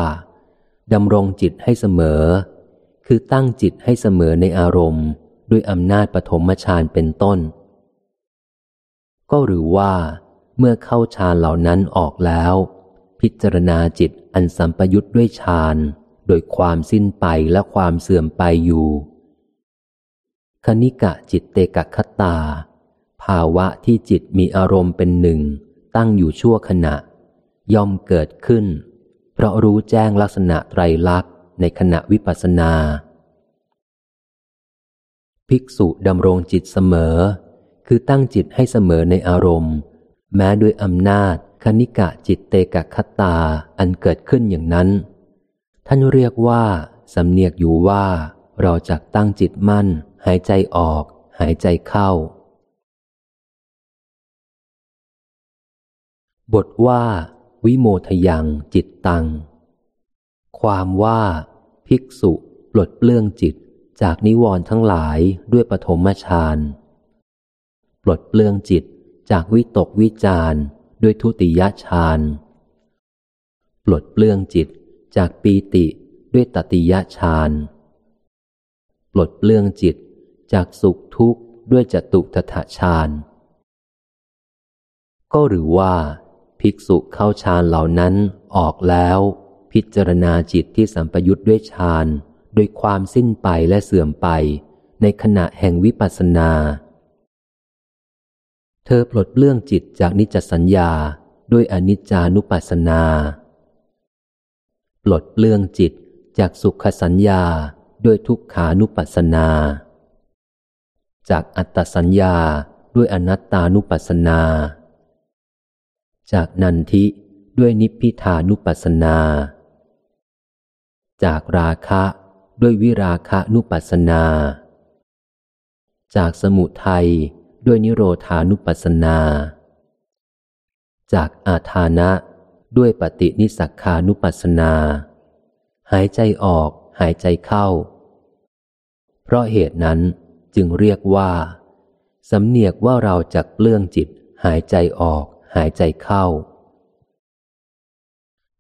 ดำรงจิตให้เสมอ คือตั้งจิตให้เสมอในอารมณ์ ด้วยอำนาจปฐมฌานเป็นต้น ก็หรือว่า เมื่อเข้าฌานเหล่านั้นออกแล้ว พิจารณาจิตอันสัมปยุตด้วยฌานโดยความสิ้นไปและความเสื่อมไปอยู่ คณิกะจิตเตกะคตา ภาวะที่จิตมีอารมณ์เป็นหนึ่ง ตั้งอยู่ชั่วขณะ ย่อมเกิดขึ้น เพราะรู้แจ้งลักษณะไตรลักษณ์ในขณะวิปัสสนา ภิกษุดำรงจิตเสมอ คือตั้งจิตให้เสมอในอารมณ์ แม้ด้วยอำนาจคณิกะจิตเตกะคตาอันเกิดขึ้นอย่างนั้น ท่านเรียกว่าสำเนียกอยู่ว่า เราจะตั้งจิตมั่น หายใจออก หายใจเข้า บทว่า วิโมทยังจิตตัง ความว่า ภิกษุปลดเปลื้องจิตจากนิวรณ์ทั้งหลายด้วยปฐมฌานปลดเปลื้องจิตจากวิตกวิจารด้วยทุติยฌานปลดเปลื้องจิตจากปีติด้วยตติยฌานปลดเปลื้องจิตจากสุขทุกข์ด้วยจตุทถฌานก็หรือว่า ภิกษุเข้าฌานเหล่านั้นออกแล้ว พิจารณาจิตที่สัมปยุทธ์ด้วยฌานโดยความสิ้นไปและเสื่อมไป ในขณะแห่งวิปัสสนา เธอปลดเรื่องจิตจากนิจสัญญาด้วยอนิจจานุปัสสนา ปลดเรื่องจิตจากสุขสัญญาด้วยทุกขานุปัสสนา จากอัตตสัญญาด้วยอนัตตานุปัสสนา จากนันทิด้วยนิพพิทานุปัสนา จากราคะด้วยวิราคะนุปัสนา จากสมุทัยด้วยนิโรธานุปัสนา จากอาทานะด้วยปฏินิสักานุปัสนา หายใจออกหายใจเข้า เพราะเหตุนั้นจึงเรียกว่า สำเนียกว่าเราจักเปลื้องจิตหายใจออก หายใจเข้า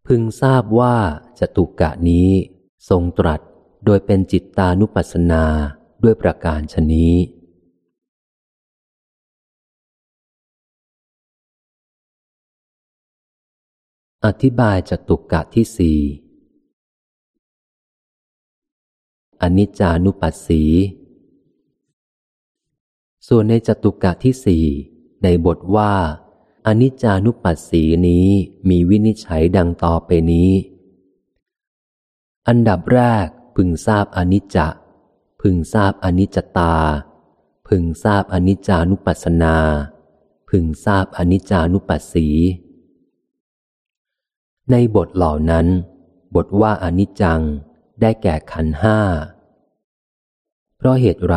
พึงทราบว่าจตุกะนี้ทรงตรัสโดยเป็นจิตตานุปัสสนาด้วยประการชนี้ อธิบายจตุกะที่สี่อนิจจานุปัสสี ส่วนในจตุกะที่สี่ในบทว่า อนิจจานุปัสสีนี้มีวินิจฉัยดังต่อไปนี้ อันดับแรกพึงทราบอนิจจะ พึงทราบอนิจจตา พึงทราบอนิจจานุปัสสนา พึงทราบอนิจจานุปัสสี ในบทเหล่านั้น บทว่าอนิจจังได้แก่ขันห้า เพราะเหตุไร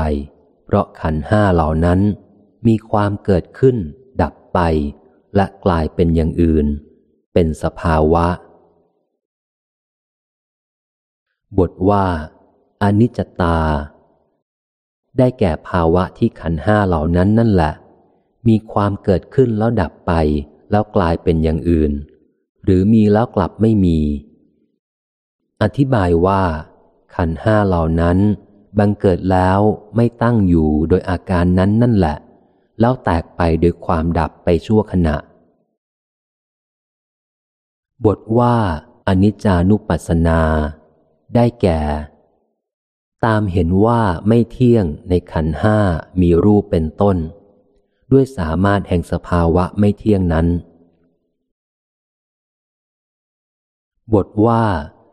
เพราะขันห้าเหล่านั้นมีความเกิดขึ้น ดับไป และกลายเป็นอย่างอื่น เป็นสภาวะ บทว่าอนิจจตา ได้แก่ภาวะที่ขันห้าเหล่านั้นนั่นแหละ มีความเกิดขึ้นแล้วดับไป แล้วกลายเป็นอย่างอื่น หรือมีแล้วกลับไม่มี อธิบายว่า ขันห้าเหล่านั้น บังเกิดแล้วไม่ตั้งอยู่โดยอาการนั้นนั่นแหละ แล้วแตกไปโดยความดับไปชั่วขณะ บทว่าอนิจจานุปัสสนา ได้แก่ ตามเห็นว่าไม่เที่ยงในขันห้ามีรูปเป็นต้น ด้วยสามารถแห่งสภาวะไม่เที่ยงนั้น บทว่า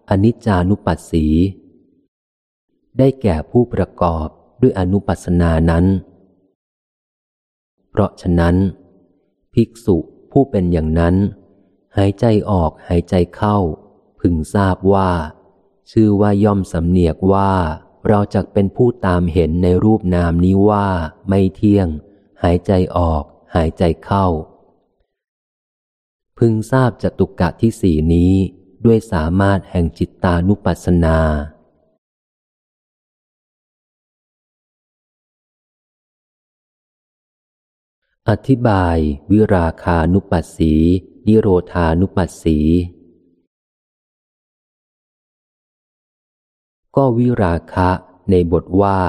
อนิจจานุปัสสี ได้แก่ผู้ประกอบด้วยอนุปัสนานั้น เพราะฉะนั้น ภิกษุผู้เป็นอย่างนั้น หายใจออกหายใจเข้า พึงทราบว่า ชื่อว่าย่อมสำเนียกว่า เราจะเป็นผู้ตามเห็นในรูปนามนี้ว่าไม่เที่ยง หายใจออก หายใจเข้า พึงทราบจตุกะที่สี่นี้ด้วยสามารถแห่งจิตตานุปัสสนา อธิบาย วิราคานุปัสสี นิโรธานุปัสสี ก็วิราคะในบทว่า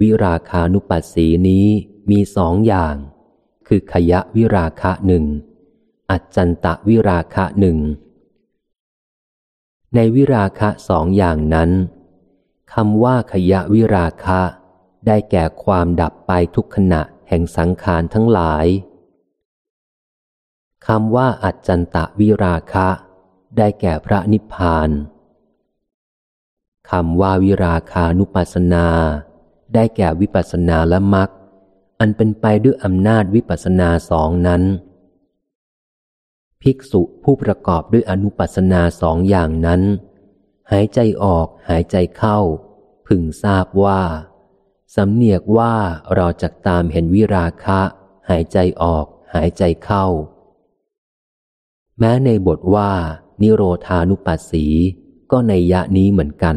วิราคานุปัสสีนี้มีสองอย่าง คือขยะวิราคะหนึ่งอัจจันตะวิราคะหนึ่งในวิราคะสองอย่างนั้นคำว่าขยะวิราคะ ได้แก่ความดับไปทุกขณะ แห่งสังขารทั้งหลายคำว่าอัจจันตะวิราคะ ได้แก่พระนิพพานคำว่าวิราคานุปัสนา ได้แก่วิปัสนาและมรรคอันเป็นไปด้วยอำนาจวิปัสนาสองนั้น ภิกษุผู้ประกอบด้วยอนุปัสนาสองอย่างนั้น หายใจออกหายใจเข้า พึงทราบว่า สำเนียกว่าเราจะตามเห็นวิราคะ หายใจออก หายใจเข้า แม้ในบทว่า นิโรธานุปัสสี ก็ในยะนี้เหมือนกัน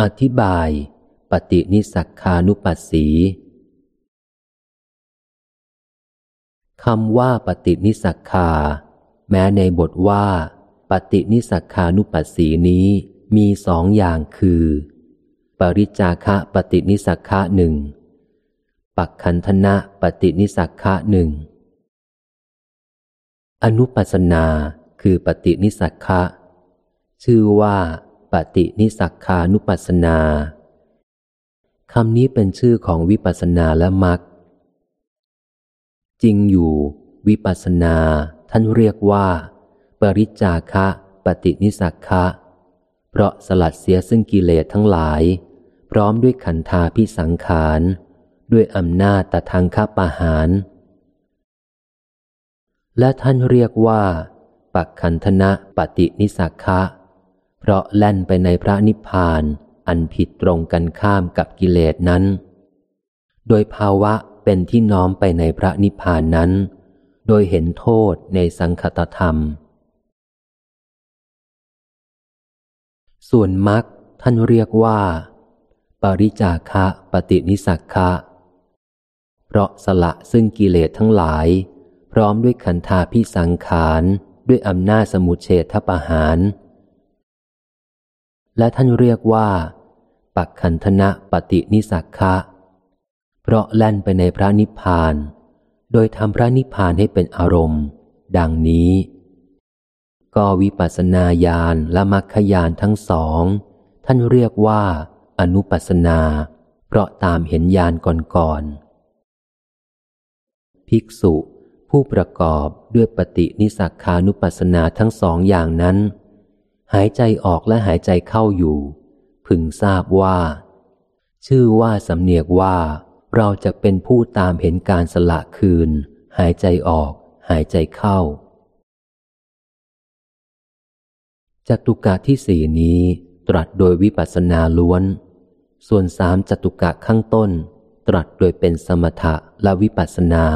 อธิบาย ปฏินิสักานุปัสสีคำว่าปฏินิสักคา แม้ในบทว่า ฏินิสักานุปัสสีนี้มีสองอย่างคือ ปริจาคะปฏินิสักะหนึ่ง ปักขันธนะปฏินิสักะหนึ่ง อนุปัสนาคือปฏินิสักะชื่อว่าปฏินิสักขานุปัสนาคำนี้เป็นชื่อของวิปัสนาและมรรคจริงอยู่ วิปัสนาท่านเรียกว่า ริจาคะ ปฏินิสักคะ เพราะสลัดเสียซึ่งกิเลสทั้งหลาย พร้อมด้วยขันธาพิสังขาร ด้วยอำนาจตทางคปาหาร และท่านเรียกว่า ปักขันธนะปฏินิสักะเพราะแล่นไปในพระนิพพานอันผิดตรงกันข้ามกับกิเลสนั้น โดยภาวะเป็นที่น้อมไปในพระนิพพานนั้น โดยเห็นโทษในสังคตธรรม ส่วนมรรคท่านเรียกว่า ปริจาคะปฏินิสักะเพราะสละซึ่งกิเลสทั้งหลาย พร้อมด้วยขันธาพิสังขารด้วยอำนาจสมุเฉทปหาร และท่านเรียกว่า ปักขันธนะปฏินิสักะเพราะแล่นไปในพระนิพพาน โดยทำพระนิพพานให้เป็นอารมณ์ ดังนี้ ก็วิปัสนาญาณและมรรคญาณทั้งสอง ท่านเรียกว่า อนุปัสนา เพราะตามเห็นญาณก่อนๆภิกษุ ผู้ประกอบด้วยปฏินิสักานุปัสนาทั้งสองอย่างนั้น หายใจออกและหายใจเข้าอยู่ พึงทราบว่า ชื่อว่าสำเนียกว่า เราจะเป็นผู้ตามเห็นการสละคืน หายใจออก หายใจเข้า จตุกะที่สี่นี้ตรัสโดยวิปัสสนาล้วน ส่วนสามจตุกะข้างต้น ตรัสโดยเป็นสมถะและวิปัสนา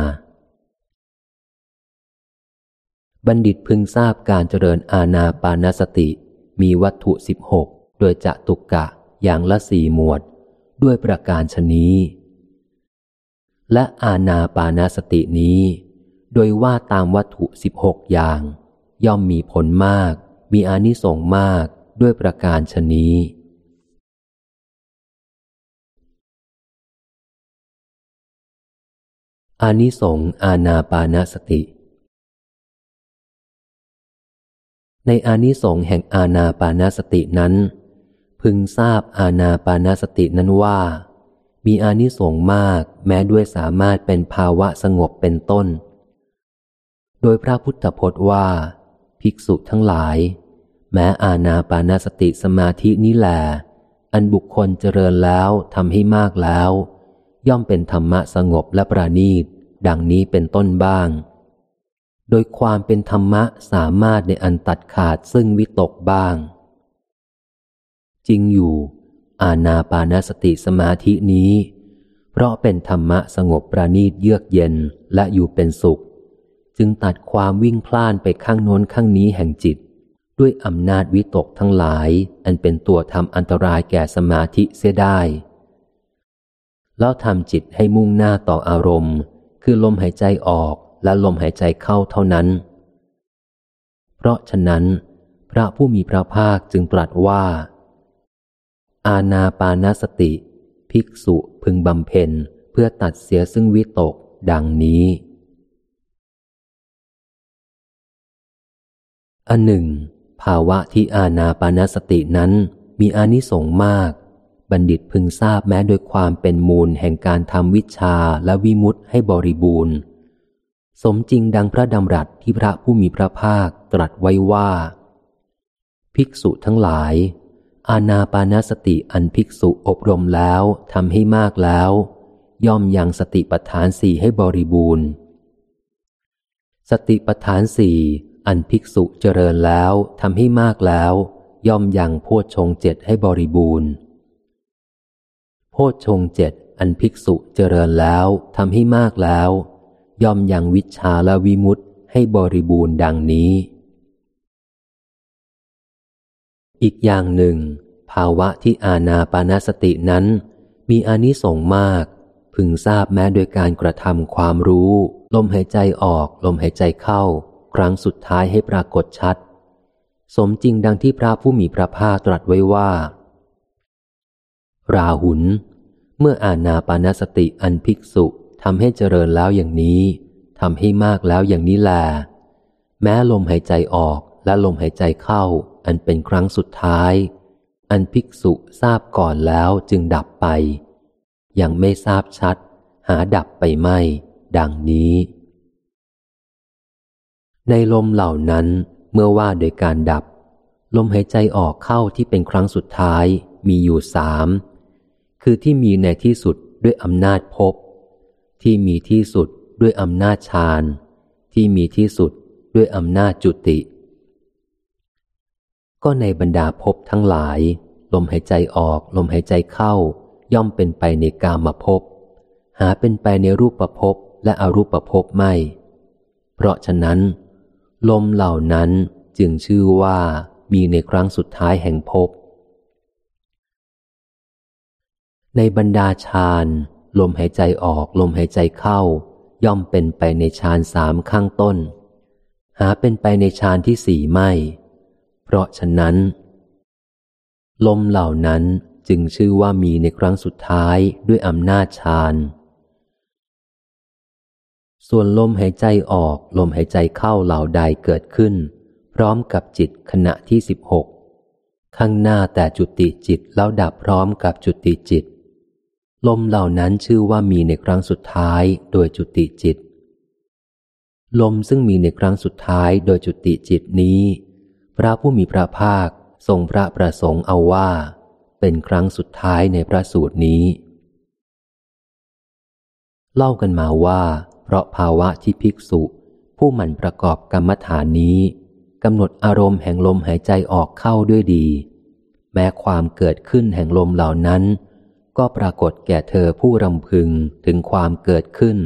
บัณฑิตพึงทราบการเจริญอาณาปานสติ มีวัตถุสิบหกโดยจะตุกกะอย่างละสี่หมวด ด้วยประการชนี้ และอาณาปานาสตินี้ โดยว่าตามวัตถุสิบหกอย่าง ย่อมมีผลมาก มีอานิสงส์มากด้วยประการชนี้ อานิสงส์อาณาปานาสติ ในอานิสงส์แห่งอาณาปานาสตินั้น พึงทราบอาณาปานาสตินั้นว่า มีอานิสงส์มากแม้ด้วยสามารถเป็นภาวะสงบเป็นต้น โดยพระพุทธพจน์ว่า ภิกษุทั้งหลาย แม้อาณาปานาสติสมาธินี้แหลอันบุคคลเจริญแล้วทำให้มากแล้ว ย่อมเป็นธรรมะสงบและประณีต ดังนี้เป็นต้นบ้าง โดยความเป็นธรรมะสามารถในอันตัดขาดซึ่งวิตกบ้าง จริงอยู่ อาณาปานสติสมาธินี้ เพราะเป็นธรรมะสงบประณีตเยือกเย็นและอยู่เป็นสุข จึงตัดความวิ่งพล่านไปข้างโน้นข้างนี้แห่งจิต ด้วยอำนาจวิตกทั้งหลาย อันเป็นตัวทำอันตรายแก่สมาธิเสียได้ แล้วทำจิตให้มุ่งหน้าต่ออารมณ์ คือลมหายใจออกและลมหายใจเข้าเท่านั้น เพราะฉะนั้น พระผู้มีพระภาคจึงตรัสว่า อาณาปานสติ ภิกษุพึงบำเพ็ญเพื่อตัดเสียซึ่งวิตกดังนี้ อันหนึ่ง ภาวะที่อาณาปานสตินั้นมีอานิสงส์มาก บัณฑิตพึงทราบแม้โดยความเป็นมูลแห่งการทำวิชาและวิมุตให้บริบูรณ์ สมจริงดังพระดำรัสที่พระผู้มีพระภาคตรัสไว้ว่า ภิกษุทั้งหลาย อาณาปานสติอันภิกษุอบรมแล้วทำให้มากแล้ว ย่อมยังสติปัฏฐานสี่ให้บริบูรณ์ สติปัฏฐานสี่ อันภิกษุเจริญแล้วทำให้มากแล้ว ย่อมยังโพชฌงเจ็ดให้บริบูรณ์พชฌงเจ็ดอันภิกษุเจริญแล้วทำให้มากแล้ว ย่อมยังวิชาและวิมุตให้บริบูรณ์ดังนี้ อีกอย่างหนึ่ง ภาวะที่อาณาปานสตินั้น มีอนิสงส์มาก พึงทราบแม้โดยการกระทำความรู้ ลมหายใจออก ลมหายใจเข้า ครั้งสุดท้ายให้ปรากฏชัด สมจริงดังที่พระผู้มีพระภาคตรัสไว้ว่า ราหุลเมื่ออาณาปานสติอันภิกษุทำให้เจริญแล้วอย่างนี้ทำให้มากแล้วอย่างนี้แล แม้ลมหายใจออกและลมหายใจเข้า อันเป็นครั้งสุดท้าย อันภิกษุทราบก่อนแล้วจึงดับไป ยังไม่ทราบชัด หาดับไปไม่ ดังนี้ ในลมเหล่านั้นเมื่อว่าโดยการดับ ลมหายใจออกเข้าที่เป็นครั้งสุดท้ายมีอยู่สาม คือที่มีในที่สุดด้วยอำนาจภพที่มีที่สุดด้วยอำนาจฌานที่มีที่สุดด้วยอำนาจจุติ ก็ในบรรดาภพทั้งหลาย ลมหายใจออกลมหายใจเข้า ย่อมเป็นไปในกามภพหาเป็นไปในรูปประพบและอรูปประพบไม่ เพราะฉะนั้น ลมเหล่านั้นจึงชื่อว่ามีในครั้งสุดท้ายแห่งภพ ในบรรดาฌานลมหายใจออกลมหายใจเข้า ย่อมเป็นไปในฌานสามข้างต้น หาเป็นไปในฌานที่สี่ไม่ เพราะฉะนั้น ลมเหล่านั้นจึงชื่อว่ามีในครั้งสุดท้ายด้วยอำนาจฌาน ส่วนลมหายใจออกลมหายใจเข้าเหล่าใดเกิดขึ้น พร้อมกับจิตขณะที่สิบหกข้างหน้าแต่จุติจิตแล้วดับพร้อมกับจุติจิต ลมเหล่านั้นชื่อว่ามีในครั้งสุดท้ายโดยจุติจิต ลมซึ่งมีในครั้งสุดท้ายโดยจุติจิตนี้ พระผู้มีพระภาคทรงพระประสงค์เอาว่า เป็นครั้งสุดท้ายในพระสูตรนี้ เล่ากันมาว่า เพราะภาวะที่ภิกษุ ผู้หมั่นประกอบกรรมฐานนี้กำหนดอารมณ์แห่งลมหายใจออกเข้าด้วยดี แม้ความเกิดขึ้นแห่งลมเหล่านั้น ก็ปรากฏแก่เธอผู้รำพึงถึงความเกิดขึ้น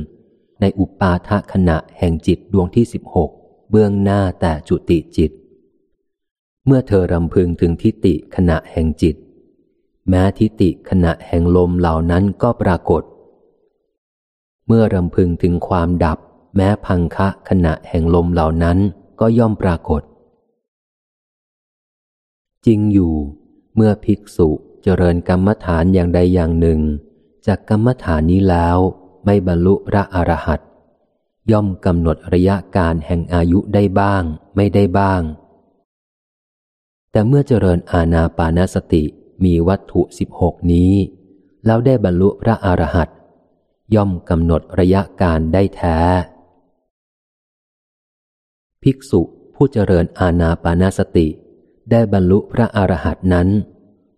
ในอุปาทขณะแห่งจิตดวงที่สิบหกเบื้องหน้าแต่จุติจิต เมื่อเธอรำพึงถึงทิฏฐิขณะแห่งจิต แม้ทิฏฐิขณะแห่งลมเหล่านั้นก็ปรากฏ มื่อรำพึงถึงความดับ แม้พังคะขณะแห่งลมเหล่านั้นก็ย่อมปรากฏ จริงอยู่ เมื่อภิกษุเจริญกรรมฐานอย่างใดอย่างหนึ่ง จากกรรมฐานนี้แล้วไม่บรรลุพระอรหันตย่อมกำหนดระยะการแห่งอายุได้บ้าง ไม่ได้บ้าง แต่เมื่อเจริญอาณาปานสติมีวัตถุสิบหกนี้ แล้วได้บรรลุพระอรหันต ย่อมกำหนดระยะการได้แท้ ภิกษุผู้เจริญอาณาปานสติ ได้บรรลุพระอรหันต์นั้น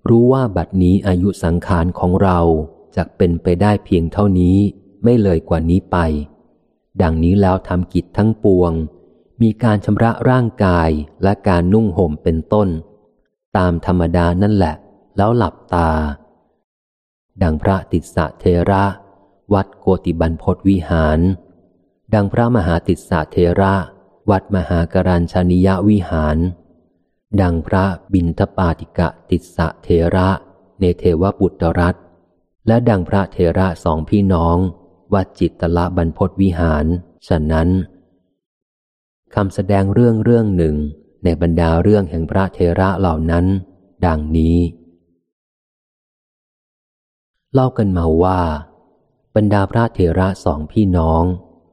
รู้ว่าบัดนี้อายุสังขารของเราจะเป็นไปได้เพียงเท่านี้ไม่เลยกว่านี้ไป ดังนี้แล้วทำกิจทั้งปวง มีการชำระร่างกายและการนุ่งห่มเป็นต้น ตามธรรมดานั่นแหละ แล้วหลับตา ดังพระติสสะเทระ วัดโกติบันพศวิหาร ดังพระมหาติสสะเทระ วัดมหาการัญชานิยวิหาร ดังพระบินทปาติกะติสสะเทระเนเทวปุตตรัตและดังพระเทระสองพี่น้อง วัดจิตตละบรรพศวิหาร ฉะนั้นคำแสดงเรื่องเรื่องหนึ่งในบรรดาเรื่องแห่งพระเทระเหล่านั้น ดังนี้ เล่ากันมาว่า บรรดาพระเทระสองพี่น้อง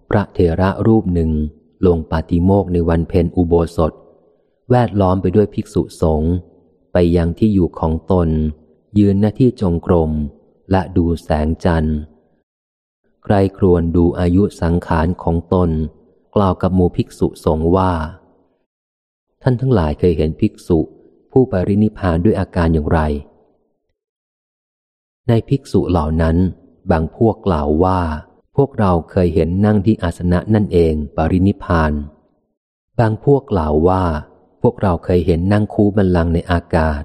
พระเทระรูปหนึ่งลงปาติโมกในวันเพ็ญอุโบสถ แวดล้อมไปด้วยภิกษุสงฆ์ไปยังที่อยู่ของตน ยืนหน้าที่จงกรม และดูแสงจันทร์ ใครครวนดูอายุสังขารของตน กล่าวกับหมู่ภิกษุสงฆ์ว่า ท่านทั้งหลายเคยเห็นภิกษุ ผู้ปรินิพานด้วยอาการอย่างไร ในภิกษุเหล่านั้น บางพวกกล่าวว่า พวกเราเคยเห็นนั่งที่อาสนะนั่นเองปรินิพาน บางพวกกล่าวว่า พวกเราเคยเห็นนั่งคูบันลังในอากาศ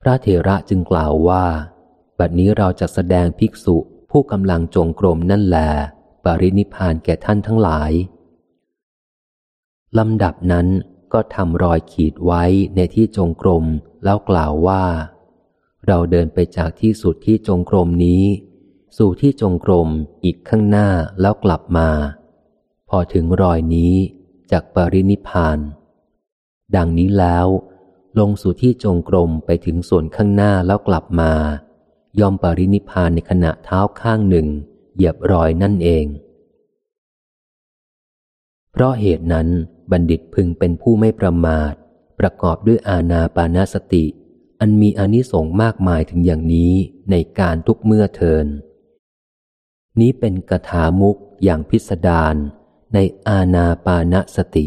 พระเถระจึงกล่าวว่า บัดนี้เราจะแสดงภิกษุผู้กำลังจงกรมนั่นแหลปรินิพานแก่ท่านทั้งหลายลำดับนั้นก็ทำรอยขีดไว้ในที่จงกรมแล้วกล่าวว่า เราเดินไปจากที่สุดที่จงกรมนี้ สู่ที่จงกรมอีกข้างหน้าแล้วกลับมา พอถึงรอยนี้จากปรินิพาน ดังนี้แล้ว ลงสู่ที่จงกรมไปถึงส่วนข้างหน้าแล้วกลับมา ยอมปรินิพานในขณะเท้าข้างหนึ่ง เหยียบรอยนั่นเอง เพราะเหตุนั้นบัณฑิตพึงเป็นผู้ไม่ประมาท ประกอบด้วยอาณาปานาสติ อันมีอนิสงส์มากมายถึงอย่างนี้ในการทุกเมื่อเทิน นี้เป็นกถามุกอย่างพิสดารในอาณาปานสติ